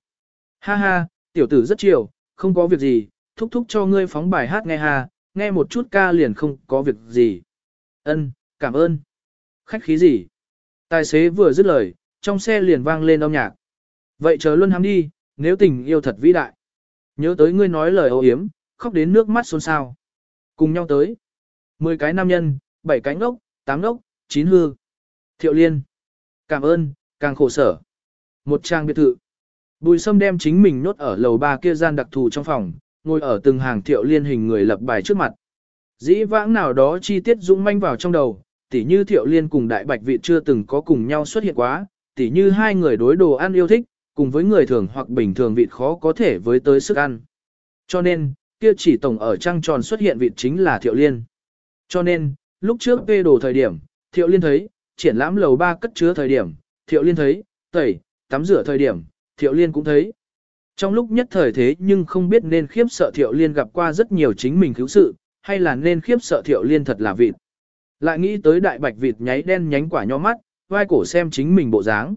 Ha ha, tiểu tử rất chiều, không có việc gì, thúc thúc cho ngươi phóng bài hát nghe ha, nghe một chút ca liền không có việc gì. Ân, cảm ơn. Khách khí gì? Tài xế vừa dứt lời, trong xe liền vang lên âm nhạc. Vậy chờ luôn hắn đi, nếu tình yêu thật vĩ đại. Nhớ tới ngươi nói lời ô yếm, khóc đến nước mắt xôn xao. Cùng nhau tới. Mười cái nam nhân, bảy cái ốc, tám ốc, chín hư. Thiệu liên. Cảm ơn, càng khổ sở. Một trang biệt thự. Bùi sâm đem chính mình nốt ở lầu ba kia gian đặc thù trong phòng, ngồi ở từng hàng thiệu liên hình người lập bài trước mặt. Dĩ vãng nào đó chi tiết dũng manh vào trong đầu, tỉ như thiệu liên cùng đại bạch vị chưa từng có cùng nhau xuất hiện quá, tỉ như hai người đối đồ ăn yêu thích, cùng với người thường hoặc bình thường vị khó có thể với tới sức ăn. Cho nên, kia chỉ tổng ở trăng tròn xuất hiện vị chính là thiệu liên. Cho nên, lúc trước phê đồ thời điểm, thiệu liên thấy, triển lãm lầu ba cất chứa thời điểm, thiệu liên thấy, tẩy, tắm rửa thời điểm, thiệu liên cũng thấy. Trong lúc nhất thời thế nhưng không biết nên khiếp sợ thiệu liên gặp qua rất nhiều chính mình cứu sự, hay là nên khiếp sợ thiệu liên thật là vịt. Lại nghĩ tới đại bạch vịt nháy đen nhánh quả nho mắt, vai cổ xem chính mình bộ dáng.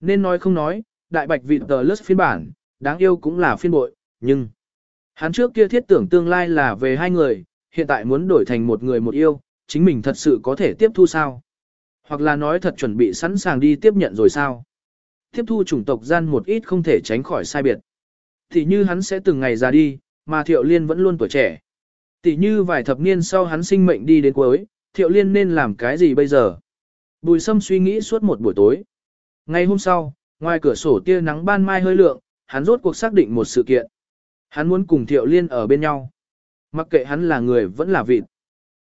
Nên nói không nói, đại bạch vịt tờ lướt phiên bản, đáng yêu cũng là phiên bội, nhưng... Hắn trước kia thiết tưởng tương lai là về hai người, hiện tại muốn đổi thành một người một yêu, chính mình thật sự có thể tiếp thu sao? Hoặc là nói thật chuẩn bị sẵn sàng đi tiếp nhận rồi sao? Tiếp thu chủng tộc gian một ít không thể tránh khỏi sai biệt. Thì như hắn sẽ từng ngày già đi, mà Thiệu Liên vẫn luôn tuổi trẻ. Tỷ như vài thập niên sau hắn sinh mệnh đi đến cuối, Thiệu Liên nên làm cái gì bây giờ? Bùi Sâm suy nghĩ suốt một buổi tối. Ngày hôm sau, ngoài cửa sổ tia nắng ban mai hơi lượng, hắn rốt cuộc xác định một sự kiện. Hắn muốn cùng Thiệu Liên ở bên nhau. Mặc kệ hắn là người vẫn là vịt.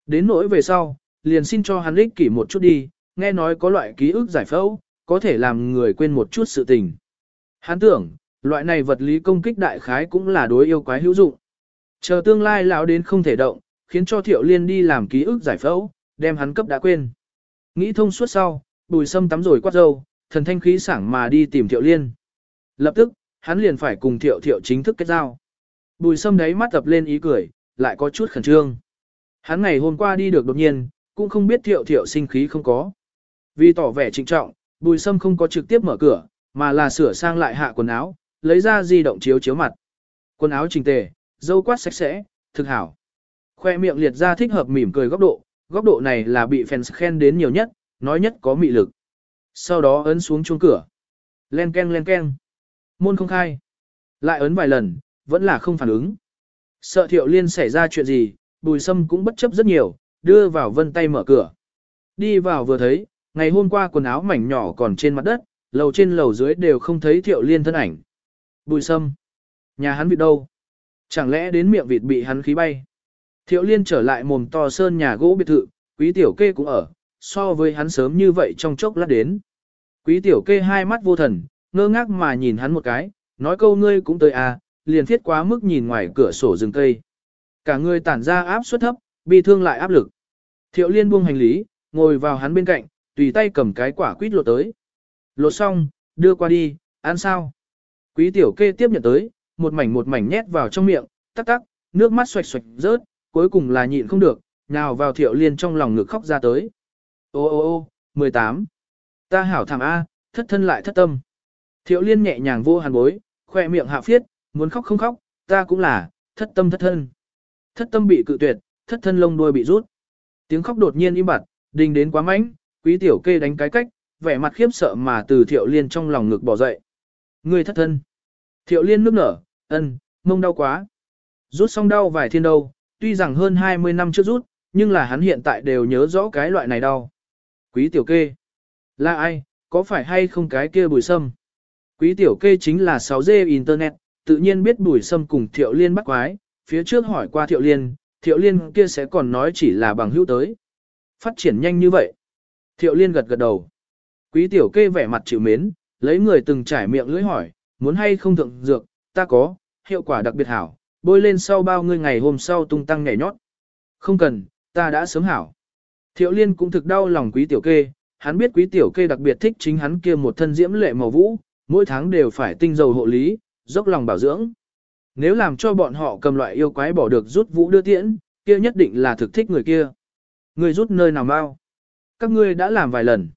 Đến nỗi về sau, liền xin cho hắn ích kỷ một chút đi, nghe nói có loại ký ức giải phẫu, có thể làm người quên một chút sự tình. Hắn tưởng, loại này vật lý công kích đại khái cũng là đối yêu quái hữu dụng. Chờ tương lai lão đến không thể động, khiến cho Thiệu Liên đi làm ký ức giải phẫu, đem hắn cấp đã quên. Nghĩ thông suốt sau, bùi sâm tắm rồi quát dâu, thần thanh khí sảng mà đi tìm Thiệu Liên. Lập tức, hắn liền phải cùng Thiệu Thiệu chính thức kết giao. Bùi sâm đấy mắt tập lên ý cười, lại có chút khẩn trương. Hắn ngày hôm qua đi được đột nhiên, cũng không biết Thiệu Thiệu sinh khí không có. Vì tỏ vẻ trịnh trọng, bùi sâm không có trực tiếp mở cửa, mà là sửa sang lại hạ quần áo, lấy ra di động chiếu chiếu mặt. Quần áo chỉnh tề, dâu quát sạch sẽ, thực hảo. Khoe miệng liệt ra thích hợp mỉm cười góc độ, góc độ này là bị fans khen đến nhiều nhất, nói nhất có mị lực. Sau đó ấn xuống chuông cửa. Len ken len ken. Môn không khai. Lại ấn vài lần, vẫn là không phản ứng. Sợ thiệu liên xảy ra chuyện gì, bùi sâm cũng bất chấp rất nhiều, đưa vào vân tay mở cửa. Đi vào vừa thấy, ngày hôm qua quần áo mảnh nhỏ còn trên mặt đất, lầu trên lầu dưới đều không thấy thiệu liên thân ảnh. Bùi sâm. Nhà hắn vịt đâu? Chẳng lẽ đến miệng vịt bị hắn khí bay? Thiệu liên trở lại mồm to sơn nhà gỗ biệt thự, quý tiểu kê cũng ở, so với hắn sớm như vậy trong chốc lát đến. Quý tiểu kê hai mắt vô thần, ngơ ngác mà nhìn hắn một cái, nói câu ngươi cũng tới à, liền thiết quá mức nhìn ngoài cửa sổ rừng cây. Cả người tản ra áp suất thấp, bị thương lại áp lực. Thiệu liên buông hành lý, ngồi vào hắn bên cạnh, tùy tay cầm cái quả quýt lột tới. Lột xong, đưa qua đi, ăn sao? Quý tiểu kê tiếp nhận tới, một mảnh một mảnh nhét vào trong miệng, tắc tắc, nước mắt xoạch xoạch rớt, cuối cùng là nhịn không được, nào vào thiệu liên trong lòng ngực khóc ra tới. Ô ô ô, 18. Ta hảo thảm A, thất thân lại thất tâm. Thiệu liên nhẹ nhàng vô hàn bối, khoe miệng hạ phiết, muốn khóc không khóc, ta cũng là, thất tâm thất thân. Thất tâm bị cự tuyệt, thất thân lông đuôi bị rút. Tiếng khóc đột nhiên im bặt, đình đến quá mãnh quý tiểu kê đánh cái cách, vẻ mặt khiếp sợ mà từ thiệu liên trong lòng ngực bỏ dậy. Người thất thân. Thiệu liên nước nở, ân, mông đau quá. Rút xong đau vài thiên đâu, tuy rằng hơn 20 năm trước rút, nhưng là hắn hiện tại đều nhớ rõ cái loại này đau. Quý tiểu kê. Là ai, có phải hay không cái kia bùi sâm? Quý tiểu kê chính là 6G Internet, tự nhiên biết bùi sâm cùng thiệu liên bắt quái, phía trước hỏi qua thiệu liên, thiệu liên kia sẽ còn nói chỉ là bằng hữu tới. Phát triển nhanh như vậy. Thiệu liên gật gật đầu. Quý tiểu kê vẻ mặt chịu mến, lấy người từng trải miệng lưỡi hỏi, muốn hay không thượng dược, ta có, hiệu quả đặc biệt hảo, bôi lên sau bao ngươi ngày hôm sau tung tăng nhảy nhót. Không cần, ta đã sớm hảo. Thiệu liên cũng thực đau lòng quý tiểu kê, hắn biết quý tiểu kê đặc biệt thích chính hắn kia một thân diễm lệ màu vũ, mỗi tháng đều phải tinh dầu hộ lý, dốc lòng bảo dưỡng. Nếu làm cho bọn họ cầm loại yêu quái bỏ được rút vũ đưa tiễn, kia nhất định là thực thích người kia. Người rút nơi nào mau? Các ngươi đã làm vài lần.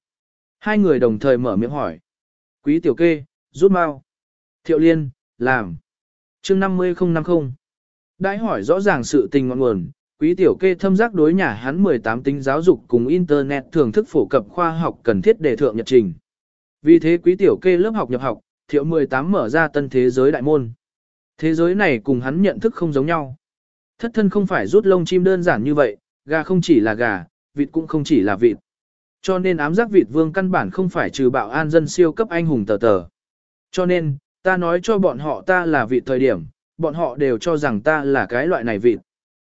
Hai người đồng thời mở miệng hỏi. Quý tiểu kê, rút mau. Thiệu liên, làm. chương 50050. Đãi hỏi rõ ràng sự tình ngọn nguồn, quý tiểu kê thâm giác đối nhà hắn 18 tính giáo dục cùng Internet thưởng thức phổ cập khoa học cần thiết để thượng nhật trình. Vì thế quý tiểu kê lớp học nhập học, thiệu 18 mở ra tân thế giới đại môn. Thế giới này cùng hắn nhận thức không giống nhau. Thất thân không phải rút lông chim đơn giản như vậy, gà không chỉ là gà, vịt cũng không chỉ là vịt. Cho nên ám giác vịt vương căn bản không phải trừ bạo an dân siêu cấp anh hùng tờ tờ. Cho nên, ta nói cho bọn họ ta là vịt thời điểm, bọn họ đều cho rằng ta là cái loại này vịt.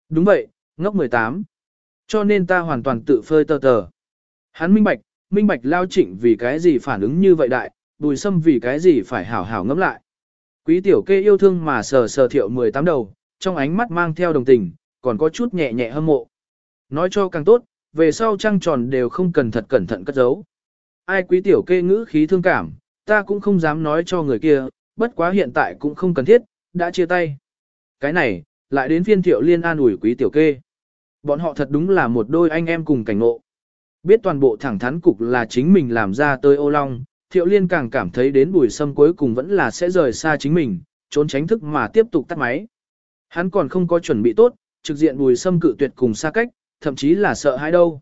Đúng vậy, ngốc 18. Cho nên ta hoàn toàn tự phơi tờ tờ. Hắn minh bạch, minh bạch lao chỉnh vì cái gì phản ứng như vậy đại, bùi sâm vì cái gì phải hảo hảo ngẫm lại. Quý tiểu kê yêu thương mà sờ sờ thiệu 18 đầu, trong ánh mắt mang theo đồng tình, còn có chút nhẹ nhẹ hâm mộ. Nói cho càng tốt, về sau trăng tròn đều không cần thật cẩn thận cất giấu. Ai quý tiểu kê ngữ khí thương cảm, ta cũng không dám nói cho người kia, bất quá hiện tại cũng không cần thiết, đã chia tay. Cái này, lại đến phiên thiệu liên an ủi quý tiểu kê. Bọn họ thật đúng là một đôi anh em cùng cảnh ngộ. Biết toàn bộ thẳng thắn cục là chính mình làm ra tới ô long, thiệu liên càng cảm thấy đến bùi sâm cuối cùng vẫn là sẽ rời xa chính mình, trốn tránh thức mà tiếp tục tắt máy. Hắn còn không có chuẩn bị tốt, trực diện bùi sâm cự tuyệt cùng xa cách, thậm chí là sợ hãi đâu.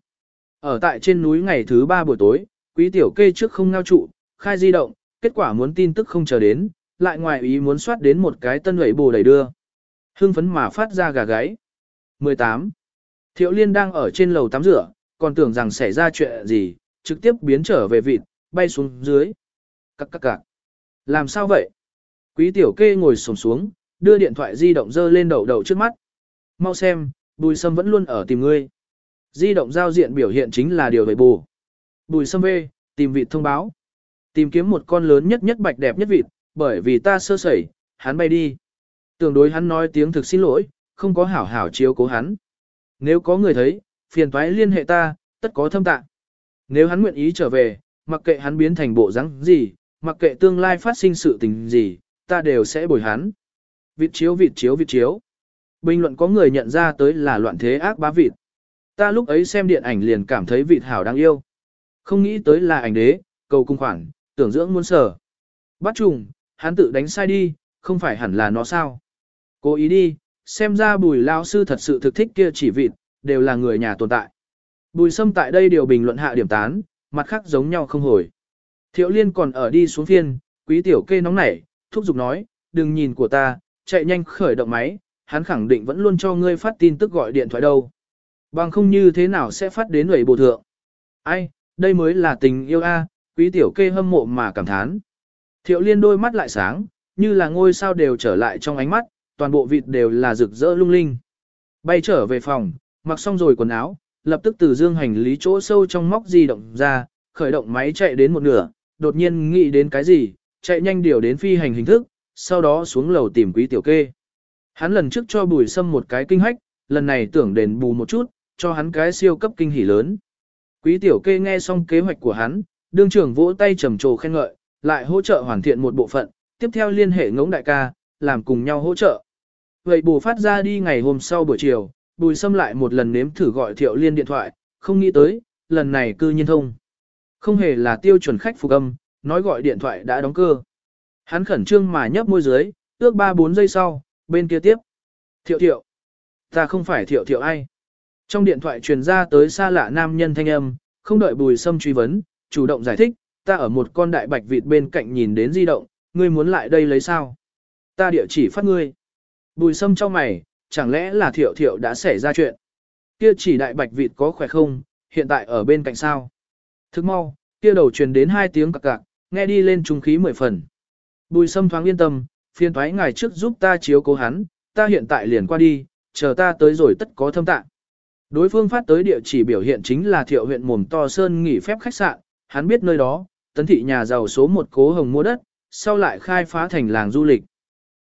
Ở tại trên núi ngày thứ ba buổi tối, quý tiểu kê trước không ngao trụ, khai di động, kết quả muốn tin tức không chờ đến, lại ngoài ý muốn soát đến một cái tân lẩy bồ đầy đưa. Hưng phấn mà phát ra gà gáy. 18. Thiệu liên đang ở trên lầu tắm rửa, còn tưởng rằng xảy ra chuyện gì, trực tiếp biến trở về vịt, bay xuống dưới. Cắc cắc cạc. Làm sao vậy? Quý tiểu kê ngồi sổm xuống, đưa điện thoại di động dơ lên đầu đầu trước mắt. Mau xem, bùi sâm vẫn luôn ở tìm ngươi. Di động giao diện biểu hiện chính là điều về bù. Bùi sâm về, tìm vịt thông báo. Tìm kiếm một con lớn nhất nhất bạch đẹp nhất vịt, bởi vì ta sơ sẩy, hắn bay đi. Tưởng đối hắn nói tiếng thực xin lỗi, không có hảo hảo chiếu cố hắn. Nếu có người thấy, phiền toái liên hệ ta, tất có thâm tạ. Nếu hắn nguyện ý trở về, mặc kệ hắn biến thành bộ dáng gì, mặc kệ tương lai phát sinh sự tình gì, ta đều sẽ bồi hắn. Vịt chiếu vịt chiếu vịt chiếu. Bình luận có người nhận ra tới là loạn thế ác bá vịt. Ta lúc ấy xem điện ảnh liền cảm thấy vịt hảo đáng yêu. Không nghĩ tới là ảnh đế, cầu cung khoản, tưởng dưỡng muốn sở. Bắt trùng, hắn tự đánh sai đi, không phải hẳn là nó sao. Cố ý đi, xem ra bùi lao sư thật sự thực thích kia chỉ vịt, đều là người nhà tồn tại. Bùi sâm tại đây điều bình luận hạ điểm tán, mặt khác giống nhau không hồi. Thiệu liên còn ở đi xuống phiên, quý tiểu kê nóng nảy, thúc giục nói, đừng nhìn của ta, chạy nhanh khởi động máy, hắn khẳng định vẫn luôn cho ngươi phát tin tức gọi điện thoại đâu. Bằng không như thế nào sẽ phát đến người bộ thượng. Ai, đây mới là tình yêu a, quý tiểu kê hâm mộ mà cảm thán. Thiệu liên đôi mắt lại sáng, như là ngôi sao đều trở lại trong ánh mắt, toàn bộ vịt đều là rực rỡ lung linh. Bay trở về phòng, mặc xong rồi quần áo, lập tức từ dương hành lý chỗ sâu trong móc di động ra, khởi động máy chạy đến một nửa, đột nhiên nghĩ đến cái gì, chạy nhanh điều đến phi hành hình thức, sau đó xuống lầu tìm quý tiểu kê. Hắn lần trước cho bùi sâm một cái kinh hách, lần này tưởng đền bù một chút, cho hắn cái siêu cấp kinh hỉ lớn. Quý tiểu kê nghe xong kế hoạch của hắn, đương trưởng vỗ tay trầm trồ khen ngợi, lại hỗ trợ hoàn thiện một bộ phận, tiếp theo liên hệ ngỗng đại ca, làm cùng nhau hỗ trợ. Vậy bù phát ra đi ngày hôm sau buổi chiều, bùi sâm lại một lần nếm thử gọi thiệu liên điện thoại, không nghĩ tới, lần này cư nhiên thông. Không hề là tiêu chuẩn khách phục âm, nói gọi điện thoại đã đóng cơ. Hắn khẩn trương mà nhấp môi dưới, ước 3-4 giây sau, bên kia tiếp. Thiệu thiệu. Ta không phải thiệu thiệu ai. Trong điện thoại truyền ra tới xa lạ nam nhân thanh âm, không đợi bùi sâm truy vấn, chủ động giải thích, ta ở một con đại bạch vịt bên cạnh nhìn đến di động, ngươi muốn lại đây lấy sao? Ta địa chỉ phát ngươi. Bùi sâm cho mày, chẳng lẽ là thiệu thiệu đã xảy ra chuyện? Kia chỉ đại bạch vịt có khỏe không, hiện tại ở bên cạnh sao? Thức mau, kia đầu truyền đến hai tiếng cặc cặc, nghe đi lên trung khí mười phần. Bùi sâm thoáng yên tâm, phiền thoái ngài trước giúp ta chiếu cố hắn, ta hiện tại liền qua đi, chờ ta tới rồi tất có thâm tạng. Đối phương phát tới địa chỉ biểu hiện chính là thiệu huyện mồm to sơn nghỉ phép khách sạn, hắn biết nơi đó, tấn thị nhà giàu số một cố hồng mua đất, sau lại khai phá thành làng du lịch.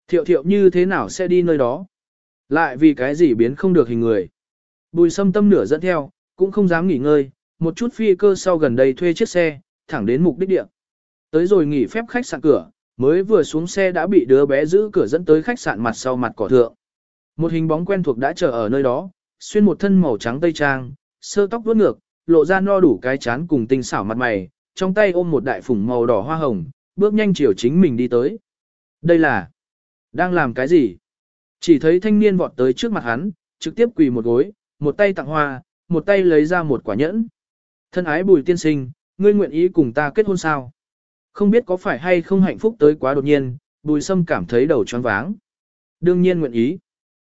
Thiệu thiệu như thế nào sẽ đi nơi đó? Lại vì cái gì biến không được hình người? Bùi sâm tâm nửa dẫn theo, cũng không dám nghỉ ngơi, một chút phi cơ sau gần đây thuê chiếc xe, thẳng đến mục đích địa. Tới rồi nghỉ phép khách sạn cửa, mới vừa xuống xe đã bị đứa bé giữ cửa dẫn tới khách sạn mặt sau mặt cỏ thượng. Một hình bóng quen thuộc đã chờ ở nơi đó, xuyên một thân màu trắng tây trang, sơ tóc vuốt ngược, lộ ra no đủ cái chán cùng tinh xảo mặt mày, trong tay ôm một đại phủng màu đỏ hoa hồng, bước nhanh chiều chính mình đi tới. Đây là... Đang làm cái gì? Chỉ thấy thanh niên vọt tới trước mặt hắn, trực tiếp quỳ một gối, một tay tặng hoa, một tay lấy ra một quả nhẫn. Thân ái bùi tiên sinh, ngươi nguyện ý cùng ta kết hôn sao? Không biết có phải hay không hạnh phúc tới quá đột nhiên, bùi sâm cảm thấy đầu choáng váng. Đương nhiên nguyện ý.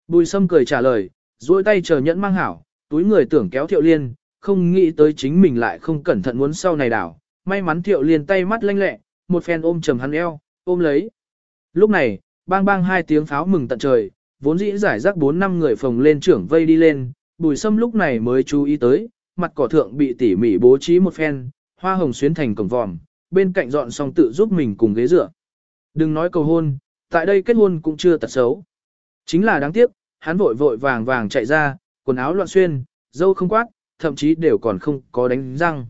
Bùi sâm cười trả lời, duỗi tay chờ nhẫn mang hảo, túi người tưởng kéo thiệu liên, không nghĩ tới chính mình lại không cẩn thận muốn sau này đảo. May mắn thiệu liên tay mắt lanh lẹ, một phen ôm trầm hắn eo, ôm lấy. Lúc này, bang bang hai tiếng pháo mừng tận trời, vốn dĩ giải rác bốn năm người phồng lên trưởng vây đi lên, bùi sâm lúc này mới chú ý tới, mặt cỏ thượng bị tỉ mỉ bố trí một phen, hoa hồng xuyến thành cổng vòm, bên cạnh dọn xong tự giúp mình cùng ghế dựa. Đừng nói cầu hôn, tại đây kết hôn cũng chưa tật xấu. Chính là đáng tiếc, hắn vội vội vàng vàng chạy ra, quần áo loạn xuyên, dâu không quát, thậm chí đều còn không có đánh răng.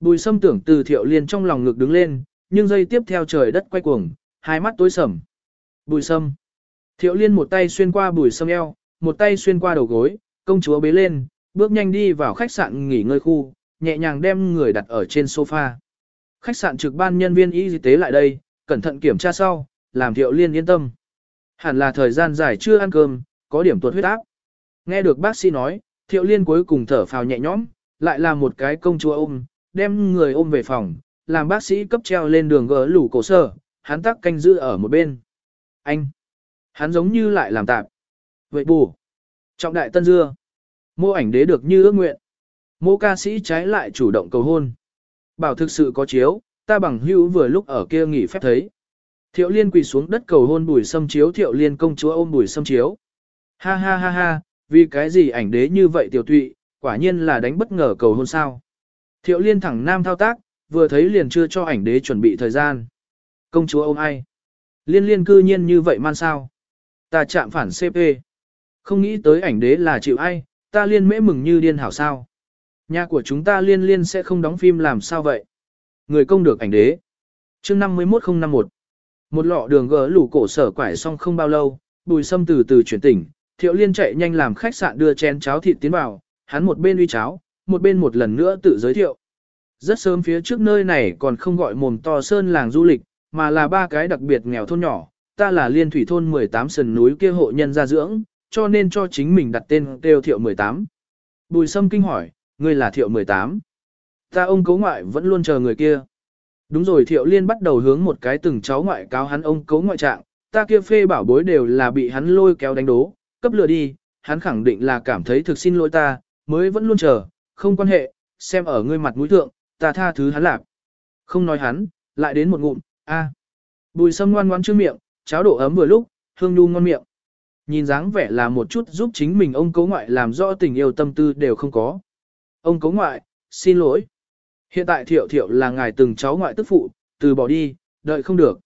Bùi sâm tưởng từ thiệu liên trong lòng ngực đứng lên, nhưng giây tiếp theo trời đất quay cuồng, hai mắt tối sầm. Bùi sâm. Thiệu liên một tay xuyên qua bùi sâm eo, một tay xuyên qua đầu gối, công chúa bế lên, bước nhanh đi vào khách sạn nghỉ ngơi khu, nhẹ nhàng đem người đặt ở trên sofa. Khách sạn trực ban nhân viên y tế lại đây, cẩn thận kiểm tra sau, làm thiệu liên yên tâm. Hẳn là thời gian dài chưa ăn cơm, có điểm tuột huyết áp. Nghe được bác sĩ nói, thiệu liên cuối cùng thở phào nhẹ nhõm, lại là một cái công chúa ôm, đem người ôm về phòng, làm bác sĩ cấp treo lên đường gỡ lủ cổ sở, hắn tắc canh giữ ở một bên. Anh! Hắn giống như lại làm tạp. Vậy bù! Trọng đại tân dưa! Mô ảnh đế được như ước nguyện. Mô ca sĩ trái lại chủ động cầu hôn. Bảo thực sự có chiếu, ta bằng hữu vừa lúc ở kia nghỉ phép thấy. Thiệu liên quỳ xuống đất cầu hôn bùi sâm chiếu thiệu liên công chúa ôm bùi sâm chiếu. Ha ha ha ha, vì cái gì ảnh đế như vậy tiểu tụy, quả nhiên là đánh bất ngờ cầu hôn sao. Thiệu liên thẳng nam thao tác, vừa thấy liền chưa cho ảnh đế chuẩn bị thời gian. Công chúa ôm ai? Liên liên cư nhiên như vậy man sao? Ta chạm phản CP. Không nghĩ tới ảnh đế là chịu ai, ta liên mễ mừng như điên hảo sao. Nhà của chúng ta liên liên sẽ không đóng phim làm sao vậy? Người công được ảnh đế. chương 51051. Một lọ đường gỡ lủ cổ sở quải xong không bao lâu, bùi sâm từ từ chuyển tỉnh, thiệu liên chạy nhanh làm khách sạn đưa chén cháo thịt tiến vào, hắn một bên uy cháo, một bên một lần nữa tự giới thiệu. Rất sớm phía trước nơi này còn không gọi mồm to sơn làng du lịch, mà là ba cái đặc biệt nghèo thôn nhỏ, ta là liên thủy thôn 18 sườn núi kia hộ nhân gia dưỡng, cho nên cho chính mình đặt tên kêu thiệu 18. Bùi sâm kinh hỏi, ngươi là thiệu 18. Ta ông cấu ngoại vẫn luôn chờ người kia. Đúng rồi thiệu liên bắt đầu hướng một cái từng cháu ngoại cáo hắn ông cấu ngoại trạng, ta kia phê bảo bối đều là bị hắn lôi kéo đánh đố, cấp lừa đi, hắn khẳng định là cảm thấy thực xin lỗi ta, mới vẫn luôn chờ, không quan hệ, xem ở ngươi mặt mũi thượng, ta tha thứ hắn lạc. Không nói hắn, lại đến một ngụm, a. Bùi sâm ngoan ngoãn chưa miệng, cháo độ ấm vừa lúc, hương nhu ngon miệng. Nhìn dáng vẻ là một chút giúp chính mình ông cấu ngoại làm rõ tình yêu tâm tư đều không có. Ông cố ngoại, xin lỗi. Hiện tại thiệu thiệu là ngài từng cháu ngoại tức phụ, từ bỏ đi, đợi không được.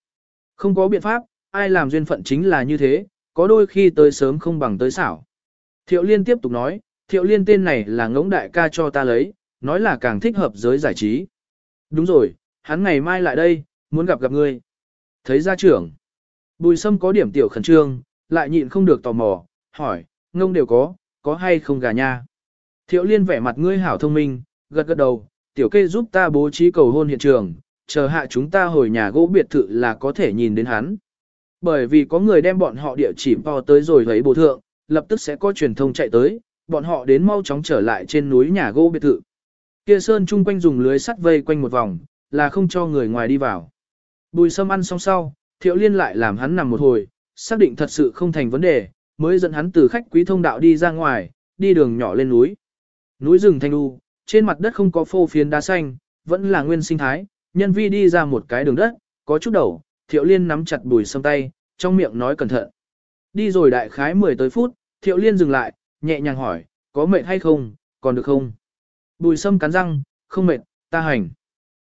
Không có biện pháp, ai làm duyên phận chính là như thế, có đôi khi tới sớm không bằng tới xảo. Thiệu liên tiếp tục nói, thiệu liên tên này là ngỗng đại ca cho ta lấy, nói là càng thích hợp giới giải trí. Đúng rồi, hắn ngày mai lại đây, muốn gặp gặp ngươi. Thấy gia trưởng, bùi sâm có điểm tiểu khẩn trương, lại nhịn không được tò mò, hỏi, ngông đều có, có hay không gà nha. Thiệu liên vẻ mặt ngươi hảo thông minh, gật gật đầu, tiểu kê giúp ta bố trí cầu hôn hiện trường, chờ hạ chúng ta hồi nhà gỗ biệt thự là có thể nhìn đến hắn. Bởi vì có người đem bọn họ địa chỉ po tới rồi thấy bổ thượng, lập tức sẽ có truyền thông chạy tới, bọn họ đến mau chóng trở lại trên núi nhà gỗ biệt thự. Kia sơn chung quanh dùng lưới sắt vây quanh một vòng, là không cho người ngoài đi vào. Bùi sâm ăn xong sau, thiệu liên lại làm hắn nằm một hồi, xác định thật sự không thành vấn đề, mới dẫn hắn từ khách quý thông đạo đi ra ngoài, đi đường nhỏ lên núi. Núi rừng thanh đu, trên mặt đất không có phô phiến đá xanh, vẫn là nguyên sinh thái, nhân vi đi ra một cái đường đất, có chút đầu, thiệu liên nắm chặt bùi sâm tay, trong miệng nói cẩn thận. Đi rồi đại khái 10 tới phút, thiệu liên dừng lại, nhẹ nhàng hỏi, có mệt hay không, còn được không? Bùi sâm cắn răng, không mệt, ta hành.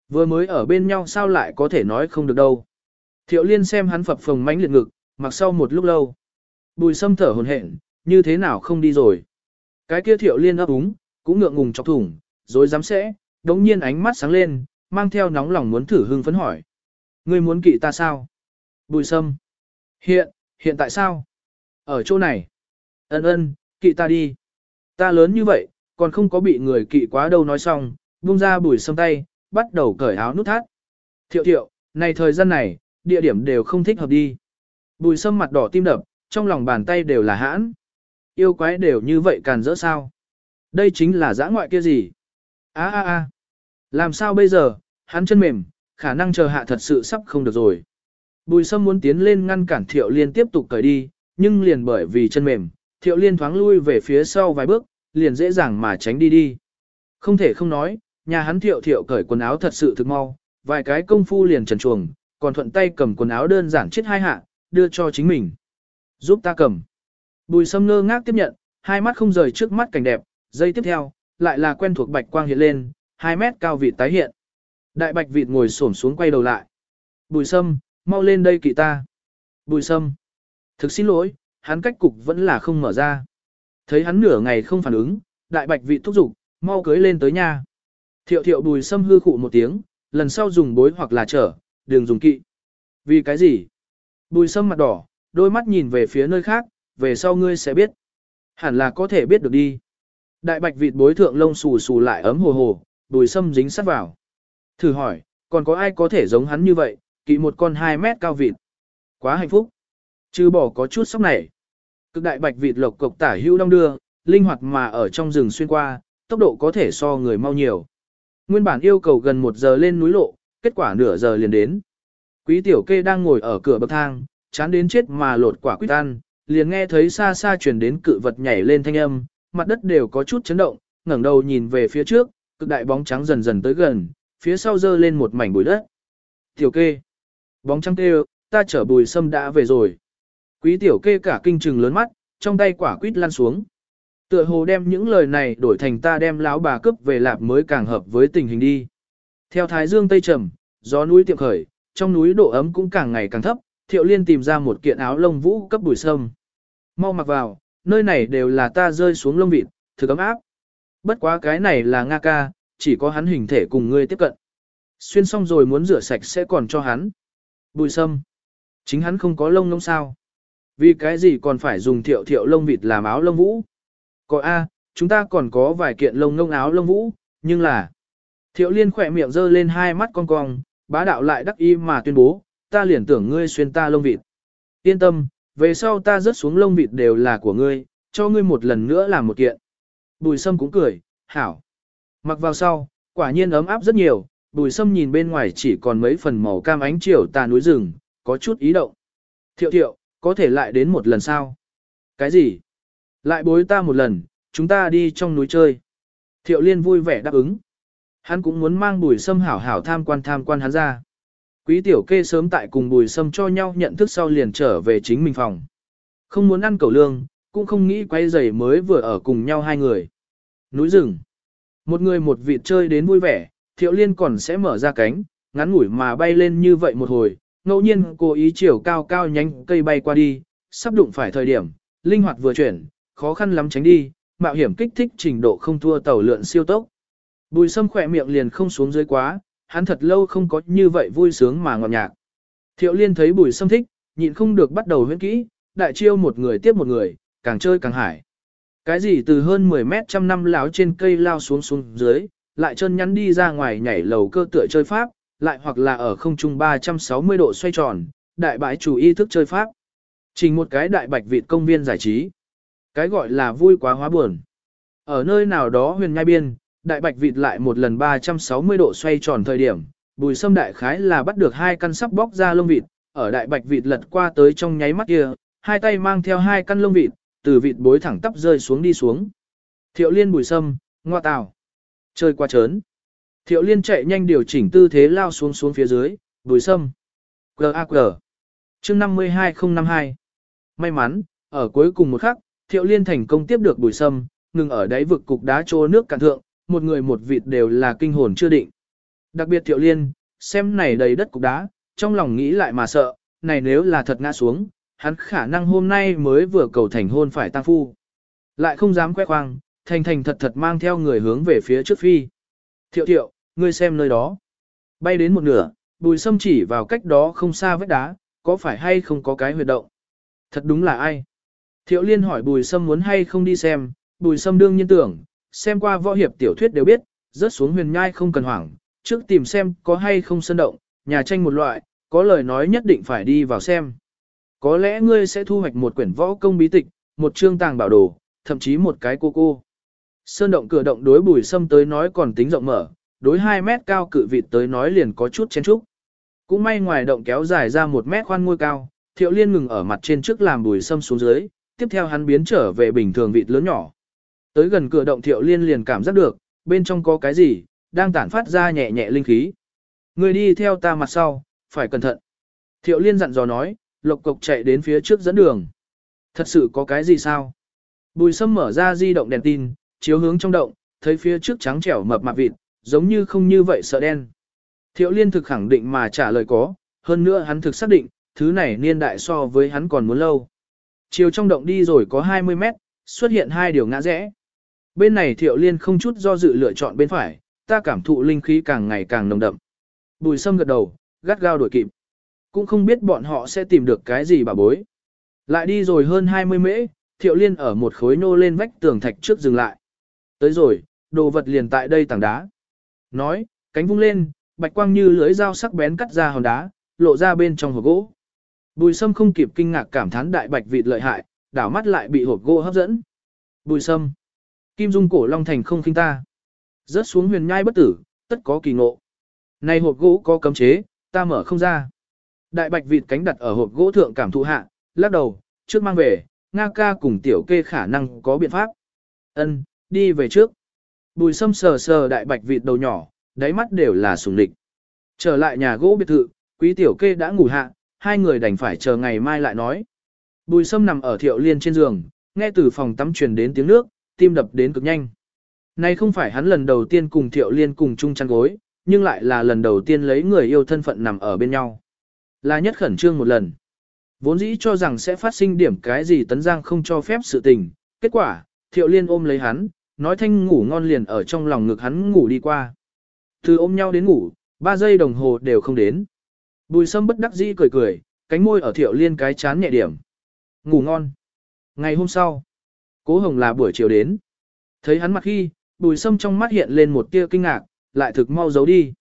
Vừa mới ở bên nhau sao lại có thể nói không được đâu. Thiệu liên xem hắn phập phồng mánh liệt ngực, mặc sau một lúc lâu. Bùi sâm thở hồn hển, như thế nào không đi rồi. Cái kia thiệu liên ấp úng, cũng ngượng ngùng chọc thủng, rồi dám sẽ, đống nhiên ánh mắt sáng lên, mang theo nóng lòng muốn thử hưng phấn hỏi. Ngươi muốn kỵ ta sao? Bùi sâm. Hiện, hiện tại sao? Ở chỗ này. Ân ân, kỵ ta đi. Ta lớn như vậy, còn không có bị người kỵ quá đâu nói xong, buông ra bùi sâm tay, bắt đầu cởi áo nút thắt. Thiệu thiệu, này thời gian này, địa điểm đều không thích hợp đi. Bùi sâm mặt đỏ tim đập, trong lòng bàn tay đều là hãn. Yêu quái đều như vậy càn rỡ sao. Đây chính là giã ngoại kia gì. a a a Làm sao bây giờ, hắn chân mềm, khả năng chờ hạ thật sự sắp không được rồi. Bùi sâm muốn tiến lên ngăn cản thiệu liên tiếp tục cởi đi, nhưng liền bởi vì chân mềm, thiệu liên thoáng lui về phía sau vài bước, liền dễ dàng mà tránh đi đi. Không thể không nói, nhà hắn thiệu thiệu cởi quần áo thật sự thực mau, vài cái công phu liền trần chuồng, còn thuận tay cầm quần áo đơn giản chết hai hạ, đưa cho chính mình. Giúp ta cầm. Bùi sâm ngơ ngác tiếp nhận, hai mắt không rời trước mắt cảnh đẹp, giây tiếp theo, lại là quen thuộc bạch quang hiện lên, hai mét cao vịt tái hiện. Đại bạch vịt ngồi xổm xuống quay đầu lại. Bùi sâm, mau lên đây kỵ ta. Bùi sâm. Thực xin lỗi, hắn cách cục vẫn là không mở ra. Thấy hắn nửa ngày không phản ứng, đại bạch vịt thúc giục, mau cưới lên tới nhà. Thiệu thiệu bùi sâm hư khụ một tiếng, lần sau dùng bối hoặc là trở, đừng dùng kỵ. Vì cái gì? Bùi sâm mặt đỏ, đôi mắt nhìn về phía nơi khác, về sau ngươi sẽ biết. Hẳn là có thể biết được đi. Đại bạch vịt bối thượng lông xù xù lại ấm hồ hồ, đùi sâm dính sát vào. Thử hỏi, còn có ai có thể giống hắn như vậy, kỵ một con 2 mét cao vịt. Quá hạnh phúc. Chứ bỏ có chút sốc này. Cực đại bạch vịt lộc cộc tả hữu đông đưa, linh hoạt mà ở trong rừng xuyên qua, tốc độ có thể so người mau nhiều. Nguyên bản yêu cầu gần một giờ lên núi lộ, kết quả nửa giờ liền đến. Quý tiểu kê đang ngồi ở cửa bậc thang, chán đến chết mà lột quả quýt ăn, liền nghe thấy xa xa truyền đến cự vật nhảy lên thanh âm, mặt đất đều có chút chấn động, ngẩng đầu nhìn về phía trước, cực đại bóng trắng dần dần tới gần, phía sau dơ lên một mảnh bụi đất. Tiểu kê, bóng trắng kêu, ta chở bùi sâm đã về rồi. Quý tiểu kê cả kinh trừng lớn mắt, trong tay quả quýt lăn xuống. Tựa hồ đem những lời này đổi thành ta đem lão bà cướp về lạp mới càng hợp với tình hình đi. Theo thái dương tây trầm, gió núi tiệm khởi, trong núi độ ấm cũng càng ngày càng thấp, thiệu liên tìm ra một kiện áo lông vũ cấp bùi sâm. Mau mặc vào, nơi này đều là ta rơi xuống lông vịt, thực ấm áp. Bất quá cái này là Nga ca, chỉ có hắn hình thể cùng ngươi tiếp cận. Xuyên xong rồi muốn rửa sạch sẽ còn cho hắn. Bùi sâm. Chính hắn không có lông lông sao. Vì cái gì còn phải dùng thiệu thiệu lông vịt làm áo lông vũ? Có A, chúng ta còn có vài kiện lông lông áo lông vũ, nhưng là... Thiệu liên khỏe miệng giơ lên hai mắt con cong, bá đạo lại đắc y mà tuyên bố, ta liền tưởng ngươi xuyên ta lông vịt. Yên tâm, về sau ta rớt xuống lông vịt đều là của ngươi, cho ngươi một lần nữa làm một kiện. Bùi sâm cũng cười, hảo. Mặc vào sau, quả nhiên ấm áp rất nhiều, bùi sâm nhìn bên ngoài chỉ còn mấy phần màu cam ánh chiều tà núi rừng, có chút ý động. Thiệu thiệu, có thể lại đến một lần sao? Cái gì? Lại bối ta một lần, chúng ta đi trong núi chơi. Thiệu liên vui vẻ đáp ứng. Hắn cũng muốn mang bùi sâm hảo hảo tham quan tham quan hắn ra. Quý tiểu kê sớm tại cùng bùi sâm cho nhau nhận thức sau liền trở về chính mình phòng. Không muốn ăn cầu lương, cũng không nghĩ quay giày mới vừa ở cùng nhau hai người. Núi rừng. Một người một vịt chơi đến vui vẻ, thiệu liên còn sẽ mở ra cánh, ngắn ngủi mà bay lên như vậy một hồi, ngẫu nhiên cố ý chiều cao cao nhánh cây bay qua đi, sắp đụng phải thời điểm, linh hoạt vừa chuyển, khó khăn lắm tránh đi, mạo hiểm kích thích trình độ không thua tàu lượn siêu tốc. Bùi sâm khỏe miệng liền không xuống dưới quá, hắn thật lâu không có như vậy vui sướng mà ngọt nhạc. Thiệu liên thấy bùi sâm thích, nhịn không được bắt đầu huyễn kỹ, đại chiêu một người tiếp một người, càng chơi càng hải. Cái gì từ hơn 10 mét trăm năm láo trên cây lao xuống xuống dưới, lại chân nhắn đi ra ngoài nhảy lầu cơ tựa chơi pháp, lại hoặc là ở không trung 360 độ xoay tròn, đại bãi chủ ý thức chơi pháp. Chỉ một cái đại bạch vịt công viên giải trí. Cái gọi là vui quá hóa buồn. Ở nơi nào đó huyền nhai biên, đại bạch vịt lại một lần 360 độ xoay tròn thời điểm, bùi sâm đại khái là bắt được hai căn sắp bóc ra lông vịt, ở đại bạch vịt lật qua tới trong nháy mắt kia, hai tay mang theo hai căn lông vịt, từ vịt bối thẳng tắp rơi xuống đi xuống. Thiệu liên bùi sâm, ngoa tào. Chơi qua chớn. Thiệu liên chạy nhanh điều chỉnh tư thế lao xuống xuống phía dưới, bùi sâm. G.A.G. chương 52052. May mắn, ở cuối cùng một khắc, thiệu liên thành công tiếp được bùi sâm, ngừng ở đáy vực cục đá trô nước cạn thượng, một người một vịt đều là kinh hồn chưa định. Đặc biệt thiệu liên, xem này đầy đất cục đá, trong lòng nghĩ lại mà sợ, này nếu là thật ngã xuống, hắn khả năng hôm nay mới vừa cầu thành hôn phải tăng phu. Lại không dám khoe khoang, thành thành thật thật mang theo người hướng về phía trước phi. Thiệu thiệu, ngươi xem nơi đó. Bay đến một nửa, bùi sâm chỉ vào cách đó không xa vết đá, có phải hay không có cái huyệt động. Thật đúng là ai? Thiệu liên hỏi bùi sâm muốn hay không đi xem, bùi sâm đương nhiên tưởng, xem qua võ hiệp tiểu thuyết đều biết, rớt xuống huyền nhai không cần hoảng, trước tìm xem có hay không sơn động, nhà tranh một loại, có lời nói nhất định phải đi vào xem. Có lẽ ngươi sẽ thu hoạch một quyển võ công bí tịch, một chương tàng bảo đồ, thậm chí một cái cô cô. Sơn động cửa động đối bùi sâm tới nói còn tính rộng mở, đối 2 mét cao cự vịt tới nói liền có chút chén trúc. Cũng may ngoài động kéo dài ra một mét khoan ngôi cao, thiệu liên ngừng ở mặt trên trước làm bùi sâm xuống dưới, tiếp theo hắn biến trở về bình thường vịt lớn nhỏ. Tới gần cửa động thiệu liên liền cảm giác được, bên trong có cái gì, đang tản phát ra nhẹ nhẹ linh khí. Người đi theo ta mặt sau, phải cẩn thận. Thiệu liên dặn dò nói, lộc cộc chạy đến phía trước dẫn đường. Thật sự có cái gì sao? Bùi sâm mở ra di động đèn tin, chiếu hướng trong động, thấy phía trước trắng trẻo mập mạp vịt, giống như không như vậy sợ đen. Thiệu liên thực khẳng định mà trả lời có, hơn nữa hắn thực xác định, thứ này niên đại so với hắn còn muốn lâu. Chiều trong động đi rồi có 20 mét, xuất hiện hai điều ngã rẽ. Bên này thiệu liên không chút do dự lựa chọn bên phải, ta cảm thụ linh khí càng ngày càng nồng đậm. Bùi sâm gật đầu, gắt gao đuổi kịp. Cũng không biết bọn họ sẽ tìm được cái gì bà bối. Lại đi rồi hơn 20 mễ, thiệu liên ở một khối nô lên vách tường thạch trước dừng lại. Tới rồi, đồ vật liền tại đây tảng đá. Nói, cánh vung lên, bạch quang như lưới dao sắc bén cắt ra hòn đá, lộ ra bên trong hộp gỗ. Bùi sâm không kịp kinh ngạc cảm thán đại bạch vịt lợi hại, đảo mắt lại bị hộp gỗ hấp dẫn. Bùi sâm. Kim dung cổ long thành không khinh ta. Rớt xuống huyền nhai bất tử, tất có kỳ ngộ. Này hộp gỗ có cấm chế, ta mở không ra. Đại bạch vịt cánh đặt ở hộp gỗ thượng cảm thụ hạ, lắc đầu, trước mang về, Nga ca cùng tiểu kê khả năng có biện pháp. Ân, đi về trước. Bùi sâm sờ sờ đại bạch vịt đầu nhỏ, đáy mắt đều là sùng địch. Trở lại nhà gỗ biệt thự, quý tiểu kê đã ngủ hạ, hai người đành phải chờ ngày mai lại nói. Bùi sâm nằm ở thiệu liên trên giường, nghe từ phòng tắm truyền đến tiếng nước, tim đập đến cực nhanh. Nay không phải hắn lần đầu tiên cùng thiệu liên cùng chung chăn gối, nhưng lại là lần đầu tiên lấy người yêu thân phận nằm ở bên nhau. Là nhất khẩn trương một lần. Vốn dĩ cho rằng sẽ phát sinh điểm cái gì tấn giang không cho phép sự tình, kết quả, thiệu liên ôm lấy hắn, nói thanh ngủ ngon liền ở trong lòng ngực hắn ngủ đi qua. Từ ôm nhau đến ngủ, ba giây đồng hồ đều không đến. Bùi sâm bất đắc dĩ cười cười, cánh môi ở thiệu liên cái chán nhẹ điểm. Ngủ ngon. Ngày hôm sau, cố hồng là buổi chiều đến. Thấy hắn mặt khi, bùi sâm trong mắt hiện lên một tia kinh ngạc, lại thực mau giấu đi.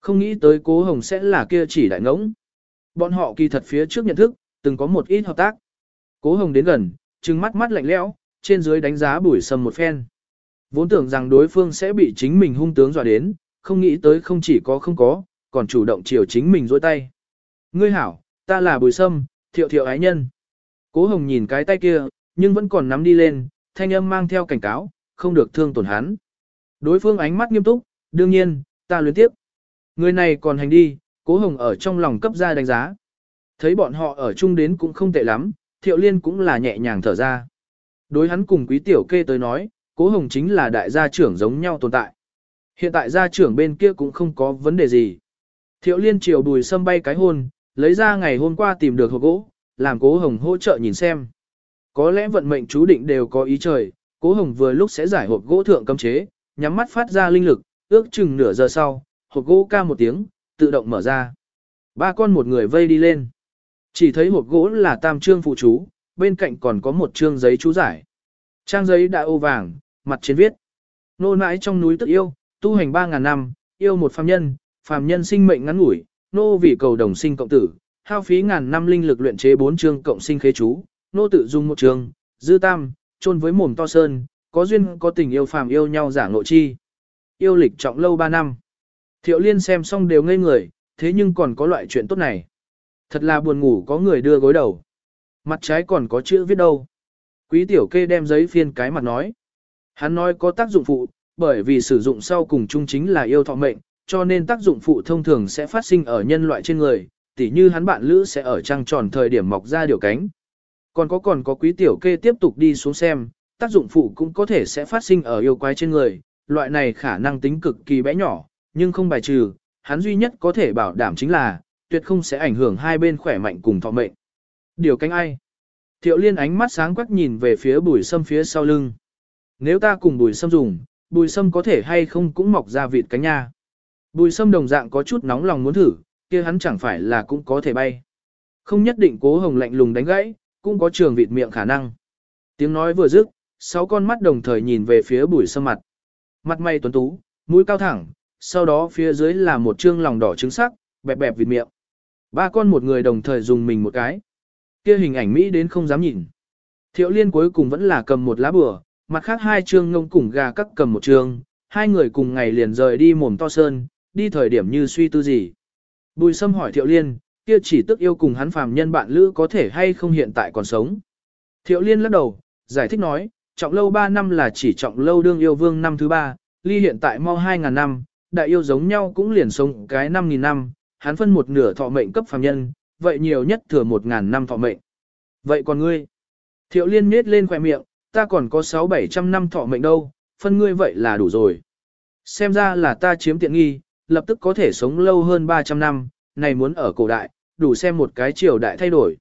Không nghĩ tới cố hồng sẽ là kia chỉ đại ngỗng. Bọn họ kỳ thật phía trước nhận thức, từng có một ít hợp tác. Cố hồng đến gần, trừng mắt mắt lạnh lẽo, trên dưới đánh giá bùi sâm một phen. Vốn tưởng rằng đối phương sẽ bị chính mình hung tướng dọa đến, không nghĩ tới không chỉ có không có, còn chủ động chiều chính mình dối tay. Ngươi hảo, ta là bùi sâm, thiệu thiệu ái nhân. Cố hồng nhìn cái tay kia, nhưng vẫn còn nắm đi lên, thanh âm mang theo cảnh cáo, không được thương tổn hắn. Đối phương ánh mắt nghiêm túc, đương nhiên, ta luyến tiếp. Người này còn hành đi, cố hồng ở trong lòng cấp ra đánh giá. Thấy bọn họ ở chung đến cũng không tệ lắm, thiệu liên cũng là nhẹ nhàng thở ra. Đối hắn cùng quý tiểu kê tới nói, cố hồng chính là đại gia trưởng giống nhau tồn tại. Hiện tại gia trưởng bên kia cũng không có vấn đề gì. Thiệu liên chiều bùi sâm bay cái hôn, lấy ra ngày hôm qua tìm được hộp gỗ, làm cố hồng hỗ trợ nhìn xem. Có lẽ vận mệnh chú định đều có ý trời, cố hồng vừa lúc sẽ giải hộp gỗ thượng cấm chế, nhắm mắt phát ra linh lực, ước chừng nửa giờ sau, hộp gỗ ca một tiếng, tự động mở ra. Ba con một người vây đi lên. Chỉ thấy hộp gỗ là tam trương phụ chú, bên cạnh còn có một trương giấy chú giải. Trang giấy đã ô vàng, mặt trên viết. Nô nãi trong núi tức yêu, tu hành 3.000 năm, yêu một phàm nhân, phàm nhân sinh mệnh ngắn ngủi, nô vì cầu đồng sinh cộng tử, hao phí ngàn năm linh lực luyện chế bốn chương cộng sinh khế chú, nô tự dùng một trường, dư tam, chôn với mồm to sơn, có duyên có tình yêu phàm yêu nhau giả ngộ chi. Yêu lịch trọng lâu 3 năm. Thiệu liên xem xong đều ngây người, thế nhưng còn có loại chuyện tốt này. Thật là buồn ngủ có người đưa gối đầu. Mặt trái còn có chữ viết đâu. Quý tiểu kê đem giấy phiên cái mặt nói. Hắn nói có tác dụng phụ, bởi vì sử dụng sau cùng chung chính là yêu thọ mệnh, cho nên tác dụng phụ thông thường sẽ phát sinh ở nhân loại trên người, tỉ như hắn bạn lữ sẽ ở trăng tròn thời điểm mọc ra điều cánh. Còn có còn có quý tiểu kê tiếp tục đi xuống xem, tác dụng phụ cũng có thể sẽ phát sinh ở yêu quái trên người, loại này khả năng tính cực kỳ bé nhỏ, nhưng không bài trừ, hắn duy nhất có thể bảo đảm chính là, tuyệt không sẽ ảnh hưởng hai bên khỏe mạnh cùng thọ mệnh. Điều cánh ai? Thiệu liên ánh mắt sáng quắc nhìn về phía bùi sâm phía sau lưng. Nếu ta cùng bùi sâm dùng, bùi sâm có thể hay không cũng mọc ra vịt cánh nha. Bùi sâm đồng dạng có chút nóng lòng muốn thử, kia hắn chẳng phải là cũng có thể bay. Không nhất định cố hồng lạnh lùng đánh gãy, cũng có trường vịt miệng khả năng. Tiếng nói vừa dứt, sáu con mắt đồng thời nhìn về phía bùi sâm mặt. Mặt mày tuấn tú, mũi cao thẳng, sau đó phía dưới là một trương lòng đỏ trứng sắc, bẹp bẹp vịt miệng. Ba con một người đồng thời dùng mình một cái. Kia hình ảnh Mỹ đến không dám nhìn. Thiệu liên cuối cùng vẫn là cầm một lá bừa, mặt khác hai trương ngông cùng gà cắt cầm một trương, hai người cùng ngày liền rời đi mồm to sơn, đi thời điểm như suy tư gì. Bùi sâm hỏi thiệu liên, kia chỉ tức yêu cùng hắn phàm nhân bạn lữ có thể hay không hiện tại còn sống. Thiệu liên lắc đầu, giải thích nói, trọng lâu 3 năm là chỉ trọng lâu đương yêu vương năm thứ 3, ly hiện tại mau 2.000 năm, đại yêu giống nhau cũng liền sống cái 5.000 năm, hắn phân một nửa thọ mệnh cấp phàm nhân, vậy nhiều nhất thừa 1.000 năm thọ mệnh. Vậy còn ngươi? Thiệu liên miết lên khỏe miệng, ta còn có 6-700 năm thọ mệnh đâu, phân ngươi vậy là đủ rồi. Xem ra là ta chiếm tiện nghi, lập tức có thể sống lâu hơn 300 năm, này muốn ở cổ đại, đủ xem một cái triều đại thay đổi.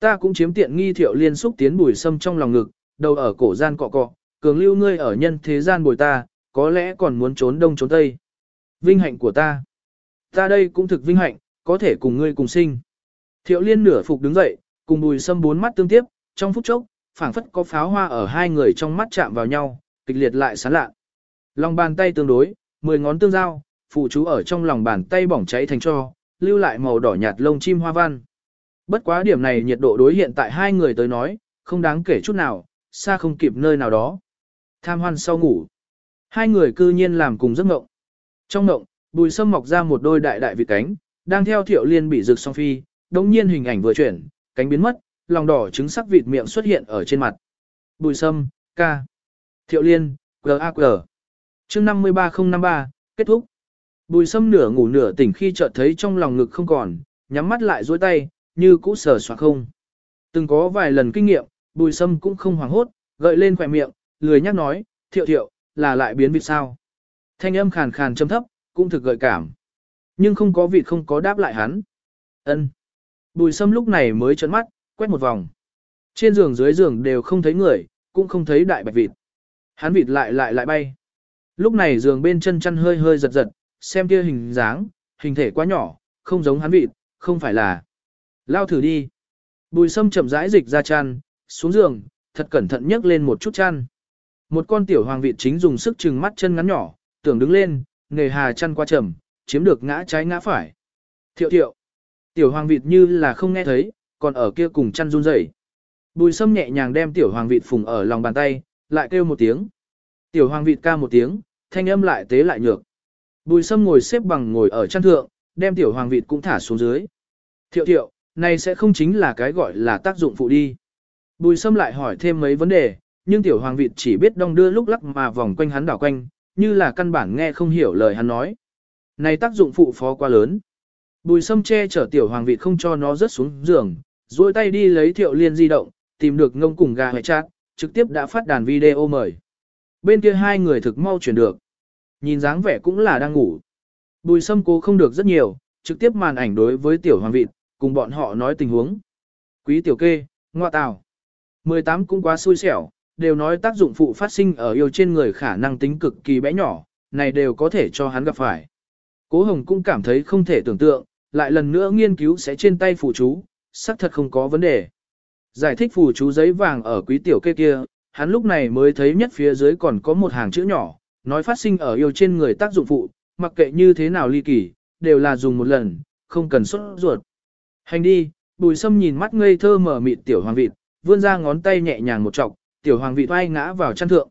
Ta cũng chiếm tiện nghi thiệu liên xúc tiến bùi sâm trong lòng ngực, đầu ở cổ gian cọ cọ, cường lưu ngươi ở nhân thế gian bồi ta, có lẽ còn muốn trốn đông trốn tây. Vinh hạnh của ta. Ta đây cũng thực vinh hạnh, có thể cùng ngươi cùng sinh. Thiệu liên nửa phục đứng dậy, cùng bùi sâm bốn mắt tương tiếp, trong phút chốc, phảng phất có pháo hoa ở hai người trong mắt chạm vào nhau, kịch liệt lại sán lạ. Lòng bàn tay tương đối, mười ngón tương giao, phụ chú ở trong lòng bàn tay bỏng cháy thành cho, lưu lại màu đỏ nhạt lông chim hoa văn. Bất quá điểm này nhiệt độ đối hiện tại hai người tới nói, không đáng kể chút nào, xa không kịp nơi nào đó. Tham hoan sau ngủ. Hai người cư nhiên làm cùng giấc ngộng. Trong ngộng, bùi sâm mọc ra một đôi đại đại vịt cánh, đang theo thiệu liên bị rực song phi, đồng nhiên hình ảnh vừa chuyển, cánh biến mất, lòng đỏ trứng sắc vịt miệng xuất hiện ở trên mặt. Bùi sâm, ca. Thiệu liên, G.A.Q. chương 53053, kết thúc. Bùi sâm nửa ngủ nửa tỉnh khi chợt thấy trong lòng ngực không còn, nhắm mắt lại dối tay, như cũ sờ soạn không. Từng có vài lần kinh nghiệm, bùi sâm cũng không hoảng hốt, gợi lên khỏe miệng, lười nhắc nói, thiệu thiệu, là lại biến vịt sao. Thanh âm khàn khàn châm thấp, cũng thực gợi cảm. Nhưng không có vịt không có đáp lại hắn. ân Bùi sâm lúc này mới trấn mắt, quét một vòng. Trên giường dưới giường đều không thấy người, cũng không thấy đại bạch vịt. Hắn vịt lại lại lại bay. Lúc này giường bên chân chăn hơi hơi giật giật, xem kia hình dáng, hình thể quá nhỏ, không giống hắn vịt, không phải là. Lao thử đi. Bùi sâm chậm rãi dịch ra chăn, xuống giường, thật cẩn thận nhấc lên một chút chăn. Một con tiểu hoàng vịt chính dùng sức chừng mắt chân ngắn nhỏ, tưởng đứng lên, nghề hà chăn qua trầm, chiếm được ngã trái ngã phải. Thiệu thiệu. Tiểu hoàng vịt như là không nghe thấy, còn ở kia cùng chăn run rẩy. Bùi sâm nhẹ nhàng đem tiểu hoàng vịt phùng ở lòng bàn tay, lại kêu một tiếng. Tiểu hoàng vịt ca một tiếng, thanh âm lại tế lại nhược. Bùi sâm ngồi xếp bằng ngồi ở chăn thượng, đem tiểu hoàng vịt cũng thả xuống dưới. Thiệu thiệu, này sẽ không chính là cái gọi là tác dụng phụ đi. Bùi sâm lại hỏi thêm mấy vấn đề, nhưng tiểu hoàng vịt chỉ biết đong đưa lúc lắc mà vòng quanh hắn đảo quanh, như là căn bản nghe không hiểu lời hắn nói. Này tác dụng phụ phó quá lớn. Bùi sâm che chở tiểu hoàng vịt không cho nó rớt xuống giường, duỗi tay đi lấy thiệu liên di động, tìm được ngông cùng gà hệ chat, trực tiếp đã phát đàn video mời. Bên kia hai người thực mau chuyển được. Nhìn dáng vẻ cũng là đang ngủ. Bùi sâm cố không được rất nhiều, trực tiếp màn ảnh đối với tiểu hoàng vịt, cùng bọn họ nói tình huống. Quý tiểu kê, ngoa tào. 18 cũng quá xui xẻo, đều nói tác dụng phụ phát sinh ở yêu trên người khả năng tính cực kỳ bé nhỏ, này đều có thể cho hắn gặp phải. Cố Hồng cũng cảm thấy không thể tưởng tượng, lại lần nữa nghiên cứu sẽ trên tay phù chú, xác thật không có vấn đề. Giải thích phù chú giấy vàng ở quý tiểu kê kia, hắn lúc này mới thấy nhất phía dưới còn có một hàng chữ nhỏ, nói phát sinh ở yêu trên người tác dụng phụ, mặc kệ như thế nào ly kỳ, đều là dùng một lần, không cần xuất ruột. Hành đi, bùi sâm nhìn mắt ngây thơ mở mịt tiểu hoàng vịt, vươn ra ngón tay nhẹ nhàng một chọc, tiểu hoàng vịt oai ngã vào chăn thượng.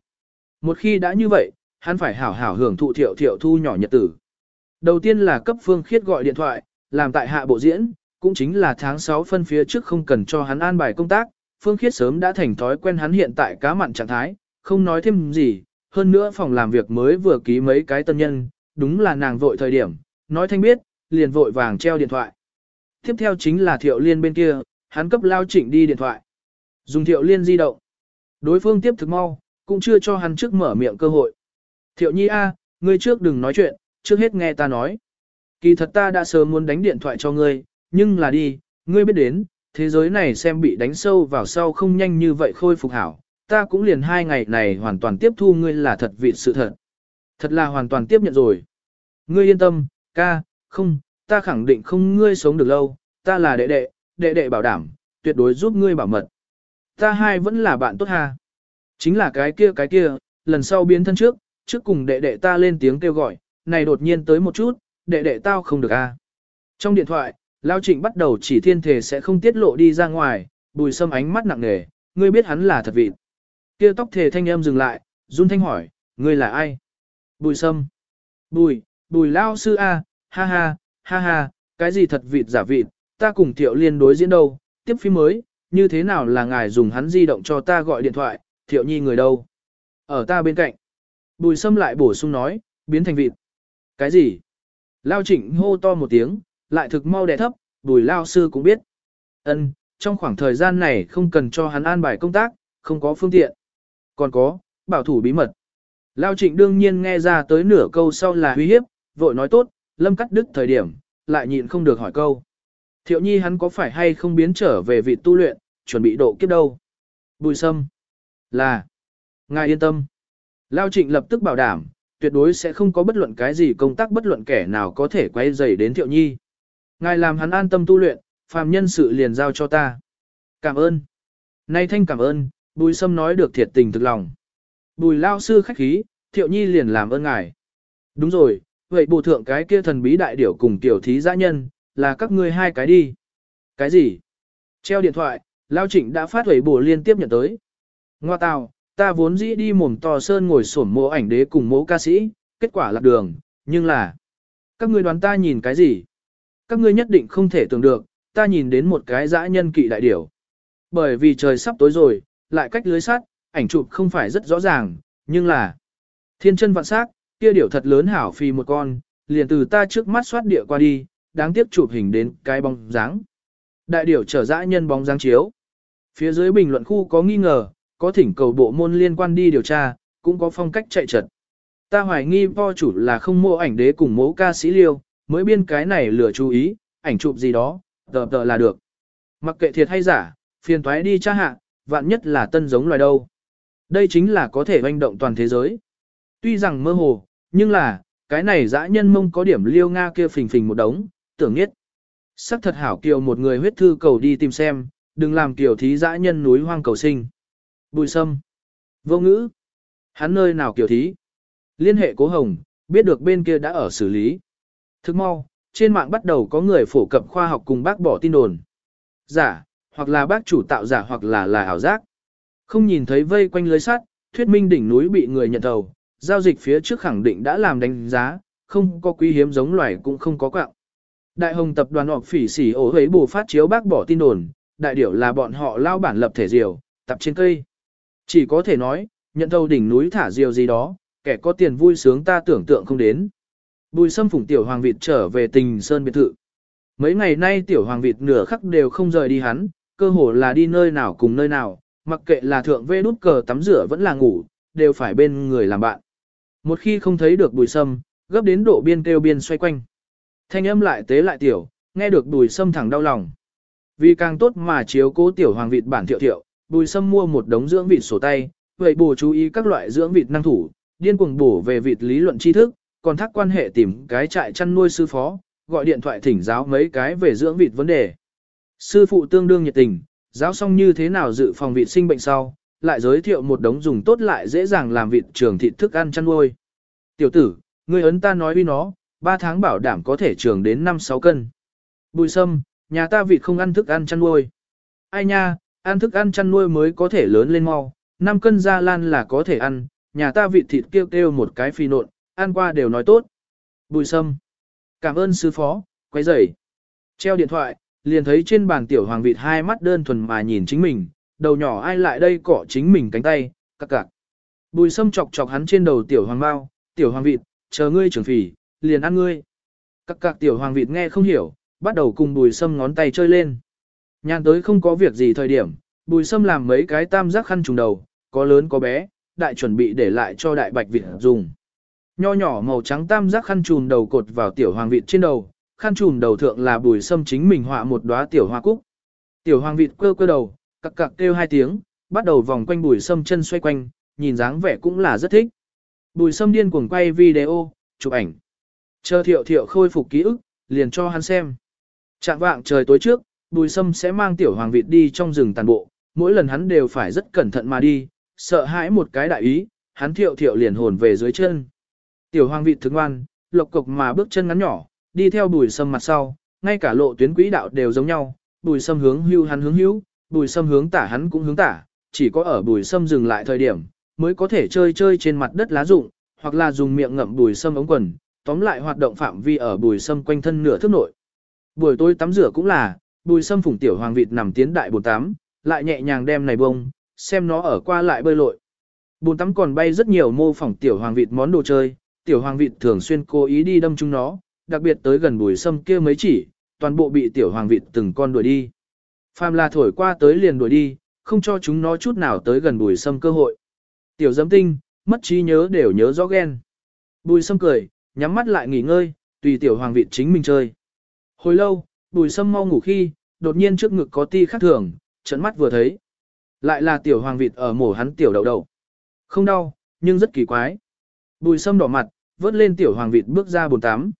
Một khi đã như vậy, hắn phải hảo hảo hưởng thụ thiệu thiệu thu nhỏ nhật tử. Đầu tiên là cấp phương khiết gọi điện thoại, làm tại hạ bộ diễn, cũng chính là tháng 6 phân phía trước không cần cho hắn an bài công tác, phương khiết sớm đã thành thói quen hắn hiện tại cá mặn trạng thái, không nói thêm gì, hơn nữa phòng làm việc mới vừa ký mấy cái tân nhân, đúng là nàng vội thời điểm, nói thanh biết, liền vội vàng treo điện thoại. Tiếp theo chính là thiệu liên bên kia, hắn cấp lao trịnh đi điện thoại. Dùng thiệu liên di động. Đối phương tiếp thực mau, cũng chưa cho hắn trước mở miệng cơ hội. Thiệu nhi A, ngươi trước đừng nói chuyện, trước hết nghe ta nói. Kỳ thật ta đã sớm muốn đánh điện thoại cho ngươi, nhưng là đi, ngươi biết đến, thế giới này xem bị đánh sâu vào sau không nhanh như vậy khôi phục hảo. Ta cũng liền hai ngày này hoàn toàn tiếp thu ngươi là thật vị sự thật. Thật là hoàn toàn tiếp nhận rồi. Ngươi yên tâm, ca, không, ta khẳng định không ngươi sống được lâu, ta là đệ đệ, đệ đệ bảo đảm, tuyệt đối giúp ngươi bảo mật. Ta hai vẫn là bạn tốt ha. Chính là cái kia cái kia, lần sau biến thân trước, trước cùng đệ đệ ta lên tiếng kêu gọi, này đột nhiên tới một chút, đệ đệ tao không được a. Trong điện thoại, Lao Trịnh bắt đầu chỉ thiên thể sẽ không tiết lộ đi ra ngoài, bùi sâm ánh mắt nặng nề, ngươi biết hắn là thật vịt. Kia tóc thể thanh âm dừng lại, run thanh hỏi, ngươi là ai? Bùi sâm. Bùi, bùi Lao sư a, ha ha, ha ha, cái gì thật vịt giả vịt, ta cùng Thiệu Liên đối diễn đâu, tiếp phim mới, như thế nào là ngài dùng hắn di động cho ta gọi điện thoại, Thiệu Nhi người đâu? Ở ta bên cạnh. Bùi Sâm lại bổ sung nói, biến thành vịt. Cái gì? Lao Trịnh hô to một tiếng, lại thực mau đè thấp, Bùi Lao sư cũng biết. Ân, trong khoảng thời gian này không cần cho hắn an bài công tác, không có phương tiện. Còn có, bảo thủ bí mật. Lao Trịnh đương nhiên nghe ra tới nửa câu sau là uy hiếp, vội nói tốt, lâm cắt đứt thời điểm, lại nhịn không được hỏi câu. Thiệu nhi hắn có phải hay không biến trở về vị tu luyện, chuẩn bị độ kiếp đâu? Bùi sâm. Là. Ngài yên tâm. Lao trịnh lập tức bảo đảm, tuyệt đối sẽ không có bất luận cái gì công tác bất luận kẻ nào có thể quay dày đến thiệu nhi. Ngài làm hắn an tâm tu luyện, phàm nhân sự liền giao cho ta. Cảm ơn. Nay thanh cảm ơn, bùi sâm nói được thiệt tình thực lòng. Bùi lao sư khách khí, thiệu nhi liền làm ơn ngài. Đúng rồi, vậy bù thượng cái kia thần bí đại điểu cùng tiểu thí dã nhân, là các ngươi hai cái đi. Cái gì? Treo điện thoại, Lao Trịnh đã phát huẩy bổ liên tiếp nhận tới. Ngoa tào, ta vốn dĩ đi mồm to sơn ngồi sổm mô ảnh đế cùng mẫu ca sĩ, kết quả lạc đường, nhưng là... Các ngươi đoán ta nhìn cái gì? Các ngươi nhất định không thể tưởng được, ta nhìn đến một cái dã nhân kỵ đại điểu. Bởi vì trời sắp tối rồi, lại cách lưới sắt, ảnh chụp không phải rất rõ ràng, nhưng là... Thiên chân vạn sắc, kia điểu thật lớn hảo phi một con, liền từ ta trước mắt xoát địa qua đi, đáng tiếc chụp hình đến cái bóng dáng. Đại điểu trở dã nhân bóng dáng chiếu. Phía dưới bình luận khu có nghi ngờ, có thỉnh cầu bộ môn liên quan đi điều tra, cũng có phong cách chạy trật. Ta hoài nghi vo chủ là không mua ảnh đế cùng mẫu ca sĩ liêu, mới biên cái này lừa chú ý, ảnh chụp gì đó, tờ tờ là được. Mặc kệ thiệt hay giả, phiền toái đi tra hạ, vạn nhất là tân giống loài đâu. Đây chính là có thể hoành động toàn thế giới. Tuy rằng mơ hồ, nhưng là, Cái này dã nhân mông có điểm liêu Nga kia phình phình một đống, tưởng nhất. Sắc thật hảo kiều một người huyết thư cầu đi tìm xem, đừng làm kiều thí dã nhân núi hoang cầu sinh. Bùi sâm. Vô ngữ. Hắn nơi nào kiều thí. Liên hệ cố hồng, biết được bên kia đã ở xử lý. Thức mau, trên mạng bắt đầu có người phổ cập khoa học cùng bác bỏ tin đồn. Giả, hoặc là bác chủ tạo giả hoặc là là ảo giác. Không nhìn thấy vây quanh lưới sắt, thuyết minh đỉnh núi bị người nhận thầu, giao dịch phía trước khẳng định đã làm đánh giá, không có quý hiếm giống loài cũng không có quạng. Đại hồng tập đoàn họp phỉ xỉ ổ hế bù phát chiếu bác bỏ tin đồn, đại điểu là bọn họ lao bản lập thể diều, tập trên cây. Chỉ có thể nói, nhận thầu đỉnh núi thả diều gì đó, kẻ có tiền vui sướng ta tưởng tượng không đến. Bùi sâm phủng tiểu hoàng vịt trở về tình sơn biệt thự. Mấy ngày nay tiểu hoàng vịt nửa khắc đều không rời đi hắn, cơ hồ là đi nơi nào cùng nơi nào, mặc kệ là thượng vê nút cờ tắm rửa vẫn là ngủ, đều phải bên người làm bạn. Một khi không thấy được bùi sâm, gấp đến độ biên kêu biên xoay quanh. Thanh âm lại tế lại tiểu, nghe được bùi sâm thẳng đau lòng. Vì càng tốt mà chiếu cố tiểu hoàng vịt bản thiệu thiệu, bùi sâm mua một đống dưỡng vịt sổ tay, vậy bù chú ý các loại dưỡng vịt năng thủ, điên cuồng bổ về vịt lý luận tri thức, còn thắc quan hệ tìm cái trại chăn nuôi sư phó, gọi điện thoại thỉnh giáo mấy cái về dưỡng vịt vấn đề. Sư phụ tương đương nhiệt tình, giáo xong như thế nào dự phòng vịt sinh bệnh sau, lại giới thiệu một đống dùng tốt lại dễ dàng làm vịt trường thịt thức ăn chăn nuôi. Tiểu tử, người ấn ta nói với nó, 3 tháng bảo đảm có thể trường đến 5-6 cân. Bùi sâm, nhà ta vịt không ăn thức ăn chăn nuôi. Ai nha, ăn thức ăn chăn nuôi mới có thể lớn lên mau, 5 cân da lan là có thể ăn, nhà ta vịt thịt kêu kêu một cái phi nộn, ăn qua đều nói tốt. Bùi sâm. Cảm ơn sư phó, quay rời. Treo điện thoại, liền thấy trên bàn tiểu hoàng vịt hai mắt đơn thuần mà nhìn chính mình, đầu nhỏ ai lại đây cọ chính mình cánh tay, cặc cặc. Bùi sâm chọc chọc hắn trên đầu tiểu hoàng bao, tiểu hoàng vịt, chờ ngươi trưởng phỉ, liền ăn ngươi. Cặc cặc tiểu hoàng vịt nghe không hiểu, bắt đầu cùng bùi sâm ngón tay chơi lên. Nhàn tới không có việc gì thời điểm, bùi sâm làm mấy cái tam giác khăn trùng đầu, có lớn có bé, đại chuẩn bị để lại cho đại bạch vịt dùng. Nho nhỏ màu trắng tam giác khăn trùn đầu cột vào tiểu hoàng vịt trên đầu, khăn trùm đầu thượng là bùi sâm chính mình họa một đóa tiểu hoa cúc. Tiểu hoàng vịt quơ quơ đầu, cặc cặc kêu hai tiếng, bắt đầu vòng quanh bùi sâm chân xoay quanh, nhìn dáng vẻ cũng là rất thích. Bùi sâm điên cuồng quay video, chụp ảnh. Chờ thiệu thiệu khôi phục ký ức, liền cho hắn xem. Trạng vạng trời tối trước, bùi sâm sẽ mang tiểu hoàng vịt đi trong rừng tàn bộ, mỗi lần hắn đều phải rất cẩn thận mà đi, sợ hãi một cái đại ý, hắn thiệu thiệu liền hồn về dưới chân. Tiểu hoàng vịt thức ngoan, lộc cục mà bước chân ngắn nhỏ, đi theo bùi sâm mặt sau, ngay cả lộ tuyến quỹ đạo đều giống nhau, bùi sâm hướng hưu hắn hướng hưu, bùi sâm hướng tả hắn cũng hướng tả, chỉ có ở bùi sâm dừng lại thời điểm, mới có thể chơi chơi trên mặt đất lá rụng, hoặc là dùng miệng ngậm bùi sâm ống quần, tóm lại hoạt động phạm vi ở bùi sâm quanh thân nửa thước nội. Buổi tối tắm rửa cũng là, bùi sâm phủng tiểu hoàng vịt nằm tiến đại bồn tắm, lại nhẹ nhàng đem này bông, xem nó ở qua lại bơi lội. Bồn tắm còn bay rất nhiều mô phỏng tiểu hoàng vịt món đồ chơi, tiểu hoàng vịt thường xuyên cố ý đi đâm chúng nó, đặc biệt tới gần bùi sâm kia mấy chỉ, toàn bộ bị tiểu hoàng vịt từng con đuổi đi. Phàm là thổi qua tới liền đuổi đi, không cho chúng nó chút nào tới gần bùi sâm cơ hội. Tiểu giấm tinh, mất trí nhớ đều nhớ rõ ghen. Bùi sâm cười, nhắm mắt lại nghỉ ngơi, tùy tiểu hoàng vịt chính mình chơi. Hồi lâu, bùi sâm mau ngủ khi, đột nhiên trước ngực có ti khác thường, trận mắt vừa thấy. Lại là tiểu hoàng vịt ở mổ hắn tiểu đầu đầu, Không đau, nhưng rất kỳ quái. Bùi sâm đỏ mặt, vớt lên tiểu hoàng vịt bước ra bồn tắm.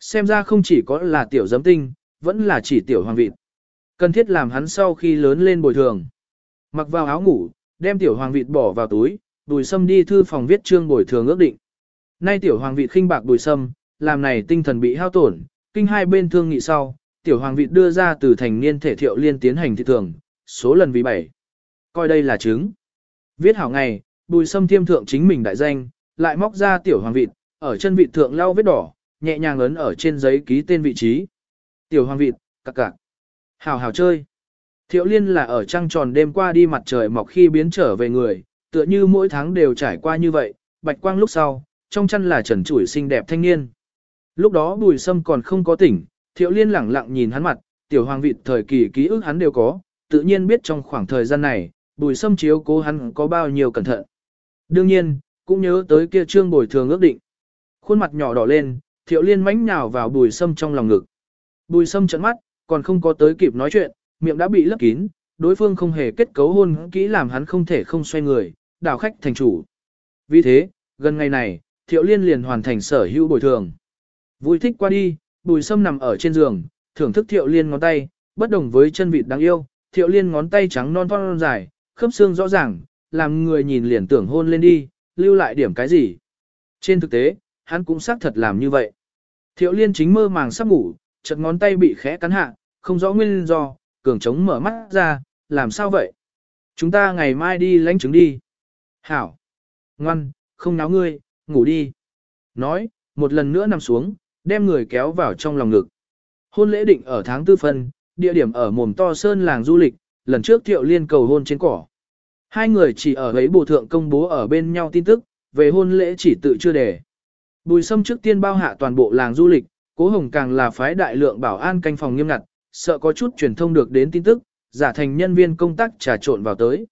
Xem ra không chỉ có là tiểu giấm tinh, vẫn là chỉ tiểu hoàng vịt. Cần thiết làm hắn sau khi lớn lên bồi thường. Mặc vào áo ngủ, đem tiểu hoàng vịt bỏ vào túi, bùi sâm đi thư phòng viết trương bồi thường ước định. Nay tiểu hoàng vịt khinh bạc bùi sâm, làm này tinh thần bị hao tổn, kinh hai bên thương nghị sau, tiểu hoàng vịt đưa ra từ thành niên thể thiệu liên tiến hành thị thường, số lần vì 7. Coi đây là chứng. Viết hảo ngày, bùi sâm thiêm thượng chính mình đại danh, lại móc ra tiểu hoàng vịt, ở chân vịt thượng lau vết đỏ, nhẹ nhàng ấn ở trên giấy ký tên vị trí. Tiểu hoàng vịt, cặc cặc. Hảo hảo chơi. Thiệu liên là ở trăng tròn đêm qua đi mặt trời mọc khi biến trở về người, tựa như mỗi tháng đều trải qua như vậy, bạch quang lúc sau, trong chăn là trần trụi xinh đẹp thanh niên. Lúc đó bùi sâm còn không có tỉnh, thiệu liên lẳng lặng nhìn hắn mặt, tiểu hoàng vịt thời kỳ ký ức hắn đều có, tự nhiên biết trong khoảng thời gian này, bùi sâm chiếu cố hắn có bao nhiêu cẩn thận. Đương nhiên, cũng nhớ tới kia trương bồi thường ước định. Khuôn mặt nhỏ đỏ lên, thiệu liên mánh nhào vào bùi sâm trong lòng ngực. Bùi sâm trận mắt, còn không có tới kịp nói chuyện, miệng đã bị lấp kín, đối phương không hề kết cấu hôn kỹ làm hắn không thể không xoay người, đảo khách thành chủ. Vì thế, gần ngày này, thiệu liên liền hoàn thành sở hữu bồi thường. Vui thích qua đi, bùi sâm nằm ở trên giường, thưởng thức thiệu liên ngón tay, bất đồng với chân vịt đáng yêu, thiệu liên ngón tay trắng non thon dài, khớp xương rõ ràng, làm người nhìn liền tưởng hôn lên đi, lưu lại điểm cái gì. Trên thực tế, hắn cũng xác thật làm như vậy. Thiệu liên chính mơ màng sắp ngủ, chật ngón tay bị khẽ cắn hạ, không rõ nguyên do, cường trống mở mắt ra, làm sao vậy? Chúng ta ngày mai đi lãnh chứng đi. Hảo. Ngoan, không náo ngươi, ngủ đi. Nói, một lần nữa nằm xuống, đem người kéo vào trong lòng ngực. Hôn lễ định ở tháng tư phân, địa điểm ở mồm to sơn làng du lịch, lần trước thiệu liên cầu hôn trên cỏ. Hai người chỉ ở ấy bộ thượng công bố ở bên nhau tin tức, về hôn lễ chỉ tự chưa đề. Bùi sâm trước tiên bao hạ toàn bộ làng du lịch, cố hồng càng là phái đại lượng bảo an canh phòng nghiêm ngặt, sợ có chút truyền thông được đến tin tức, giả thành nhân viên công tác trà trộn vào tới.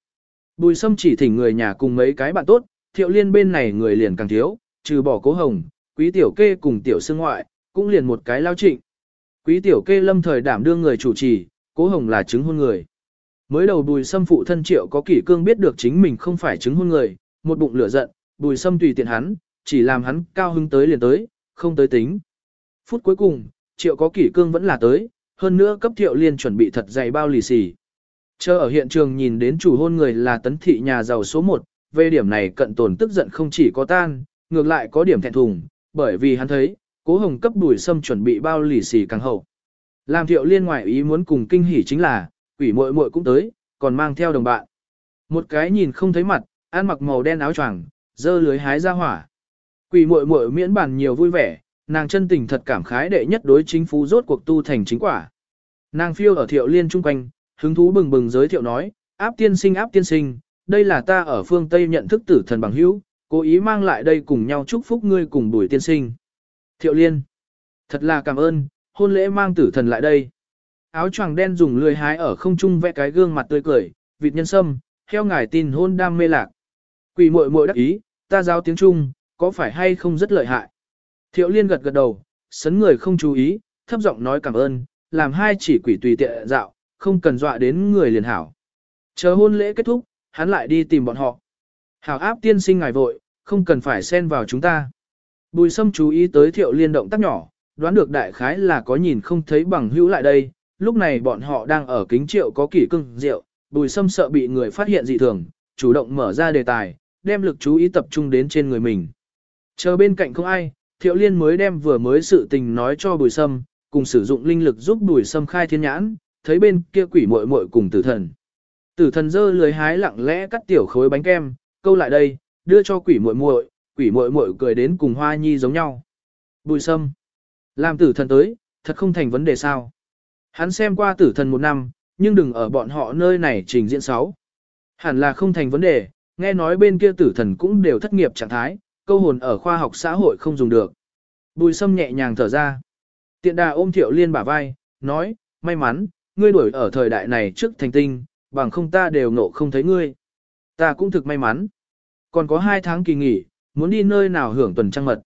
Bùi sâm chỉ thỉnh người nhà cùng mấy cái bạn tốt, thiệu liên bên này người liền càng thiếu, trừ bỏ cố hồng, quý tiểu kê cùng tiểu sư ngoại, cũng liền một cái lao trịnh. Quý tiểu kê lâm thời đảm đương người chủ trì, cố hồng là chứng hôn người. Mới đầu bùi sâm phụ thân triệu có kỷ cương biết được chính mình không phải chứng hôn người, một bụng lửa giận, bùi sâm tùy tiện hắn, chỉ làm hắn cao hứng tới liền tới, không tới tính. Phút cuối cùng, triệu có kỷ cương vẫn là tới, hơn nữa cấp thiệu liên chuẩn bị thật dày bao lì xì. Chờ ở hiện trường nhìn đến chủ hôn người là tấn thị nhà giàu số 1, về điểm này cận tồn tức giận không chỉ có tan, ngược lại có điểm thẹn thùng, bởi vì hắn thấy, cố hồng cấp đùi sâm chuẩn bị bao lì xì càng hậu. Làm thiệu liên ngoại ý muốn cùng kinh hỉ chính là, quỷ muội muội cũng tới, còn mang theo đồng bạn. Một cái nhìn không thấy mặt, ăn mặc màu đen áo choàng, dơ lưới hái ra hỏa. Quỷ muội muội miễn bàn nhiều vui vẻ, nàng chân tình thật cảm khái đệ nhất đối chính phủ rốt cuộc tu thành chính quả. Nàng phiêu ở thiệu liên trung quanh, hứng thú bừng bừng giới thiệu nói, áp tiên sinh áp tiên sinh, đây là ta ở phương Tây nhận thức tử thần bằng hữu, cố ý mang lại đây cùng nhau chúc phúc ngươi cùng đuổi tiên sinh. Thiệu liên, thật là cảm ơn, hôn lễ mang tử thần lại đây. Áo choàng đen dùng lười hái ở không trung vẽ cái gương mặt tươi cười, vịt nhân sâm, theo ngài tin hôn đam mê lạc. Quỷ muội muội đắc ý, ta giáo tiếng Trung, có phải hay không rất lợi hại. Thiệu liên gật gật đầu, sấn người không chú ý, thấp giọng nói cảm ơn, làm hai chỉ quỷ tùy tiện dạo, không cần dọa đến người liền hảo. Chờ hôn lễ kết thúc, hắn lại đi tìm bọn họ. Hảo áp tiên sinh ngài vội, không cần phải xen vào chúng ta. Bùi sâm chú ý tới thiệu liên động tác nhỏ, đoán được đại khái là có nhìn không thấy bằng hữu lại đây, lúc này bọn họ đang ở kính triệu có kỷ cưng rượu, bùi sâm sợ bị người phát hiện dị thường, chủ động mở ra đề tài, đem lực chú ý tập trung đến trên người mình. Chờ bên cạnh không ai, thiệu liên mới đem vừa mới sự tình nói cho bùi sâm, cùng sử dụng linh lực giúp bùi sâm khai thiên nhãn, thấy bên kia quỷ muội muội cùng tử thần. Tử thần dơ lưới hái lặng lẽ cắt tiểu khối bánh kem, câu lại đây, đưa cho quỷ muội muội, quỷ muội muội cười đến cùng hoa nhi giống nhau. Bùi sâm. Làm tử thần tới, thật không thành vấn đề sao. Hắn xem qua tử thần một năm, nhưng đừng ở bọn họ nơi này trình diễn sáu. Hẳn là không thành vấn đề, nghe nói bên kia tử thần cũng đều thất nghiệp trạng thái, câu hồn ở khoa học xã hội không dùng được. Bùi sâm nhẹ nhàng thở ra. Tiện đà ôm thiệu liên bả vai, nói, may mắn, ngươi đuổi ở thời đại này trước thành tinh, bằng không ta đều ngộ không thấy ngươi. Ta cũng thực may mắn. Còn có hai tháng kỳ nghỉ, muốn đi nơi nào hưởng tuần trăng mật.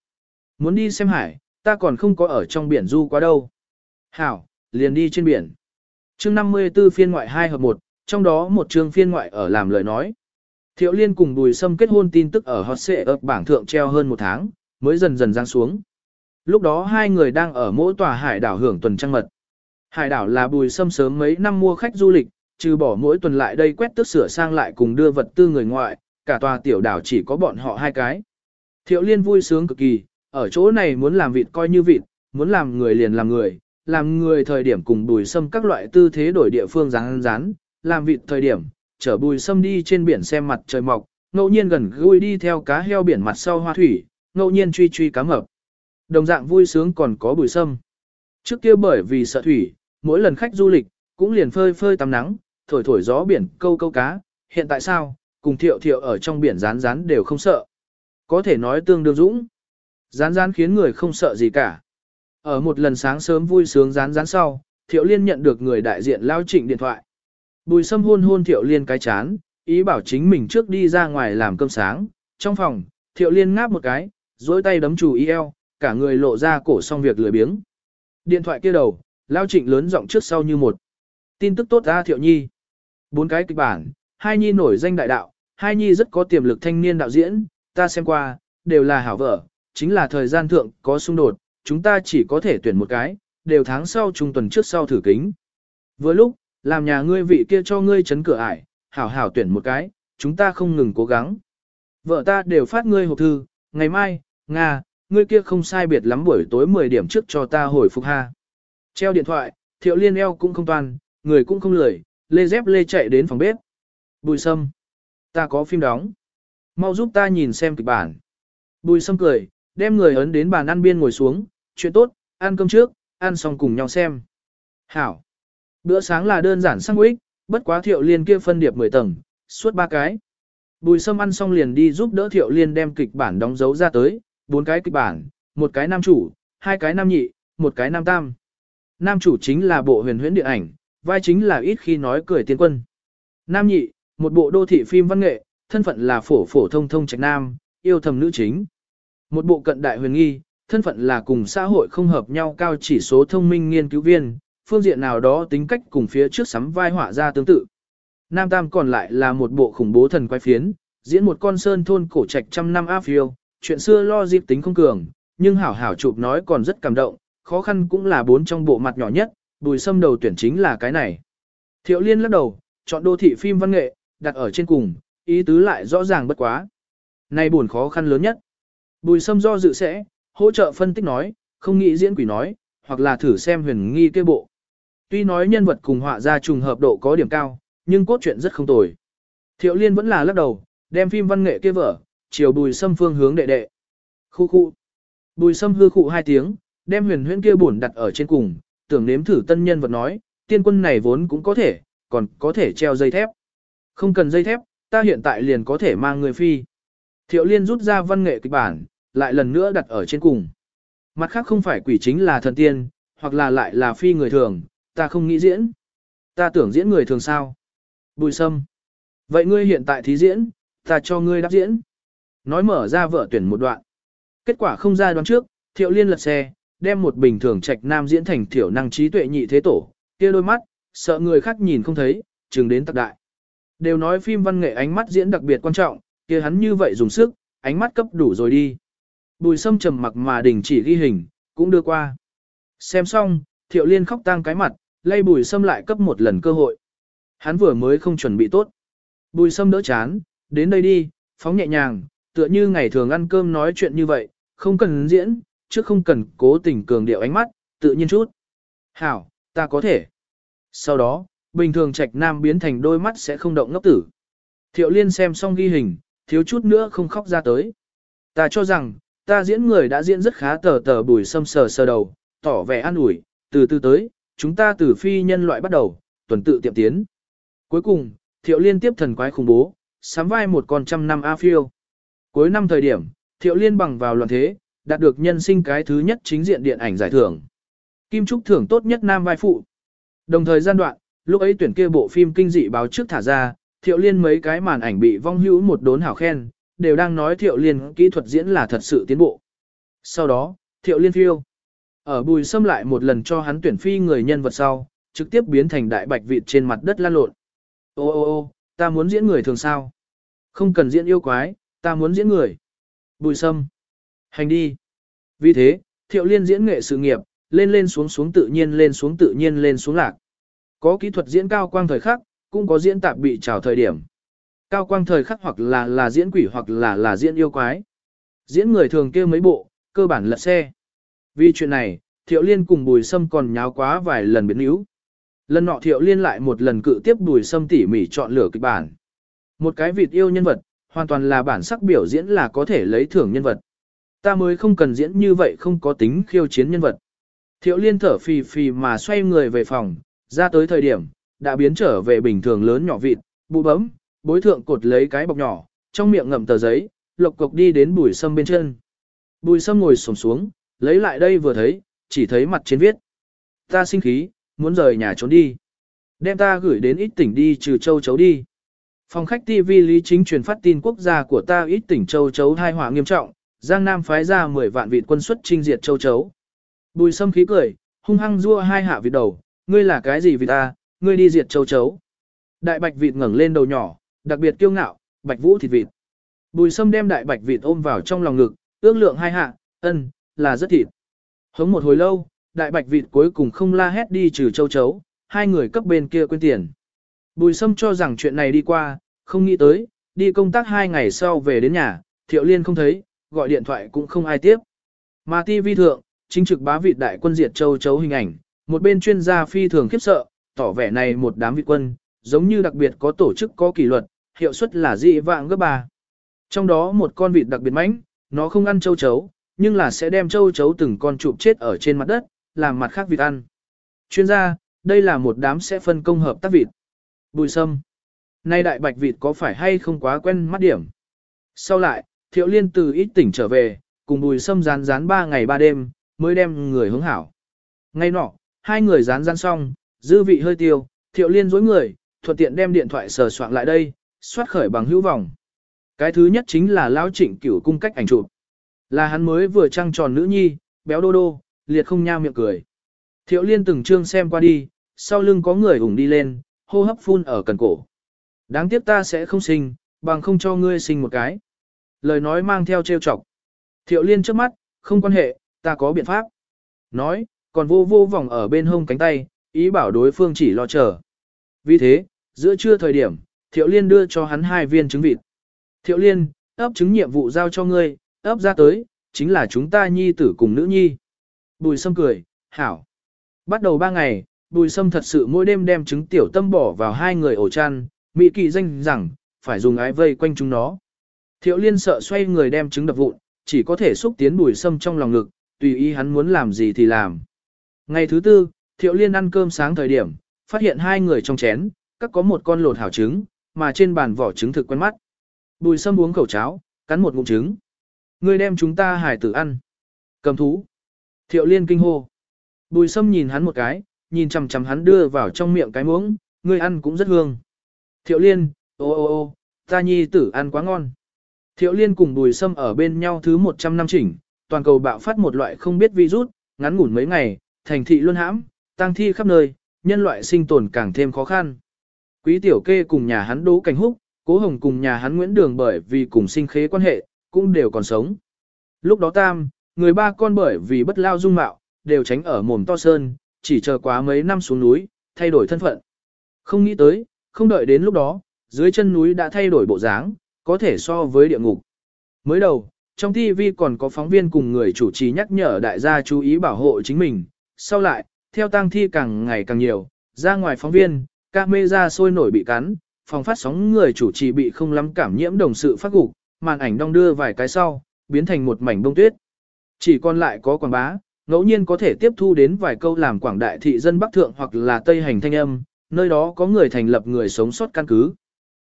Muốn đi xem hải, ta còn không có ở trong biển du quá đâu. Hảo, liền đi trên biển. chương 54 phiên ngoại 2 hợp 1, trong đó một chương phiên ngoại ở làm lời nói. Thiệu Liên cùng Bùi Sâm kết hôn tin tức ở hot xệ ập bảng thượng treo hơn một tháng, mới dần dần giáng xuống. Lúc đó hai người đang ở mỗi tòa hải đảo hưởng tuần trăng mật. Hải đảo là Bùi Sâm sớm mấy năm mua khách du lịch, trừ bỏ mỗi tuần lại đây quét tước sửa sang lại cùng đưa vật tư người ngoại, cả tòa tiểu đảo chỉ có bọn họ hai cái. Thiệu Liên vui sướng cực kỳ, ở chỗ này muốn làm vịt coi như vịt, muốn làm người liền làm người, làm người thời điểm cùng bùi sâm các loại tư thế đổi địa phương rán rán, làm vịt thời điểm, chở bùi sâm đi trên biển xem mặt trời mọc, ngẫu nhiên gần gũi đi theo cá heo biển mặt sau hoa thủy, ngẫu nhiên truy truy cá mập. Đồng dạng vui sướng còn có bùi sâm. Trước kia bởi vì sợ thủy, mỗi lần khách du lịch, cũng liền phơi phơi tắm nắng, thổi thổi gió biển câu câu cá, hiện tại sao, cùng thiệu thiệu ở trong biển rán rán đều không sợ. Có thể nói tương đương dũng. Rán rán khiến người không sợ gì cả. Ở một lần sáng sớm vui sướng rán rán sau, thiệu liên nhận được người đại diện lao trịnh điện thoại. Bùi sâm hôn hôn thiệu liên cái chán, ý bảo chính mình trước đi ra ngoài làm cơm sáng. Trong phòng, thiệu liên ngáp một cái, dối tay đấm chủ y eo, cả người lộ ra cổ xong việc lười biếng. Điện thoại kia đầu, lao trịnh lớn giọng trước sau như một. Tin tức tốt ra thiệu nhi. Bốn cái kịch bản, hai nhi nổi danh đại đạo, hai nhi rất có tiềm lực thanh niên đạo diễn, ta xem qua, đều là hảo vợ, chính là thời gian thượng có xung đột, chúng ta chỉ có thể tuyển một cái, đều tháng sau trung tuần trước sau thử kính. Vừa lúc, làm nhà ngươi vị kia cho ngươi chấn cửa ải, hảo hảo tuyển một cái, chúng ta không ngừng cố gắng. Vợ ta đều phát ngươi hộp thư, ngày mai, Nga, ngươi kia không sai biệt lắm buổi tối 10 điểm trước cho ta hồi phục ha. Treo điện thoại, thiệu liên eo cũng không toàn, người cũng không lười, lê dép lê chạy đến phòng bếp. Bùi sâm, ta có phim đóng. Mau giúp ta nhìn xem kịch bản. Bùi sâm cười, đem người ấn đến bàn ăn biên ngồi xuống, chuyện tốt, ăn cơm trước, ăn xong cùng nhau xem. Hảo. Bữa sáng là đơn giản sang ích, bất quá thiệu liên kia phân điệp 10 tầng, suốt ba cái. Bùi sâm ăn xong liền đi giúp đỡ thiệu liên đem kịch bản đóng dấu ra tới, bốn cái kịch bản, một cái nam chủ, hai cái nam nhị, một cái nam tam. Nam chủ chính là bộ huyền huyễn điện ảnh, vai chính là ít khi nói cười tiên quân. Nam nhị, một bộ đô thị phim văn nghệ, thân phận là phổ phổ thông thông trạch nam, yêu thầm nữ chính. Một bộ cận đại huyền nghi, thân phận là cùng xã hội không hợp nhau cao chỉ số thông minh nghiên cứu viên, phương diện nào đó tính cách cùng phía trước sắm vai họa ra tương tự. Nam Tam còn lại là một bộ khủng bố thần quái phiến, diễn một con sơn thôn cổ trạch trăm năm áp phiêu, chuyện xưa lo dịp tính không cường, nhưng hảo hảo chụp nói còn rất cảm động, khó khăn cũng là bốn trong bộ mặt nhỏ nhất, bùi sâm đầu tuyển chính là cái này. Thiệu liên lắc đầu, chọn đô thị phim văn nghệ, đặt ở trên cùng, ý tứ lại rõ ràng bất quá. Này buồn khó khăn lớn nhất. Bùi sâm do dự sẽ, hỗ trợ phân tích nói, không nghĩ diễn quỷ nói, hoặc là thử xem huyền nghi kê bộ. Tuy nói nhân vật cùng họa ra trùng hợp độ có điểm cao, nhưng cốt truyện rất không tồi. Thiệu liên vẫn là lắc đầu, đem phim văn nghệ kia vở, chiều bùi xâm phương hướng đệ đệ. Khu khu. Bùi xâm hư khụ hai tiếng, đem huyền huyễn kia buồn đặt ở trên cùng, tưởng nếm thử tân nhân vật nói, tiên quân này vốn cũng có thể, còn có thể treo dây thép. Không cần dây thép, ta hiện tại liền có thể mang người phi. Thiệu liên rút ra văn nghệ kịch bản, lại lần nữa đặt ở trên cùng. Mặt khác không phải quỷ chính là thần tiên, hoặc là lại là phi người thường, ta không nghĩ diễn. Ta tưởng diễn người thường sao. Bùi sâm. Vậy ngươi hiện tại thí diễn, ta cho ngươi đáp diễn. Nói mở ra vợ tuyển một đoạn. Kết quả không ra đoán trước, thiệu liên lật xe, đem một bình thường trạch nam diễn thành thiểu năng trí tuệ nhị thế tổ, kia đôi mắt, sợ người khác nhìn không thấy, chừng đến tạc đại. Đều nói phim văn nghệ ánh mắt diễn đặc biệt quan trọng, kia hắn như vậy dùng sức, ánh mắt cấp đủ rồi đi. Bùi sâm trầm mặc mà đình chỉ ghi hình, cũng đưa qua. Xem xong, thiệu liên khóc tang cái mặt, lay bùi sâm lại cấp một lần cơ hội. Hắn vừa mới không chuẩn bị tốt. Bùi sâm đỡ chán, đến đây đi, phóng nhẹ nhàng, tựa như ngày thường ăn cơm nói chuyện như vậy, không cần diễn, chứ không cần cố tình cường điệu ánh mắt, tự nhiên chút. Hảo, ta có thể. Sau đó, bình thường trạch nam biến thành đôi mắt sẽ không động ngốc tử. Thiệu liên xem xong ghi hình, thiếu chút nữa không khóc ra tới. Ta cho rằng, ta diễn người đã diễn rất khá tờ tờ bùi sâm sờ sờ đầu, tỏ vẻ an ủi, từ từ tới, chúng ta từ phi nhân loại bắt đầu, tuần tự tiệm tiến. Cuối cùng, thiệu liên tiếp thần quái khủng bố, sắm vai một con trăm năm A phiêu. Cuối năm thời điểm, thiệu liên bằng vào loạn thế, đạt được nhân sinh cái thứ nhất chính diện điện ảnh giải thưởng. Kim Trúc thưởng tốt nhất nam vai phụ. Đồng thời gian đoạn, lúc ấy tuyển kia bộ phim kinh dị báo trước thả ra, thiệu liên mấy cái màn ảnh bị vong hữu một đốn hảo khen, đều đang nói thiệu liên kỹ thuật diễn là thật sự tiến bộ. Sau đó, thiệu liên phiêu. Ở bùi xâm lại một lần cho hắn tuyển phi người nhân vật sau, trực tiếp biến thành đại bạch vịt trên mặt đất lan lộn. Ô ô ô, ta muốn diễn người thường sao? Không cần diễn yêu quái, ta muốn diễn người. Bùi sâm. Hành đi. Vì thế, thiệu liên diễn nghệ sự nghiệp, lên lên xuống xuống tự nhiên lên xuống tự nhiên lên xuống lạc. Có kỹ thuật diễn cao quang thời khắc, cũng có diễn tạp bị trào thời điểm. Cao quang thời khắc hoặc là là diễn quỷ hoặc là là diễn yêu quái. Diễn người thường kêu mấy bộ, cơ bản lật xe. Vì chuyện này, thiệu liên cùng bùi sâm còn nháo quá vài lần biến yếu. Lần nọ thiệu liên lại một lần cự tiếp bùi sâm tỉ mỉ chọn lựa kịch bản. Một cái vịt yêu nhân vật, hoàn toàn là bản sắc biểu diễn là có thể lấy thưởng nhân vật. Ta mới không cần diễn như vậy không có tính khiêu chiến nhân vật. Thiệu liên thở phì phì mà xoay người về phòng, ra tới thời điểm, đã biến trở về bình thường lớn nhỏ vịt, bụ bấm, bối thượng cột lấy cái bọc nhỏ, trong miệng ngậm tờ giấy, lộc cộc đi đến bùi sâm bên chân. Bùi sâm ngồi sổng xuống, lấy lại đây vừa thấy, chỉ thấy mặt trên viết. Ta sinh khí, muốn rời nhà trốn đi. Đem ta gửi đến ít tỉnh đi trừ châu chấu đi. Phòng khách TV Lý Chính truyền phát tin quốc gia của ta ít tỉnh châu chấu hai hỏa nghiêm trọng, Giang Nam phái ra 10 vạn vịt quân xuất trinh diệt châu chấu. Bùi sâm khí cười, hung hăng rua hai hạ vịt đầu, ngươi là cái gì vì ta, ngươi đi diệt châu chấu. Đại bạch vịt ngẩng lên đầu nhỏ, đặc biệt kiêu ngạo, bạch vũ thịt vịt. Bùi sâm đem đại bạch vịt ôm vào trong lòng ngực, ước lượng hai hạ, ân, là rất thịt. Hống một hồi lâu, đại bạch vịt cuối cùng không la hét đi trừ châu chấu, hai người cấp bên kia quên tiền. Bùi sâm cho rằng chuyện này đi qua, không nghĩ tới, đi công tác hai ngày sau về đến nhà, thiệu liên không thấy, gọi điện thoại cũng không ai tiếp. Mà TV thượng, chính trực bá vịt đại quân diệt châu chấu hình ảnh, một bên chuyên gia phi thường khiếp sợ, tỏ vẻ này một đám vị quân, giống như đặc biệt có tổ chức có kỷ luật, hiệu suất là dị vạng gấp ba. Trong đó một con vịt đặc biệt mãnh, nó không ăn châu chấu, nhưng là sẽ đem châu chấu từng con chụp chết ở trên mặt đất, làm mặt khác vịt ăn. Chuyên gia, đây là một đám sẽ phân công hợp tác vịt. Bùi sâm. Nay đại bạch vịt có phải hay không quá quen mắt điểm. Sau lại, thiệu liên từ ít tỉnh trở về, cùng bùi sâm rán rán ba ngày ba đêm, mới đem người hướng hảo. Ngay nọ, hai người rán rán xong, dư vị hơi tiêu, thiệu liên dối người, thuận tiện đem điện thoại sờ soạn lại đây, xoát khởi bằng hữu vòng Cái thứ nhất chính là Lão Trịnh Cửu cung cách ảnh chụp. Là hắn mới vừa trăng tròn nữ nhi, béo đô đô, liệt không nha miệng cười. Thiệu liên từng chương xem qua đi, sau lưng có người ủng đi lên, hô hấp phun ở cần cổ. Đáng tiếc ta sẽ không sinh, bằng không cho ngươi sinh một cái. Lời nói mang theo trêu chọc. Thiệu liên trước mắt, không quan hệ, ta có biện pháp. Nói, còn vô vô vòng ở bên hông cánh tay, ý bảo đối phương chỉ lo chờ. Vì thế, giữa trưa thời điểm, Thiệu Liên đưa cho hắn hai viên trứng vịt. Thiệu Liên, ấp trứng nhiệm vụ giao cho ngươi, ấp ra tới, chính là chúng ta nhi tử cùng nữ nhi. Bùi Sâm cười, hảo. Bắt đầu ba ngày, Bùi Sâm thật sự mỗi đêm đem trứng tiểu tâm bỏ vào hai người ổ chăn, Mị kỳ danh rằng, phải dùng ái vây quanh chúng nó. Thiệu Liên sợ xoay người đem trứng đập vụn, chỉ có thể xúc tiến Bùi Sâm trong lòng ngực, tùy ý hắn muốn làm gì thì làm. Ngày thứ tư, Thiệu Liên ăn cơm sáng thời điểm, phát hiện hai người trong chén, các có một con lột hảo trứng, mà trên bàn vỏ trứng thực quen mắt. Bùi Sâm uống khẩu cháo, cắn một ngụm trứng. Ngươi đem chúng ta hải tử ăn. Cầm thú. Thiệu Liên kinh hô. Bùi Sâm nhìn hắn một cái, nhìn chằm chằm hắn đưa vào trong miệng cái muỗng, ngươi ăn cũng rất hương. Thiệu Liên, ô ô ô, ta nhi tử ăn quá ngon. Thiệu Liên cùng Bùi Sâm ở bên nhau thứ 100 năm chỉnh, toàn cầu bạo phát một loại không biết virus, ngắn ngủn mấy ngày, thành thị luôn hãm, tăng thi khắp nơi, nhân loại sinh tồn càng thêm khó khăn. Quý tiểu kê cùng nhà hắn đỗ cảnh húc, cố hồng cùng nhà hắn Nguyễn Đường bởi vì cùng sinh khế quan hệ, cũng đều còn sống. Lúc đó tam, người ba con bởi vì bất lao dung mạo, đều tránh ở mồm to sơn, chỉ chờ quá mấy năm xuống núi, thay đổi thân phận. Không nghĩ tới, không đợi đến lúc đó, dưới chân núi đã thay đổi bộ dáng, có thể so với địa ngục. Mới đầu, trong TV còn có phóng viên cùng người chủ trì nhắc nhở đại gia chú ý bảo hộ chính mình. Sau lại, theo tang thi càng ngày càng nhiều, ra ngoài phóng viên, camera sôi nổi bị cắn, phòng phát sóng người chủ trì bị không lắm cảm nhiễm đồng sự phát gục, màn ảnh đong đưa vài cái sau, biến thành một mảnh bông tuyết. Chỉ còn lại có quảng bá, ngẫu nhiên có thể tiếp thu đến vài câu làm quảng đại thị dân Bắc Thượng hoặc là Tây hành thanh âm, nơi đó có người thành lập người sống sót căn cứ.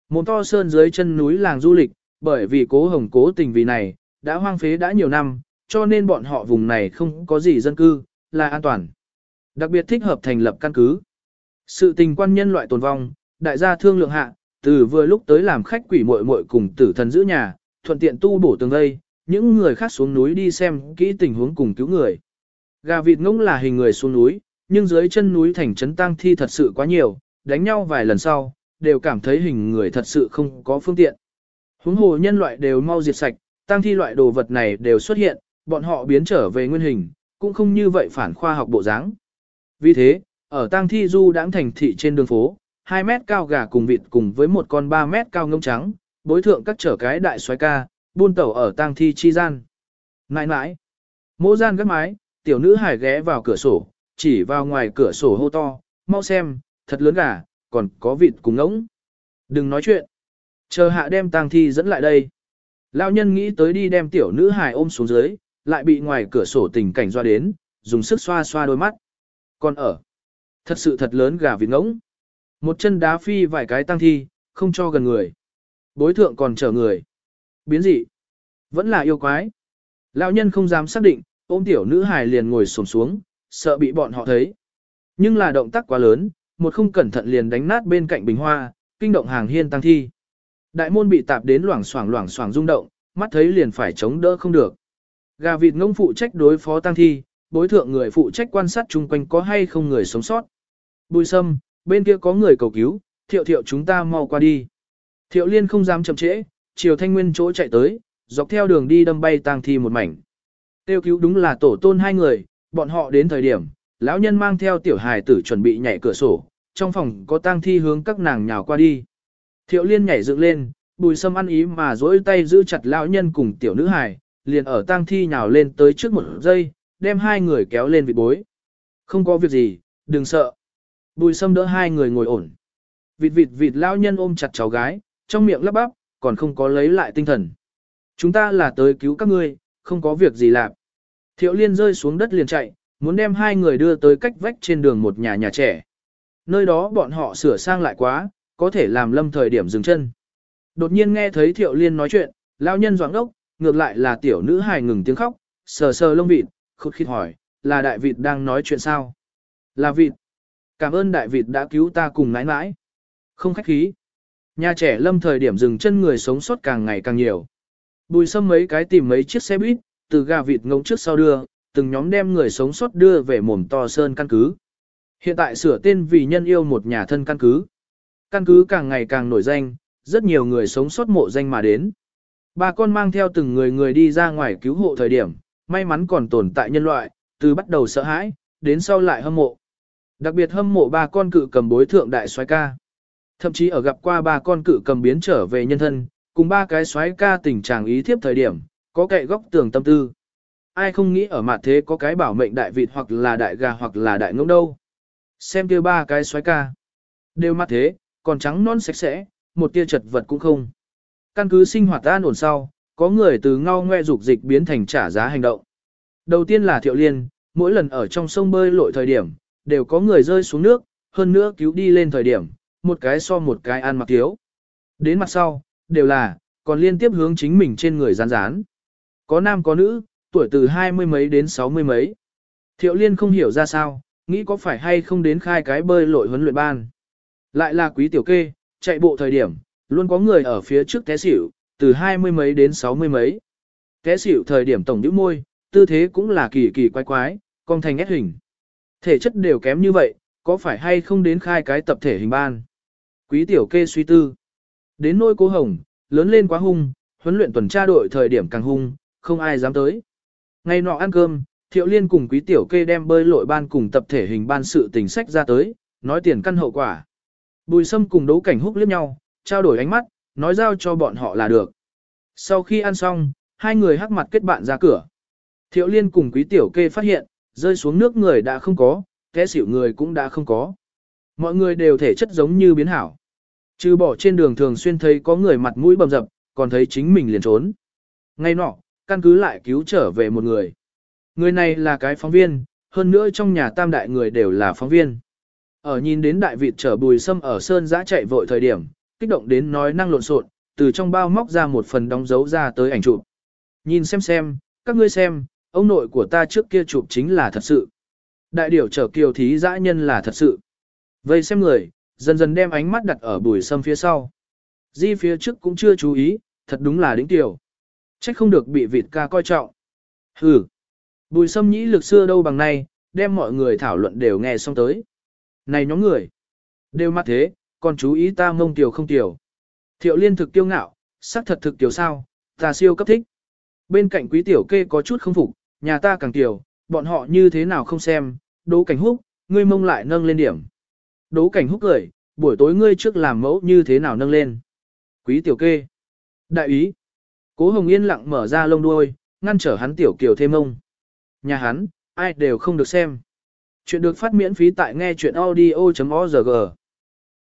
Một to sơn dưới chân núi làng du lịch, bởi vì cố hồng cố tình vì này, đã hoang phế đã nhiều năm, cho nên bọn họ vùng này không có gì dân cư, là an toàn. Đặc biệt thích hợp thành lập căn cứ. Sự tình quan nhân loại tồn vong, đại gia thương lượng hạ, từ vừa lúc tới làm khách quỷ muội muội cùng tử thần giữ nhà, thuận tiện tu bổ tường gây, những người khác xuống núi đi xem kỹ tình huống cùng cứu người. Gà vịt ngỗng là hình người xuống núi, nhưng dưới chân núi thành trấn tang thi thật sự quá nhiều, đánh nhau vài lần sau, đều cảm thấy hình người thật sự không có phương tiện. Huống hồ nhân loại đều mau diệt sạch, tang thi loại đồ vật này đều xuất hiện, bọn họ biến trở về nguyên hình, cũng không như vậy phản khoa học bộ dáng. Vì thế, ở tang thi du đãng thành thị trên đường phố, 2 mét cao gà cùng vịt cùng với một con 3 mét cao ngông trắng, bối thượng các trở cái đại xoái ca, buôn tẩu ở tang thi chi gian. Nãi nãi, mỗ gian gác mái, tiểu nữ hải ghé vào cửa sổ, chỉ vào ngoài cửa sổ hô to, mau xem, thật lớn gà, còn có vịt cùng ngỗng. Đừng nói chuyện. Chờ hạ đem tang thi dẫn lại đây. Lão nhân nghĩ tới đi đem tiểu nữ hài ôm xuống dưới, lại bị ngoài cửa sổ tình cảnh doa đến, dùng sức xoa xoa đôi mắt. Còn ở. Thật sự thật lớn gà vịt ngỗng. Một chân đá phi vài cái tăng thi, không cho gần người. Bối thượng còn chở người. Biến dị. Vẫn là yêu quái. Lão nhân không dám xác định, ôm tiểu nữ hài liền ngồi xổm xuống, sợ bị bọn họ thấy. Nhưng là động tác quá lớn, một không cẩn thận liền đánh nát bên cạnh bình hoa, kinh động hàng hiên tăng thi. Đại môn bị tạp đến loảng xoảng loảng xoảng rung động, mắt thấy liền phải chống đỡ không được. Gà vịt ngông phụ trách đối phó tăng thi, bối thượng người phụ trách quan sát chung quanh có hay không người sống sót. Bùi sâm, bên kia có người cầu cứu, thiệu thiệu chúng ta mau qua đi. Thiệu liên không dám chậm trễ, chiều thanh nguyên chỗ chạy tới, dọc theo đường đi đâm bay tang thi một mảnh. Tiêu cứu đúng là tổ tôn hai người, bọn họ đến thời điểm, lão nhân mang theo tiểu hài tử chuẩn bị nhảy cửa sổ, trong phòng có tang thi hướng các nàng nhào qua đi. Thiệu liên nhảy dựng lên, bùi sâm ăn ý mà dỗi tay giữ chặt lão nhân cùng tiểu nữ hài, liền ở tang thi nhào lên tới trước một giây, đem hai người kéo lên vị bối. Không có việc gì, đừng sợ. Bùi sâm đỡ hai người ngồi ổn. Vịt vịt vịt lão nhân ôm chặt cháu gái, trong miệng lắp bắp, còn không có lấy lại tinh thần. Chúng ta là tới cứu các ngươi, không có việc gì làm. Thiệu liên rơi xuống đất liền chạy, muốn đem hai người đưa tới cách vách trên đường một nhà nhà trẻ. Nơi đó bọn họ sửa sang lại quá, có thể làm lâm thời điểm dừng chân. Đột nhiên nghe thấy thiệu liên nói chuyện, lão nhân doãn đốc, ngược lại là tiểu nữ hài ngừng tiếng khóc, sờ sờ lông vịt, khụt khịt hỏi, là đại vịt đang nói chuyện sao? Là vịt. Cảm ơn đại vịt đã cứu ta cùng nãi nãi. Không khách khí. Nhà trẻ lâm thời điểm dừng chân người sống sót càng ngày càng nhiều. Bùi sâm mấy cái tìm mấy chiếc xe buýt, từ gà vịt ngỗng trước sau đưa, từng nhóm đem người sống sót đưa về mồm to sơn căn cứ. Hiện tại sửa tên vì nhân yêu một nhà thân căn cứ. Căn cứ càng ngày càng nổi danh, rất nhiều người sống sót mộ danh mà đến. bà con mang theo từng người người đi ra ngoài cứu hộ thời điểm, may mắn còn tồn tại nhân loại, từ bắt đầu sợ hãi, đến sau lại hâm mộ. Đặc biệt hâm mộ ba con cự cầm bối thượng đại soái ca. Thậm chí ở gặp qua ba con cự cầm biến trở về nhân thân, cùng ba cái soái ca tình trạng ý thiếp thời điểm, có cậy góc tường tâm tư. Ai không nghĩ ở mặt thế có cái bảo mệnh đại vịt hoặc là đại gà hoặc là đại ngỗng đâu. Xem kia ba cái soái ca. Đều mặt thế, còn trắng non sạch sẽ, một tia chật vật cũng không. Căn cứ sinh hoạt an ổn sau, có người từ ngao ngoe dục dịch biến thành trả giá hành động. Đầu tiên là Thiệu Liên, mỗi lần ở trong sông bơi lội thời điểm, đều có người rơi xuống nước, hơn nữa cứu đi lên thời điểm, một cái so một cái ăn mặc thiếu. Đến mặt sau, đều là, còn liên tiếp hướng chính mình trên người rán rán. Có nam có nữ, tuổi từ hai mươi mấy đến sáu mươi mấy. Thiệu Liên không hiểu ra sao, nghĩ có phải hay không đến khai cái bơi lội huấn luyện ban. Lại là quý tiểu kê, chạy bộ thời điểm, luôn có người ở phía trước té xỉu, từ hai mươi mấy đến sáu mươi mấy. Té xỉu thời điểm tổng nhíu môi, tư thế cũng là kỳ kỳ quái quái, cong thành ép hình. Thể chất đều kém như vậy, có phải hay không đến khai cái tập thể hình ban? Quý tiểu kê suy tư. Đến nỗi cố hồng, lớn lên quá hung, huấn luyện tuần tra đội thời điểm càng hung, không ai dám tới. Ngày nọ ăn cơm, thiệu liên cùng quý tiểu kê đem bơi lội ban cùng tập thể hình ban sự tình sách ra tới, nói tiền căn hậu quả. Bùi sâm cùng đấu cảnh húc liếc nhau, trao đổi ánh mắt, nói giao cho bọn họ là được. Sau khi ăn xong, hai người hắc mặt kết bạn ra cửa. Thiệu liên cùng quý tiểu kê phát hiện, rơi xuống nước người đã không có, té xỉu người cũng đã không có. Mọi người đều thể chất giống như biến hảo. Trừ bỏ trên đường thường xuyên thấy có người mặt mũi bầm dập, còn thấy chính mình liền trốn. Ngay nọ, căn cứ lại cứu trở về một người. Người này là cái phóng viên, hơn nữa trong nhà tam đại người đều là phóng viên. Ở nhìn đến đại vịt chở bùi sâm ở sơn giã chạy vội thời điểm, kích động đến nói năng lộn xộn, từ trong bao móc ra một phần đóng dấu ra tới ảnh chụp. Nhìn xem xem, các ngươi xem, ông nội của ta trước kia chụp chính là thật sự. Đại điểu trở kiều thí dã nhân là thật sự. Vây xem người, dần dần đem ánh mắt đặt ở bùi sâm phía sau. Di phía trước cũng chưa chú ý, thật đúng là đính tiểu. Trách không được bị vịt ca coi trọng. Hừ. Bùi sâm nhĩ lực xưa đâu bằng nay, đem mọi người thảo luận đều nghe xong tới. Này nhóm người. Đều mắt thế, còn chú ý ta mông tiểu không tiểu. Thiệu liên thực tiêu ngạo, sắc thật thực tiểu sao, ta siêu cấp thích. Bên cạnh quý tiểu kê có chút không phục, nhà ta càng tiểu, bọn họ như thế nào không xem, đố cảnh húc, ngươi mông lại nâng lên điểm. Đố cảnh húc cười, buổi tối ngươi trước làm mẫu như thế nào nâng lên. Quý tiểu kê. Đại ý. Cố Hồng Yên lặng mở ra lông đuôi, ngăn trở hắn tiểu kiều thêm mông. Nhà hắn, ai đều không được xem. Chuyện được phát miễn phí tại nghe chuyện audio.org.